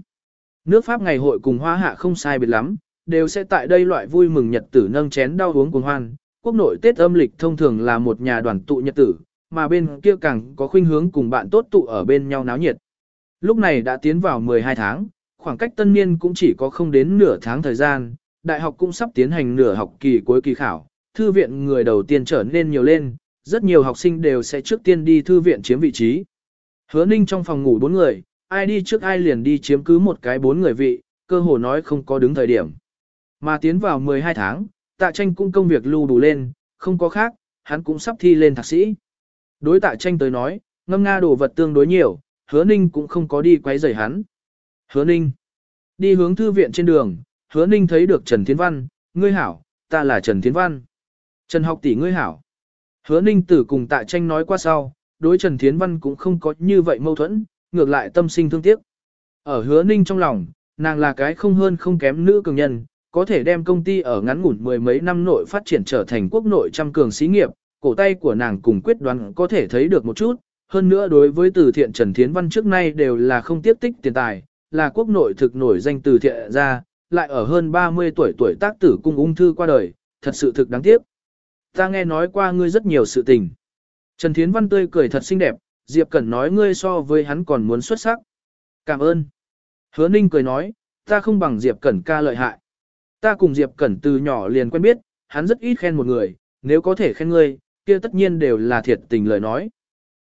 Nước Pháp ngày hội cùng hoa hạ không sai biệt lắm, đều sẽ tại đây loại vui mừng nhật tử nâng chén đau uống cùng hoan. Quốc nội Tết âm lịch thông thường là một nhà đoàn tụ nhật tử, mà bên kia càng có khuynh hướng cùng bạn tốt tụ ở bên nhau náo nhiệt. Lúc này đã tiến vào 12 tháng, khoảng cách tân niên cũng chỉ có không đến nửa tháng thời gian, đại học cũng sắp tiến hành nửa học kỳ cuối kỳ khảo, thư viện người đầu tiên trở nên nhiều lên, rất nhiều học sinh đều sẽ trước tiên đi thư viện chiếm vị trí. Hứa ninh trong phòng ngủ bốn người, ai đi trước ai liền đi chiếm cứ một cái bốn người vị, cơ hồ nói không có đứng thời điểm. Mà tiến vào 12 tháng, tạ tranh cũng công việc lưu đủ lên, không có khác, hắn cũng sắp thi lên thạc sĩ. Đối tạ tranh tới nói, ngâm nga đồ vật tương đối nhiều, hứa ninh cũng không có đi quấy rầy hắn. Hứa ninh. Đi hướng thư viện trên đường, hứa ninh thấy được Trần Thiến Văn, ngươi hảo, ta là Trần Thiến Văn. Trần học tỷ ngươi hảo. Hứa ninh tử cùng tạ tranh nói qua sau, đối Trần Thiến Văn cũng không có như vậy mâu thuẫn, ngược lại tâm sinh thương tiếc. Ở hứa ninh trong lòng, nàng là cái không hơn không kém nữ cường nhân, có thể đem công ty ở ngắn ngủn mười mấy năm nội phát triển trở thành quốc nội trăm cường xí nghiệp, cổ tay của nàng cùng quyết đoán có thể thấy được một chút, hơn nữa đối với từ thiện Trần Thiến Văn trước nay đều là không tiếp tích tiền tài, là quốc nội thực nổi danh từ thiện ra, lại ở hơn 30 tuổi tuổi tác tử cung ung thư qua đời, thật sự thực đáng tiếc. Ta nghe nói qua ngươi rất nhiều sự tình. Trần Thiến Văn tươi cười thật xinh đẹp, Diệp Cẩn nói ngươi so với hắn còn muốn xuất sắc. Cảm ơn. Hứa Ninh cười nói, ta không bằng Diệp Cẩn ca lợi hại. Ta cùng Diệp Cẩn từ nhỏ liền quen biết, hắn rất ít khen một người, nếu có thể khen ngươi, kia tất nhiên đều là thiệt tình lời nói.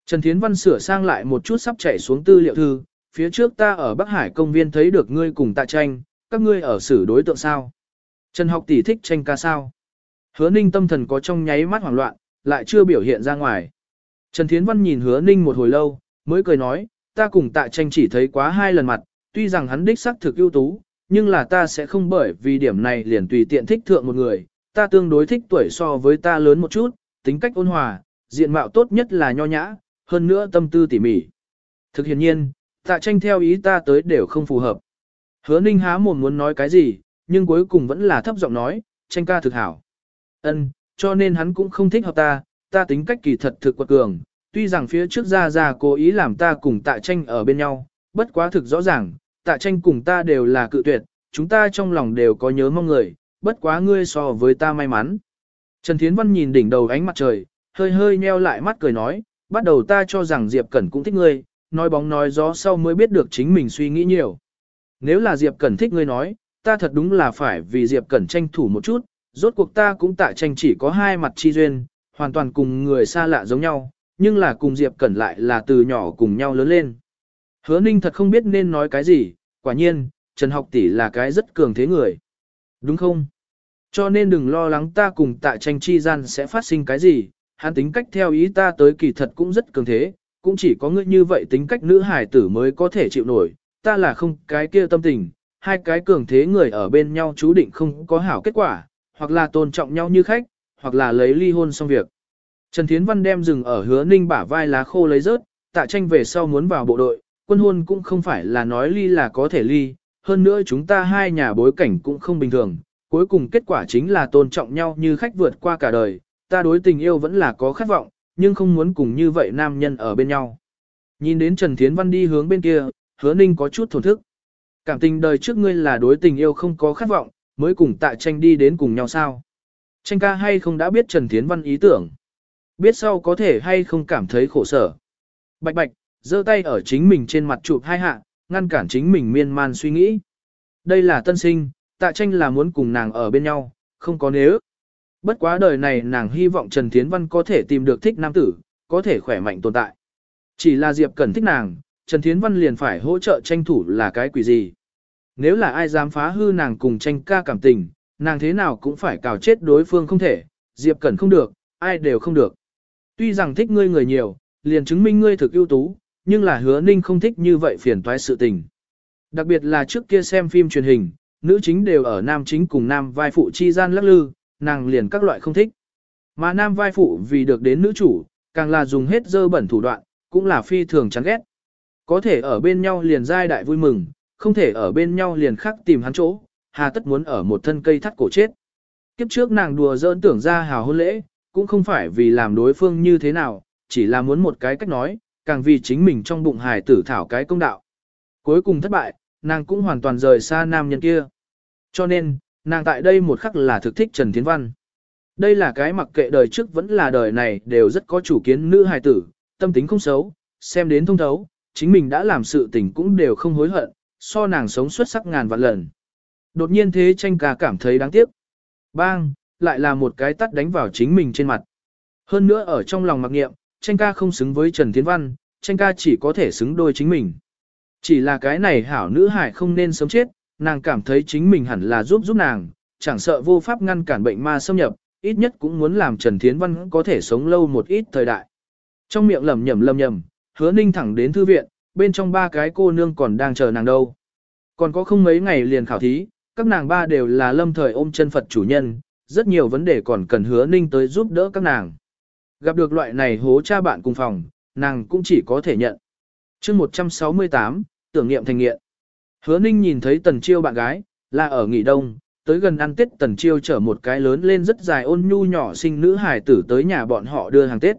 Trần Thiến Văn sửa sang lại một chút sắp chạy xuống tư liệu thư, phía trước ta ở Bắc Hải công viên thấy được ngươi cùng tạ tranh, các ngươi ở xử đối tượng sao. Trần học tỷ thích tranh ca sao. Hứa ninh tâm thần có trong nháy mắt hoảng loạn, lại chưa biểu hiện ra ngoài. Trần Thiến Văn nhìn hứa ninh một hồi lâu, mới cười nói, ta cùng tạ tranh chỉ thấy quá hai lần mặt, tuy rằng hắn đích xác thực ưu tú, nhưng là ta sẽ không bởi vì điểm này liền tùy tiện thích thượng một người, ta tương đối thích tuổi so với ta lớn một chút, tính cách ôn hòa, diện mạo tốt nhất là nho nhã, hơn nữa tâm tư tỉ mỉ. Thực hiện nhiên, tạ tranh theo ý ta tới đều không phù hợp. Hứa ninh há mồm muốn nói cái gì, nhưng cuối cùng vẫn là thấp giọng nói, tranh ca thực hảo. Ân, cho nên hắn cũng không thích hợp ta, ta tính cách kỳ thật thực quật cường, tuy rằng phía trước ra ra cố ý làm ta cùng tạ tranh ở bên nhau, bất quá thực rõ ràng, tạ tranh cùng ta đều là cự tuyệt, chúng ta trong lòng đều có nhớ mong người, bất quá ngươi so với ta may mắn. Trần Thiến Văn nhìn đỉnh đầu ánh mặt trời, hơi hơi nheo lại mắt cười nói, bắt đầu ta cho rằng Diệp Cẩn cũng thích ngươi, nói bóng nói gió sau mới biết được chính mình suy nghĩ nhiều. Nếu là Diệp Cẩn thích ngươi nói, ta thật đúng là phải vì Diệp Cẩn tranh thủ một chút, rốt cuộc ta cũng tạ tranh chỉ có hai mặt chi duyên, hoàn toàn cùng người xa lạ giống nhau, nhưng là cùng Diệp Cẩn lại là từ nhỏ cùng nhau lớn lên. Hứa Ninh thật không biết nên nói cái gì, quả nhiên, Trần Học Tỷ là cái rất cường thế người. Đúng không? Cho nên đừng lo lắng ta cùng tạ tranh chi gian sẽ phát sinh cái gì, hắn tính cách theo ý ta tới kỳ thật cũng rất cường thế, cũng chỉ có ngươi như vậy tính cách nữ hải tử mới có thể chịu nổi, ta là không cái kia tâm tình, hai cái cường thế người ở bên nhau chú định không có hảo kết quả, hoặc là tôn trọng nhau như khách, hoặc là lấy ly hôn xong việc. Trần Thiến Văn đem rừng ở hứa ninh bả vai lá khô lấy rớt, tạ tranh về sau muốn vào bộ đội, quân hôn cũng không phải là nói ly là có thể ly, hơn nữa chúng ta hai nhà bối cảnh cũng không bình thường, cuối cùng kết quả chính là tôn trọng nhau như khách vượt qua cả đời, ta đối tình yêu vẫn là có khát vọng, nhưng không muốn cùng như vậy nam nhân ở bên nhau. Nhìn đến Trần Thiến Văn đi hướng bên kia, hứa ninh có chút thổn thức. Cảm tình đời trước ngươi là đối tình yêu không có khát vọng, mới cùng tạ tranh đi đến cùng nhau sao. Tranh ca hay không đã biết Trần Thiến Văn ý tưởng. Biết sau có thể hay không cảm thấy khổ sở. Bạch bạch, giơ tay ở chính mình trên mặt chụp hai hạ, ngăn cản chính mình miên man suy nghĩ. Đây là tân sinh, tạ tranh là muốn cùng nàng ở bên nhau, không có nếu. Bất quá đời này nàng hy vọng Trần Thiến Văn có thể tìm được thích nam tử, có thể khỏe mạnh tồn tại. Chỉ là Diệp Cần thích nàng, Trần Thiến Văn liền phải hỗ trợ tranh thủ là cái quỷ gì. Nếu là ai dám phá hư nàng cùng tranh ca cảm tình, nàng thế nào cũng phải cào chết đối phương không thể, Diệp Cẩn không được, ai đều không được. Tuy rằng thích ngươi người nhiều, liền chứng minh ngươi thực ưu tú, nhưng là hứa ninh không thích như vậy phiền toái sự tình. Đặc biệt là trước kia xem phim truyền hình, nữ chính đều ở nam chính cùng nam vai phụ chi gian lắc lư, nàng liền các loại không thích. Mà nam vai phụ vì được đến nữ chủ, càng là dùng hết dơ bẩn thủ đoạn, cũng là phi thường chán ghét. Có thể ở bên nhau liền giai đại vui mừng, không thể ở bên nhau liền khắc tìm hắn chỗ, hà tất muốn ở một thân cây thắt cổ chết. Kiếp trước nàng đùa giỡn tưởng ra hào hôn lễ, cũng không phải vì làm đối phương như thế nào, chỉ là muốn một cái cách nói, càng vì chính mình trong bụng hài tử thảo cái công đạo. Cuối cùng thất bại, nàng cũng hoàn toàn rời xa nam nhân kia. Cho nên, nàng tại đây một khắc là thực thích Trần Thiến Văn. Đây là cái mặc kệ đời trước vẫn là đời này đều rất có chủ kiến nữ hài tử, tâm tính không xấu, xem đến thông thấu, chính mình đã làm sự tình cũng đều không hối hận, so nàng sống xuất sắc ngàn vạn lần. Đột nhiên thế tranh ca cảm thấy đáng tiếc. Bang, lại là một cái tắt đánh vào chính mình trên mặt. Hơn nữa ở trong lòng mặc nghiệm, tranh ca không xứng với Trần Thiên Văn, tranh ca chỉ có thể xứng đôi chính mình. Chỉ là cái này hảo nữ hải không nên sớm chết, nàng cảm thấy chính mình hẳn là giúp giúp nàng, chẳng sợ vô pháp ngăn cản bệnh ma xâm nhập, ít nhất cũng muốn làm Trần Thiến Văn có thể sống lâu một ít thời đại. Trong miệng lầm nhầm lầm nhầm, hứa ninh thẳng đến thư viện, bên trong ba cái cô nương còn đang chờ nàng đâu. Còn có không mấy ngày liền khảo thí, các nàng ba đều là lâm thời ôm chân Phật chủ nhân, rất nhiều vấn đề còn cần hứa ninh tới giúp đỡ các nàng. Gặp được loại này hố cha bạn cùng phòng, nàng cũng chỉ có thể nhận. chương 168, tưởng niệm thành nghiện. Hứa ninh nhìn thấy tần chiêu bạn gái, là ở nghỉ đông, tới gần ăn tết tần chiêu chở một cái lớn lên rất dài ôn nhu nhỏ sinh nữ hài tử tới nhà bọn họ đưa hàng tết.